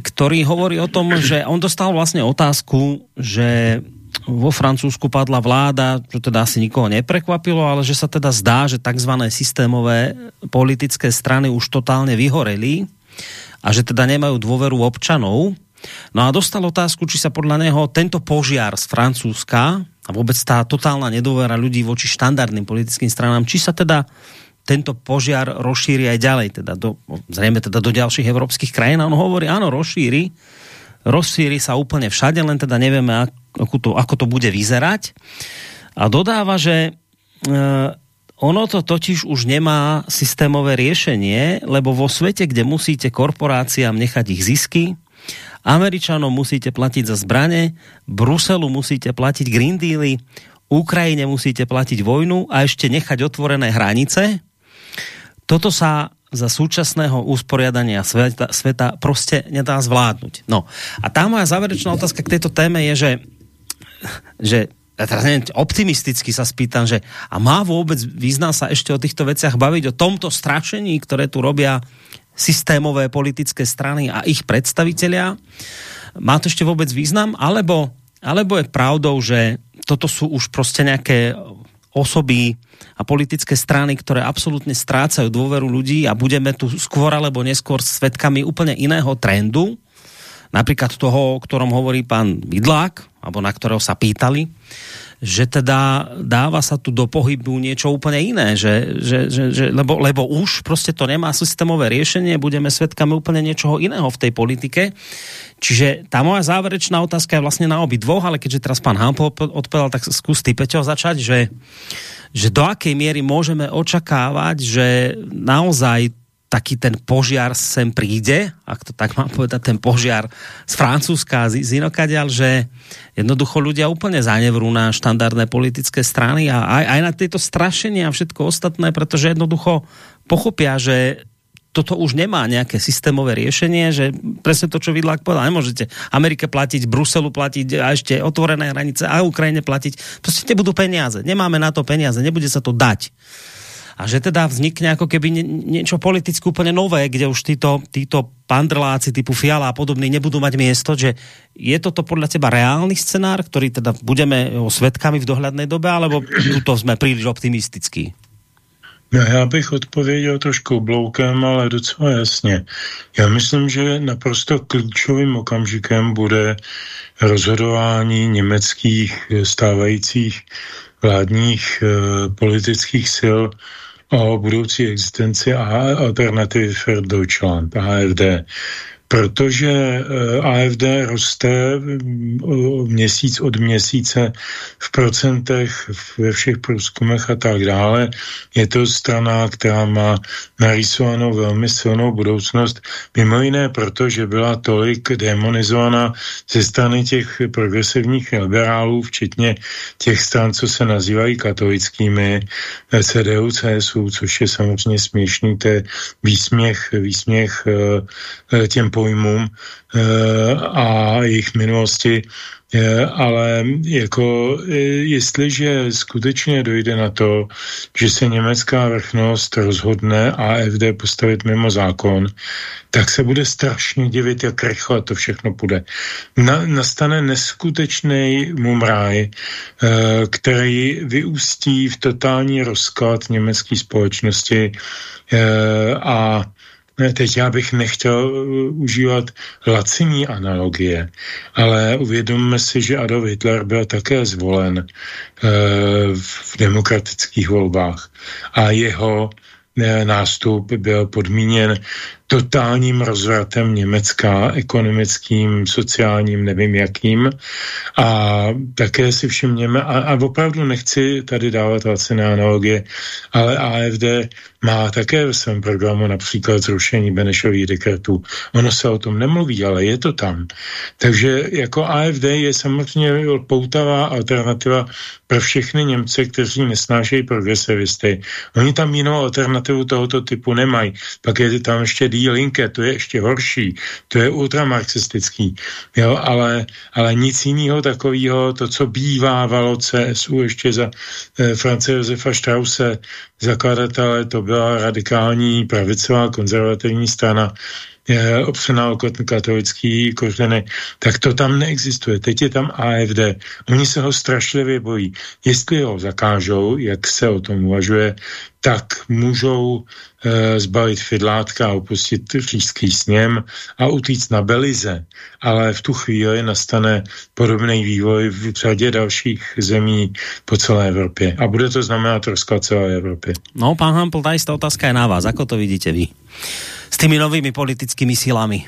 ktorý hovorí o tom, že on dostal vlastne otázku, že vo Francúzsku padla vláda, čo teda asi nikoho neprekvapilo, ale že sa teda zdá, že tzv. systémové politické strany už totálne vyhoreli a že teda nemajú dôveru občanov. No a dostal otázku, či sa podľa neho tento požiar z Francúzska a vôbec tá totálna nedôvera ľudí voči štandardným politickým stranám, či sa teda tento požiar rozšíri aj ďalej, teda do, zrejme teda do ďalších evropských krajín. A on hovorí, áno, rozšíri, rozšíri sa úplne všade, len teda nevieme, ako to, ako to bude vyzerať. A dodáva, že e, ono to totiž už nemá systémové riešenie, lebo vo svete, kde musíte korporáciám nechať ich zisky, Američanom musíte platiť za zbrane, Bruselu musíte platiť Green Dealy, Ukrajine musíte platiť vojnu a ešte nechať otvorené hranice. Toto sa za súčasného usporiadania sveta, sveta prostě nedá zvládnuť. No a tá moja záverečná otázka k tejto téme je, že, že ja teraz neviem, optimisticky sa spýtam, že a má vôbec význam sa ešte o týchto veciach baviť, o tomto strašení, ktoré tu robia systémové politické strany a ich predstavitelia? Má to ešte vôbec význam? Alebo, alebo je pravdou, že toto sú už prostě nejaké osoby a politické strany, ktoré absolútne strácajú dôveru ľudí a budeme tu skôr alebo neskôr svetkami úplne iného trendu, napríklad toho, o ktorom hovorí pán Vidlák, alebo na ktorého sa pýtali, že teda dáva sa tu do pohybu niečo úplne iné, že, že, že, že lebo, lebo už prostě to nemá systémové riešenie, budeme svedkami úplne niečoho iného v tej politike. Čiže tá moja záverečná otázka je vlastne na obi dvoch, ale keďže teraz pán Hampo odpovedal, tak skús ty, Peťo, začať, že, že do akej miery môžeme očakávať, že naozaj taký ten požiar sem príde, ak to tak mám povedať, ten požiar z Francúzska, z, z inokadiaľ, že jednoducho ľudia úplne zanevrú na štandardné politické strany a aj, aj na tieto strašenia a všetko ostatné, pretože jednoducho pochopia, že toto už nemá nejaké systémové riešenie, že presne to, čo Vidlák povedal, nemôžete Amerike platiť, Bruselu platiť a ešte otvorené hranice a Ukrajine platiť. Prostě nebudú peniaze. Nemáme na to peniaze, nebude sa to dať a že teda vznikne ako keby niečo politicky úplne nové, kde už títo, títo pandrláci typu Fiala a podobní nebudú mať miesto, že je toto podľa teba reálny scenár, ktorý teda budeme svetkami v dohľadnej dobe, alebo tuto sme príliš optimistický? No, já bych odpověděl trošku bloukem, ale docela jasně. Já myslím, že naprosto klíčovým okamžikem bude rozhodování německých stávajících vládních e, politických sil o budoucí existenci a alternativy für Deutschland, AFD protože eh, AFD roste mm, měsíc od měsíce v procentech ve všech průzkumech a tak dále. Je to strana, která má narýsovanou velmi silnou budoucnost, mimo jiné proto, že byla tolik demonizovaná ze strany těch progresivních liberálů, včetně těch stran, co se nazývají katolickými, CDU, CSU, což je samozřejmě směšný, to je výsměch, výsměch eh, těm pojmům a jejich minulosti ale jako jestliže skutečně dojde na to, že se německá vrchnost rozhodne AFD postavit mimo zákon, tak se bude strašně divit, jak rychle to všechno půjde. Na, nastane neskutečný mumraj, eh, který vyústí v totální rozklad německé společnosti eh, a Teď já bych nechtěl uh, užívat laciní analogie, ale uvědomme si, že Adolf Hitler byl také zvolen uh, v demokratických volbách a jeho uh, nástup byl podmíněn totálním rozvratem Německa, ekonomickým, sociálním, nevím jakým. A také si všimněme, a, a opravdu nechci tady dávat laciné analogie, ale AFD má také ve svém programu například zrušení Benešových dekretů. Ono se o tom nemluví, ale je to tam. Takže jako AFD je samozřejmě poutavá alternativa pro všechny Němce, kteří nesnášejí progresivisty. Oni tam jinou alternativu tohoto typu nemají. Pak je tam ještě D-linke, to je ještě horší, to je ultramarxistický, jo, ale, ale nic jiného takového, to, co bývávalo CSU ještě za eh, France Josefa Strause, zakladatele, to byla radikální pravicová konzervativní strana, je opřená o katolický kořeny, tak to tam neexistuje. Teď je tam AFD. Oni se ho strašlivě bojí. Jestli ho zakážou, jak se o tom uvažuje, tak můžou e, zbavit fidlátka a opustit říšský sněm a utíct na Belize. Ale v tu chvíli nastane podobný vývoj v řadě dalších zemí po celé Evropě. A bude to znamenat rozklad celé Evropy. No, pán Hampl, ta otázka je na vás. Ako to vidíte vy? S těmi novými politickými silami.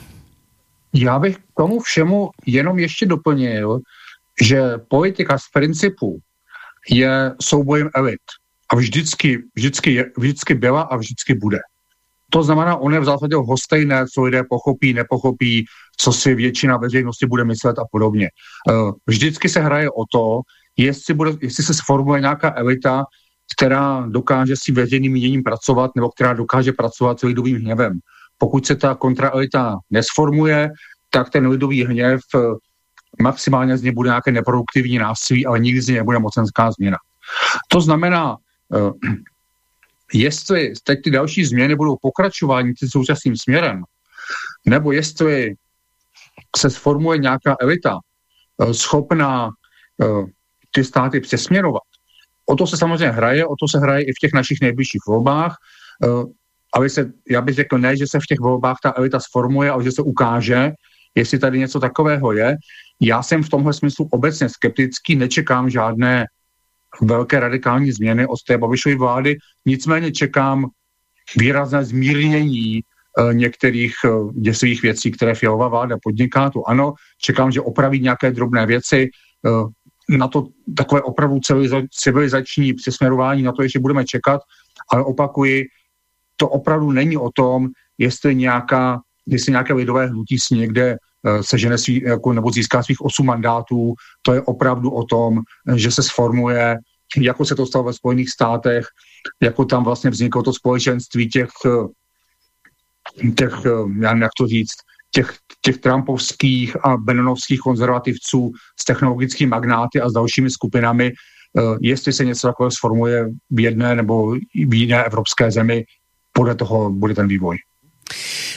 Já bych k tomu všemu jenom ještě doplnil, že politika z principu je soubojem elit a vždycky, vždycky, je, vždycky byla a vždycky bude. To znamená, on je v zásadě hostejné, co lidé pochopí, nepochopí, co si většina veřejnosti bude myslet a podobně. Eh, vždycky se hraje o to, jestli, bude, jestli se sformuje nějaká elita, která dokáže si veřejným míněním pracovat nebo která dokáže pracovat s lidovým hněvem. Pokud se ta kontraelita nesformuje, tak ten lidový hněv eh, maximálně z něj bude nějaké neproduktivní násilí, ale nikdy z něj nebude mocenská změna. To znamená, Uh, jestli teď ty další změny budou pokračování tím současným směrem, nebo jestli se sformuje nějaká elita uh, schopná ty státy přesměrovat. O to se samozřejmě hraje, o to se hraje i v těch našich nejbližších volbách. Aby se, já bych řekl ne, že se v těch volbách ta elita sformuje, ale že se ukáže, jestli tady něco takového je. Já jsem v tomhle smyslu obecně skeptický, nečekám žádné velké radikální změny od té Babišovy vlády, nicméně čekám výrazné zmírnění uh, některých uh, děsivých věcí, které Fialová vláda podniká. To ano, čekám, že opraví nějaké drobné věci, na to takové opravdu civilizační přesměrování, na to ještě budeme čekat, ale opakuji, to opravdu není o tom, jestli, nějaká, jestli nějaké lidové hnutí si někde sežene svý, jako, nebo získá svých osm mandátů. To je opravdu o tom, že se sformuje, jako se to stalo ve Spojených státech, jako tam vlastně vzniklo to společenství těch, těch já nevím, jak to říct, těch, těch trumpovských a benonovských konzervativců s technologickými magnáty a s dalšími skupinami, jestli se něco takové sformuje v jedné nebo v jiné evropské zemi, podle toho bude ten vývoj.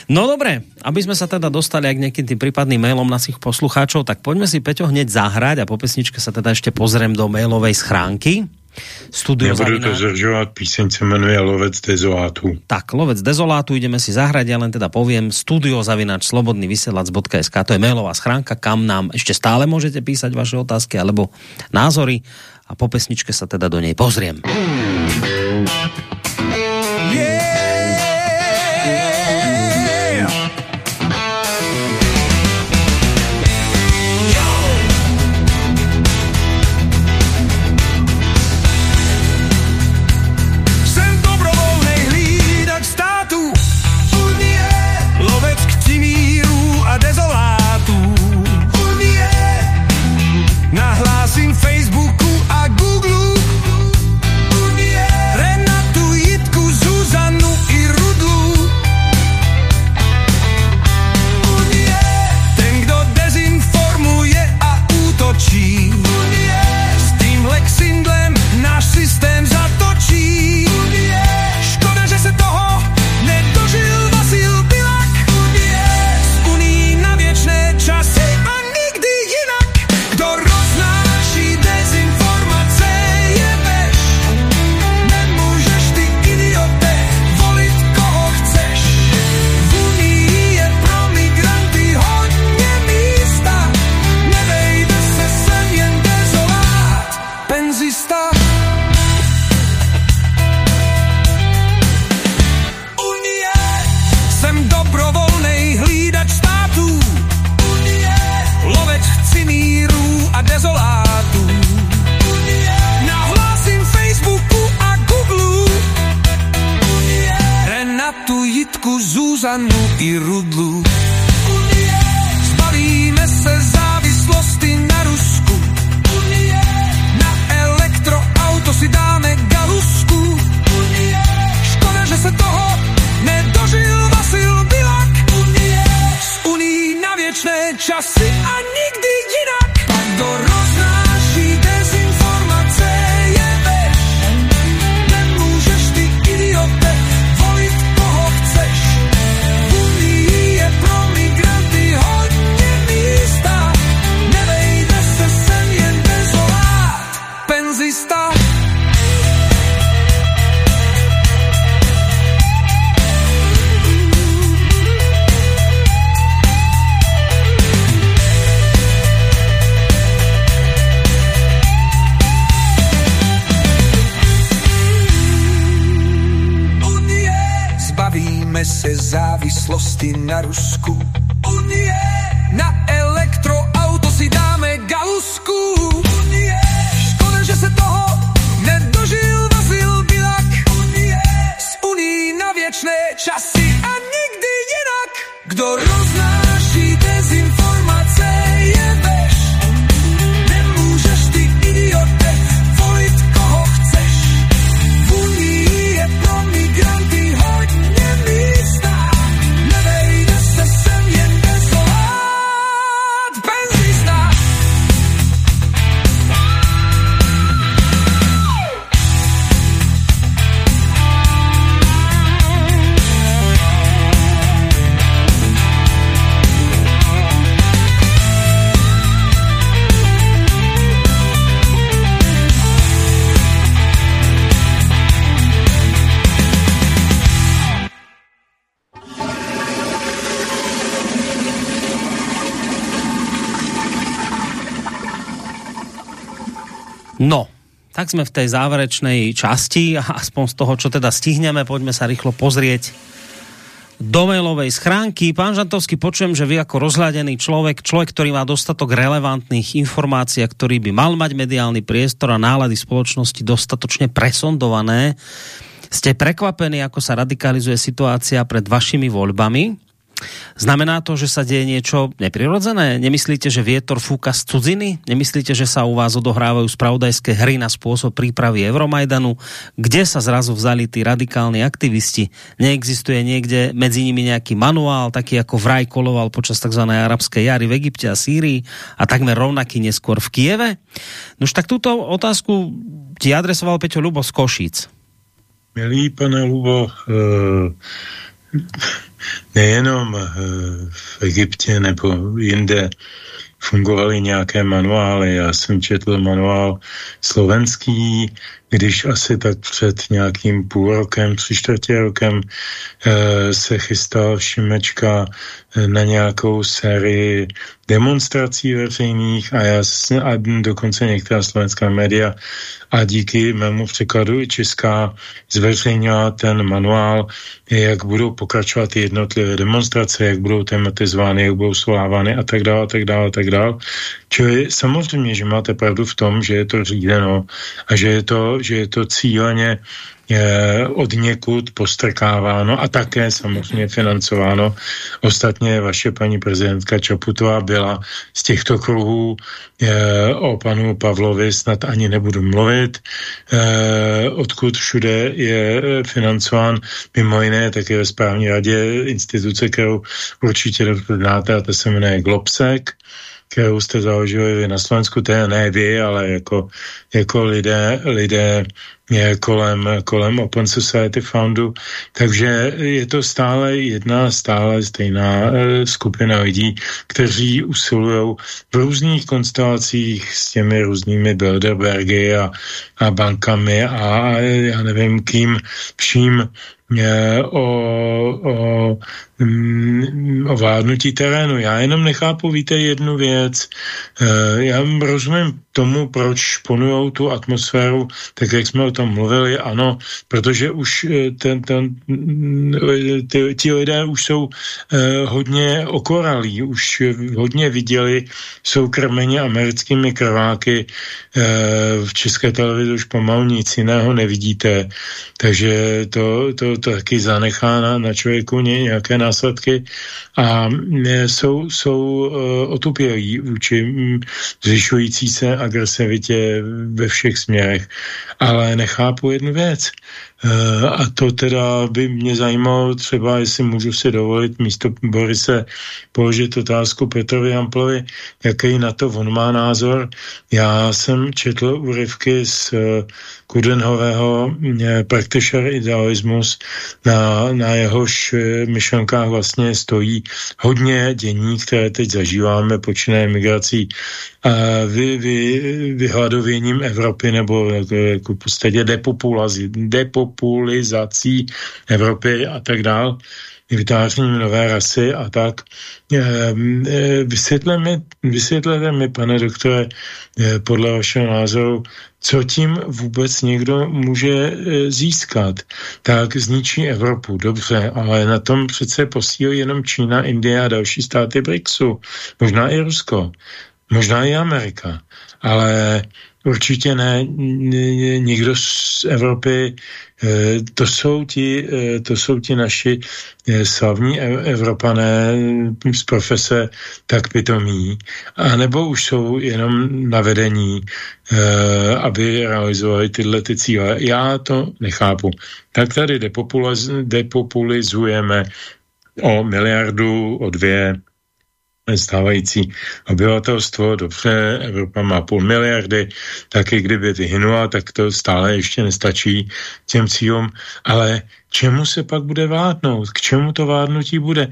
No dobré, aby sme sa teda dostali k nejakým tým prípadným mailom našich poslucháčov, tak poďme si Peťo hneď zahrať a po pesničke sa teda ešte pozriem do mailovej schránky. Studio Nebudu to zdržovat, píseň se jmenuje Lovec dezolátu. Tak, Lovec dezolátu, ideme si zahrať, ja len teda poviem studio zavinač slobodný vysielač.sk, to je mailová schránka, kam nám ešte stále môžete písať vaše otázky alebo názory a po pesničke sa teda do nej pozriem. Nahlásím i Rudlu. Zbavíme se závislosti na Rusku. Na elektroauto si dáme galusku. Škoda, že se toho nedožil Vasil Bilak. Z Unii na věčné časy a nikdy jinak. Kdo závislosti na Rusku. Unie. Na tak sme v tej záverečnej časti aspoň z toho, čo teda stihneme, poďme sa rýchlo pozrieť do mailovej schránky. Pán Žantovský, počujem, že vy ako rozhľadený človek, človek, ktorý má dostatok relevantných informácií, a ktorý by mal mať mediálny priestor a nálady spoločnosti dostatočne presondované, ste prekvapení, ako sa radikalizuje situácia pred vašimi voľbami? Znamená to, že sa deje niečo neprirodzené? Nemyslíte, že vietor fúka z cudziny? Nemyslíte, že sa u vás odohrávajú spravodajské hry na spôsob prípravy Euromajdanu? Kde sa zrazu vzali tí radikálni aktivisti? Neexistuje niekde medzi nimi nejaký manuál, taký ako vraj koloval počas tzv. arabskej jary v Egypte a Sýrii a takmer rovnaký neskôr v Kieve? Nož tak túto otázku ti adresoval Peťo Lubo z Košíc. Milý pane Lubo, eh, nejenom eh, v Egyptě nebo jinde fungovaly nějaké manuály. Já jsem četl manuál slovenský, když asi tak před nějakým půl rokem, tři čtvrtě rokem eh, se chystal Šimečka eh, na nějakou sérii demonstrací veřejných a já a dokonce některá slovenská média a díky mému překladu i česká zveřejnila ten manuál, jak budou pokračovat ty jednotlivé demonstrace, jak budou tematizovány, jak budou svolávány a tak dále, a tak dále, a tak dále. Čili samozřejmě, že máte pravdu v tom, že je to řízeno a že je to, že je to cíleně od někud postrkáváno a také samozřejmě financováno. Ostatně vaše paní prezidentka Čaputová byla z těchto kruhů o panu Pavlovi snad ani nebudu mluvit, eh, odkud všude je financován mimo jiné také ve správní radě instituce, kterou určitě znáte a to se jmenuje Globsec kterou jste založili vy na Slovensku, to je ne vy, ale jako, jako lidé, lidé kolem, kolem Open Society Foundu, takže je to stále jedna stále stejná e, skupina lidí, kteří usilují v různých konstelacích s těmi různými Bilderbergy a, a bankami a já nevím kým vším e, o, o, mm, ovládnutí terénu. Já jenom nechápu, víte, jednu věc. E, já rozumím tomu, proč ponujou tu atmosféru, tak jak jsme o tom mluvili, ano, protože už ten, ten, ty, ti lidé už jsou hodně okoralí, už hodně viděli, jsou krmeni americkými krváky, v české televizi už pomalu nic jiného nevidíte, takže to, to taky zanechá na, na člověku nějaké následky a jsou, jsou uh, otupělí vůči um, zvyšující se agresivitě ve všech směrech. Ale nechápu jednu věc. Uh, a to teda by mě zajímalo třeba, jestli můžu si dovolit místo Borise položit otázku Petrovi Hamplovi, jaký na to on má názor. Já jsem četl úryvky z uh, Kudenhového Practitioner idealismus, na, na jehož myšlenkách vlastně stojí hodně dění, které teď zažíváme, počínaje migrací vy, vy, vyhladověním Evropy nebo jako, jako v podstatě depopulizací Evropy a tak dále vytvářením nové rasy a tak. Ehm, e, vysvětlete mi, vysvětlete mi, pane doktore, e, podle vašeho názoru, co tím vůbec někdo může e, získat. Tak zničí Evropu, dobře, ale na tom přece posílí jenom Čína, Indie a další státy BRICSu. Možná i Rusko, možná i Amerika, ale určitě ne nikdo z Evropy Eh, to jsou ti, eh, to jsou ti naši eh, slavní Evropané z profese tak pitomí, anebo už jsou jenom na vedení, aby realizovali tyhle ty cíle. Já to nechápu. Tak tady depopulizujeme o miliardu, o dvě stávající obyvatelstvo, dobře, Evropa má půl miliardy, taky kdyby vyhynula, tak to stále ještě nestačí těm cílům, ale čemu se pak bude vládnout? K čemu to vládnutí bude?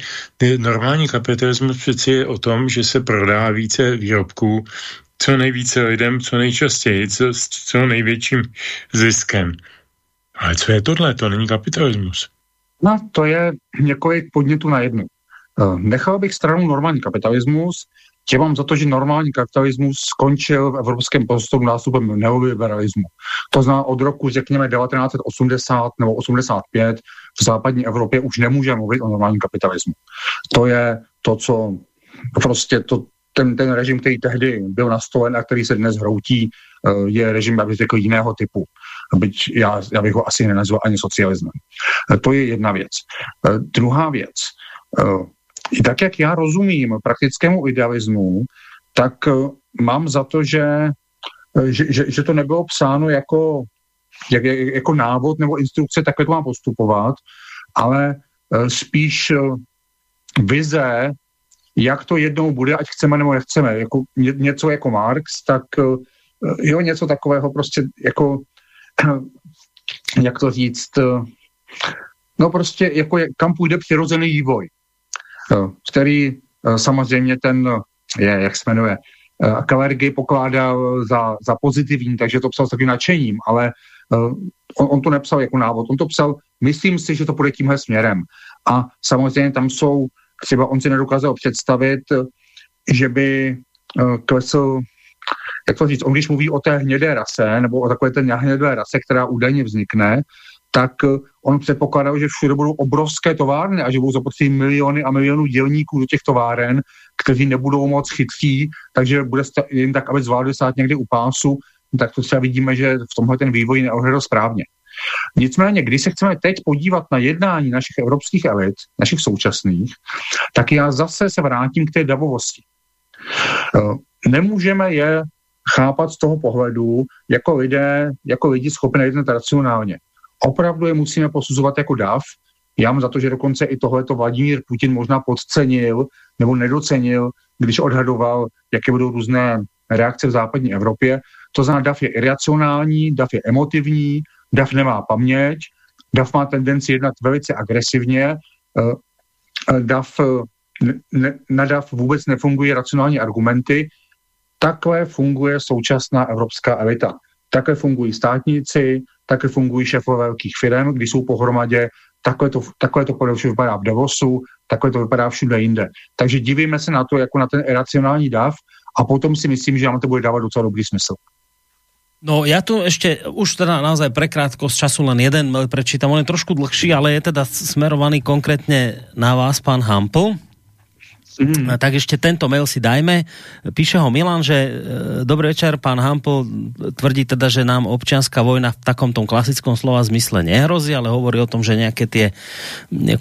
Normální kapitalismus přeci je o tom, že se prodá více výrobků, co nejvíce lidem, co nejčastěji, co, s co největším ziskem. Ale co je tohle? To není kapitalismus. No, to je několik podnětů na jednu. Eh, nechal bych stranu normální kapitalismus, tě mám za to, že normální kapitalismus skončil v evropském prostoru nástupem neoliberalismu. To znamená od roku, řekněme, 1980 nebo 85 v západní Evropě už nemůžeme mluvit o normálním kapitalismu. To je to, co prostě to, ten, ten režim, který tehdy byl nastolen a který se dnes hroutí, eh, je režim, abych řekl, jiného typu. Byť já, já bych ho asi nenazval ani socialismem. Eh, to je jedna věc. Druhá věc i tak, jak já rozumím praktickému idealismu, tak eh, mám za to, že, eh, že, že, že to nebylo psáno jako, jak, jako návod nebo instrukce, takhle to má postupovat, ale eh, spíš vize, jak to jednou bude, ať chceme nebo nechceme. Jako ně, něco jako Marx, tak jo, něco takového prostě jako, jak to říct, no prostě jako kam půjde přirozený vývoj. Eh, který eh, samozřejmě ten eh, je, jak se jmenuje, Kalergy pokládal za, za pozitivní, takže to psal s takovým nadšením, ale on, on to nepsal jako návod, on to psal, myslím si, že to půjde tímhle směrem. A samozřejmě tam jsou, třeba on si nedokázal představit, že by klesl, jak to říct, on když mluví o té hnědé rase, nebo o takové té hnědé rase, která údajně vznikne, tak eh, on předpokládal, že všude budou obrovské továrny a že budou zapotřebí miliony a milionů dělníků do těch továren, kteří nebudou moc chytří, takže bude jen tak, aby zvládli stát někdy u pásu, tak to třeba vidíme, že v tomhle ten vývoj neohledal správně. Nicméně, když se chceme teď podívat na jednání našich evropských elit, našich současných, tak já zase se vrátím k té davovosti. Eh, nemůžeme je chápat z toho pohledu jako lidé, jako lidi schopné jednat racionálně opravdu je musíme posuzovat jako dav. Já mám za to, že dokonce i tohleto Vladimír Putin možná podcenil nebo nedocenil, když odhadoval, jaké budou různé reakce v západní Evropě. To znamená, DAF je iracionální, DAF je emotivní, DAF nemá paměť, DAF má tendenci jednat velice agresivně, eh, eh, DAF, ne, na DAF vůbec nefungují racionální argumenty, takhle funguje současná evropská elita. Takhle fungují státníci, takhle fungují šéfové velkých firm, když jsou pohromadě, takhle to, takhle to podle vypadá v Davosu, takhle to vypadá všude jinde. Takže divíme se na to jako na ten iracionální dav a potom si myslím, že nám to bude dávat docela dobrý smysl. No ja tu ešte už teda naozaj pre z času len jeden mail prečítam, on je trošku dlhší, ale je teda smerovaný konkrétne na vás, pán Hampl. Mm. Tak ešte tento mail si dajme. Píše ho Milan, že e, dobrý večer, pán Hampel tvrdí teda, že nám občianská vojna v takom tom klasickom slova zmysle nehrozí, ale hovorí o tom, že nejaké tie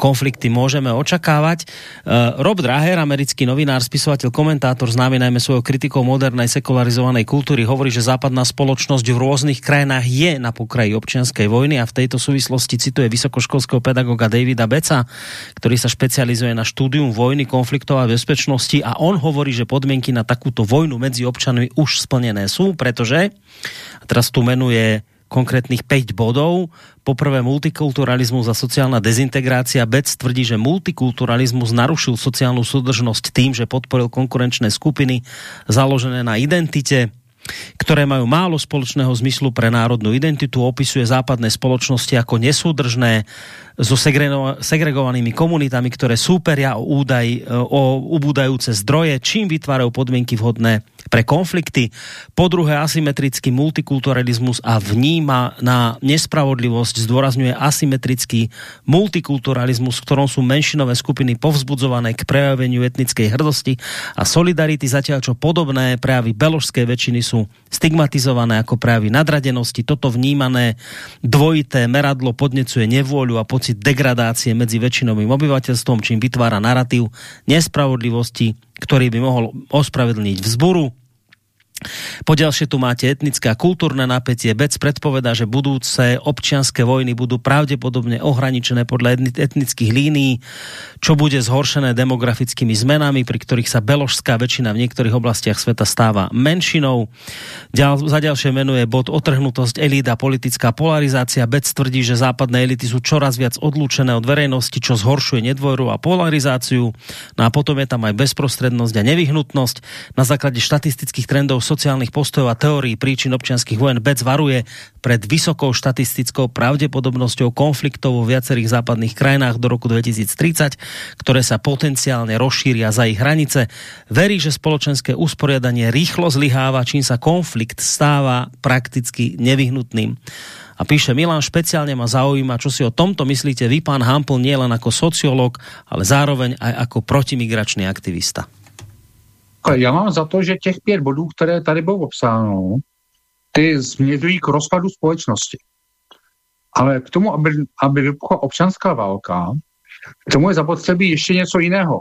konflikty môžeme očakávať. E, Rob Draher, americký novinár, spisovateľ, komentátor, známy najmä svojou kritikou modernej sekularizovanej kultúry, hovorí, že západná spoločnosť v rôznych krajinách je na pokraji občianskej vojny a v tejto súvislosti cituje vysokoškolského pedagoga Davida Beca, ktorý sa špecializuje na štúdium vojny, konfliktov a bezpečnosti a on hovorí, že podmienky na takúto vojnu medzi občanmi už splnené sú, pretože, a teraz tu menuje konkrétnych 5 bodov. Poprvé multikulturalizmus a sociálna dezintegrácia. Bec tvrdí, že multikulturalizmus narušil sociálnu súdržnosť tým, že podporil konkurenčné skupiny založené na identite, ktoré majú málo spoločného zmyslu pre národnú identitu, opisuje západné spoločnosti ako nesúdržné, so segregovanými komunitami, ktoré súperia o, údaj, o ubúdajúce zdroje, čím vytvárajú podmienky vhodné pre konflikty. Po druhé, asymetrický multikulturalizmus a vníma na nespravodlivosť, zdôrazňuje asymetrický multikulturalizmus, v ktorom sú menšinové skupiny povzbudzované k prejaveniu etnickej hrdosti a solidarity, zatiaľ čo podobné prejavy beložskej väčšiny sú stigmatizované ako prejavy nadradenosti. Toto vnímané dvojité meradlo podnecuje nevôľu a pocit pocit degradácie medzi väčšinovým obyvateľstvom, čím vytvára narratív nespravodlivosti, ktorý by mohol ospravedlniť vzburu po ďalšie tu máte etnické a kultúrne napätie. Bec predpovedá, že budúce občianské vojny budú pravdepodobne ohraničené podľa etnických línií, čo bude zhoršené demografickými zmenami, pri ktorých sa beložská väčšina v niektorých oblastiach sveta stáva menšinou. Ďal, za ďalšie menuje bod otrhnutosť elít a politická polarizácia. Bec tvrdí, že západné elity sú čoraz viac odlúčené od verejnosti, čo zhoršuje nedvoru a polarizáciu. No a potom je tam aj bezprostrednosť a nevyhnutnosť. Na základe štatistických trendov sociálnych postojov a teórií príčin občianských vojen Bec varuje pred vysokou štatistickou pravdepodobnosťou konfliktov vo viacerých západných krajinách do roku 2030, ktoré sa potenciálne rozšíria za ich hranice. Verí, že spoločenské usporiadanie rýchlo zlyháva, čím sa konflikt stáva prakticky nevyhnutným. A píše Milan, špeciálne ma zaujíma, čo si o tomto myslíte vy, pán Hampl, nie len ako sociológ, ale zároveň aj ako protimigračný aktivista. Já mám za to, že těch pět bodů, které tady bylo obsáno, ty směřují k rozpadu společnosti. Ale k tomu, aby, aby vypukla občanská válka, k tomu je zapotřebí ještě něco jiného.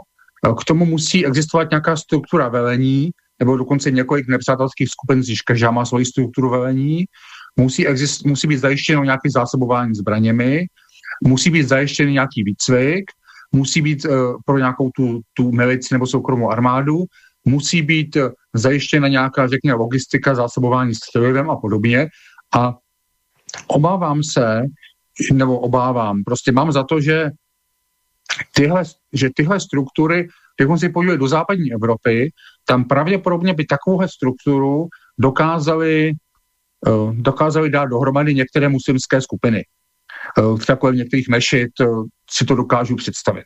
K tomu musí existovat nějaká struktura velení, nebo dokonce několik nepřátelských skupin, když každá má svoji strukturu velení, musí, exist, musí být zajištěno nějaké zásobování zbraněmi, musí být zajištěný nějaký výcvik, musí být uh, pro nějakou tu, tu milici nebo soukromou armádu musí být eh, zajištěna nějaká, řekněme, logistika, zásobování střelivem a podobně. A obávám se, nebo obávám, prostě mám za to, že tyhle, že tyhle struktury, když si podívali do západní Evropy, tam pravděpodobně by takovouhle strukturu dokázali, uh, dokázali dát dohromady některé muslimské skupiny. Takové v některých mešit uh, si to dokážu představit.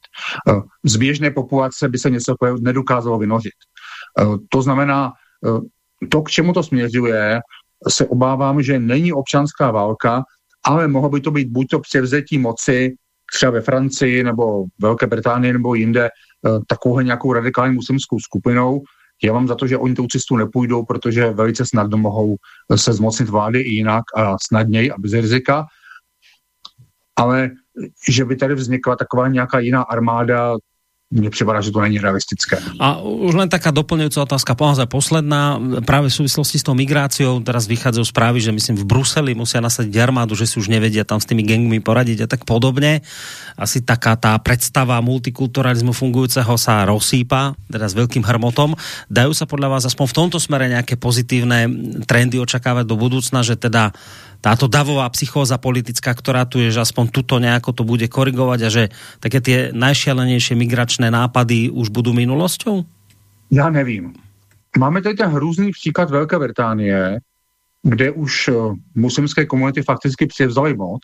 Z běžné populace by se něco nedokázalo vynořit. Eh, to znamená, eh, to, k čemu to směřuje, se obávám, že není občanská válka, ale mohlo by to být buď to převzetí moci třeba ve Francii nebo Velké Británii nebo jinde eh, takovou nějakou radikální muslimskou skupinou. Já mám za to, že oni tou cestu nepůjdou, protože velice snadno mohou se zmocnit vlády i jinak a snadněji a bez rizika. Ale že by tady vznikla taková nějaká jiná armáda, mne připadá, že to není realistické. A už len taká doplňujúca otázka, naozaj posledná, práve v súvislosti s tou migráciou, teraz vychádzajú správy, že myslím v Bruseli musia nasadiť armádu, že si už nevedia tam s tými gangmi poradiť a tak podobne. Asi taká tá predstava multikulturalizmu fungujúceho sa rozsýpa, teda s veľkým hrmotom. Dajú sa podľa vás aspoň v tomto smere nejaké pozitívne trendy očakávať do budúcna, že teda táto davová psychóza politická, ktorá tu je, že aspoň tuto nejako to bude korigovať a že také tie najšialenejšie migračné nápady už budou minulosťou? Já nevím. Máme tady ten hrůzný příklad Velké Británie, kde už eh, muslimské komunity fakticky převzaly moc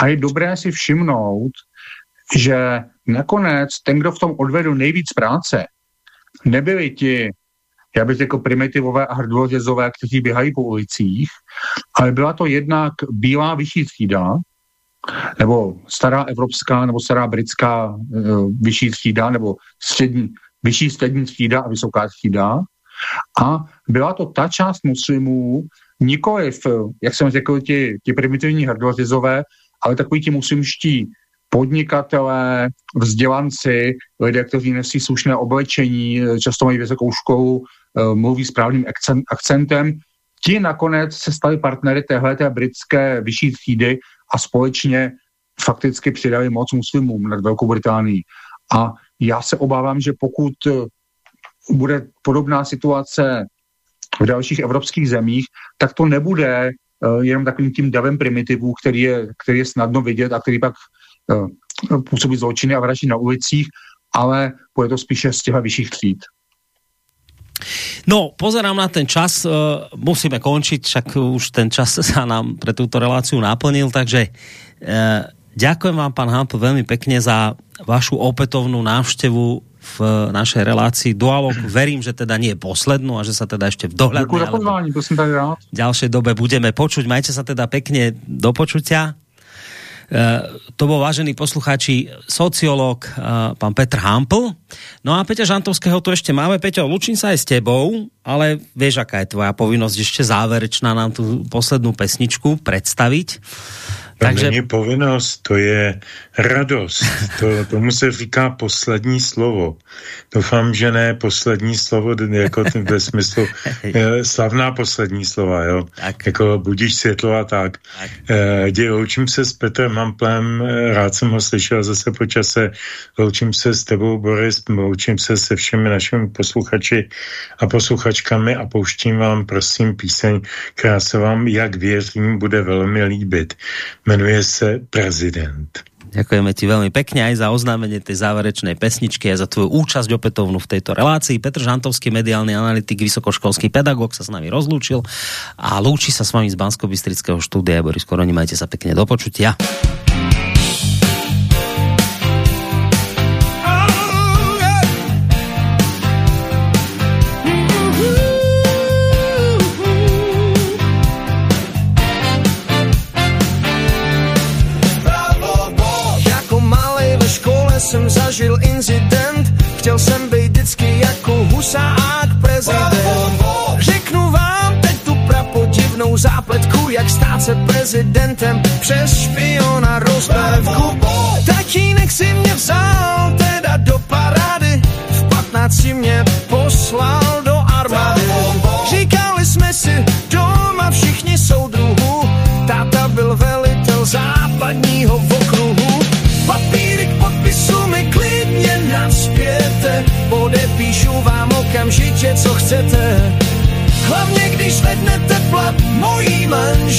a je dobré si všimnout, že nakonec ten, kdo v tom odvedl nejvíc práce, nebyli ti, já bych řekl primitivové a hrdlořezové, kteří běhají po ulicích, ale byla to jednak bílá vyšší třída, nebo stará evropská, nebo stará britská uh, vyšší třída, nebo střední, vyšší střední třída a vysoká třída. A byla to ta část muslimů, nikoliv, jak jsem řekl, ti, ti primitivní hrdořizové, ale takový ti muslimští podnikatelé, vzdělanci, lidé, kteří nosí slušné oblečení, často mají vysokou školu, eh, mluví správným akcentem, ti nakonec se stali partnery téhle britské vyšší třídy a společně fakticky přidali moc muslimům nad Velkou Británií. A já se obávám, že pokud eh, bude podobná situace v dalších evropských zemích, tak to nebude uh, jenom takovým tím davem primitivů, který je, který je snadno vidět a který pak působí zločiny a vraží na ulicích, ale bude to spíše z těch vyšších tříd. No, pozerám na ten čas, uh, musíme končiť, však už ten čas sa nám pre túto reláciu naplnil, takže uh, ďakujem vám, pán Hamp, veľmi pekne za vašu opätovnú návštevu v našej relácii Dualog. Verím, že teda nie je poslednú a že sa teda ešte v dohľadnej alebo ďalšej dobe budeme počuť. Majte sa teda pekne do počutia. Uh, to bol vážený poslucháči sociológ uh, pán Petr Hampl. No a Peťa Žantovského tu ešte máme. Peťo, lučím sa aj s tebou, ale vieš, aká je tvoja povinnosť ešte záverečná nám tú poslednú pesničku predstaviť. To Takže... není povinnost, to je radost. To, tomu se říká poslední slovo. Doufám, že ne poslední slovo, jako ve smyslu eh, slavná poslední slova, jo. Tak. Jako budíš světlo a tak. tak. E, loučím se s Petrem Hamplem, eh, rád jsem ho slyšel zase po čase, loučím se s tebou, Boris, loučím se se všemi našimi posluchači a posluchačkami a pouštím vám, prosím, píseň, která se vám, jak věřím, bude velmi líbit Jmenuje se Prezident. Ďakujeme ti veľmi pekne aj za oznámenie tej záverečnej pesničky a za tvoju účasť opätovnú v tejto relácii. Petr Žantovský, mediálny analytik, vysokoškolský pedagóg sa s nami rozlúčil a lúči sa s vami z bansko štúdia. Boris Koroni, majte sa pekne do počutia.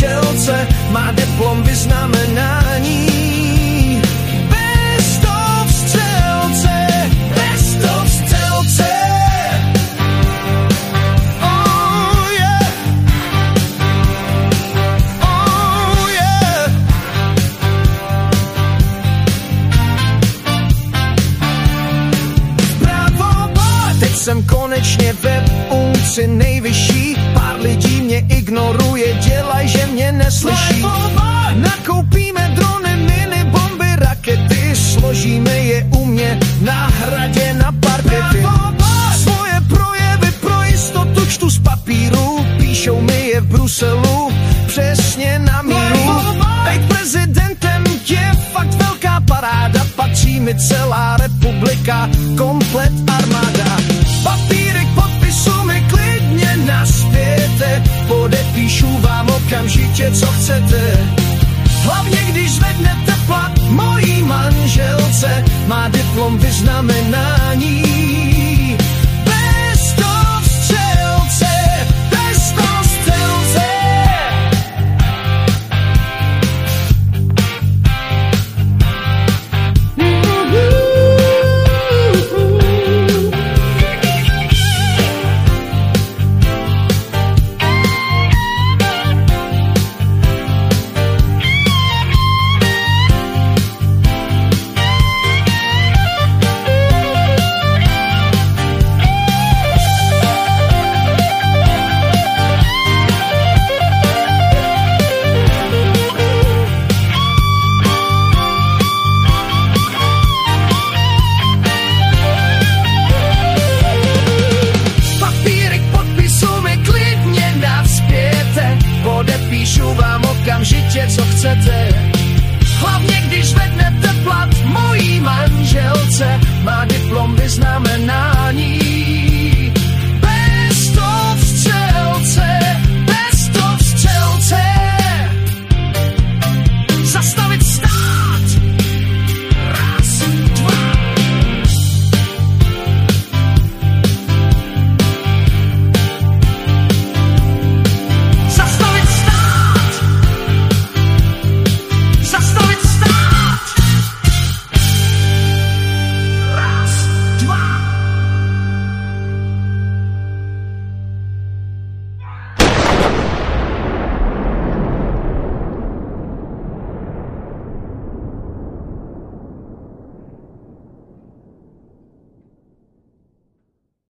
Manželce, má diplom vyznamenání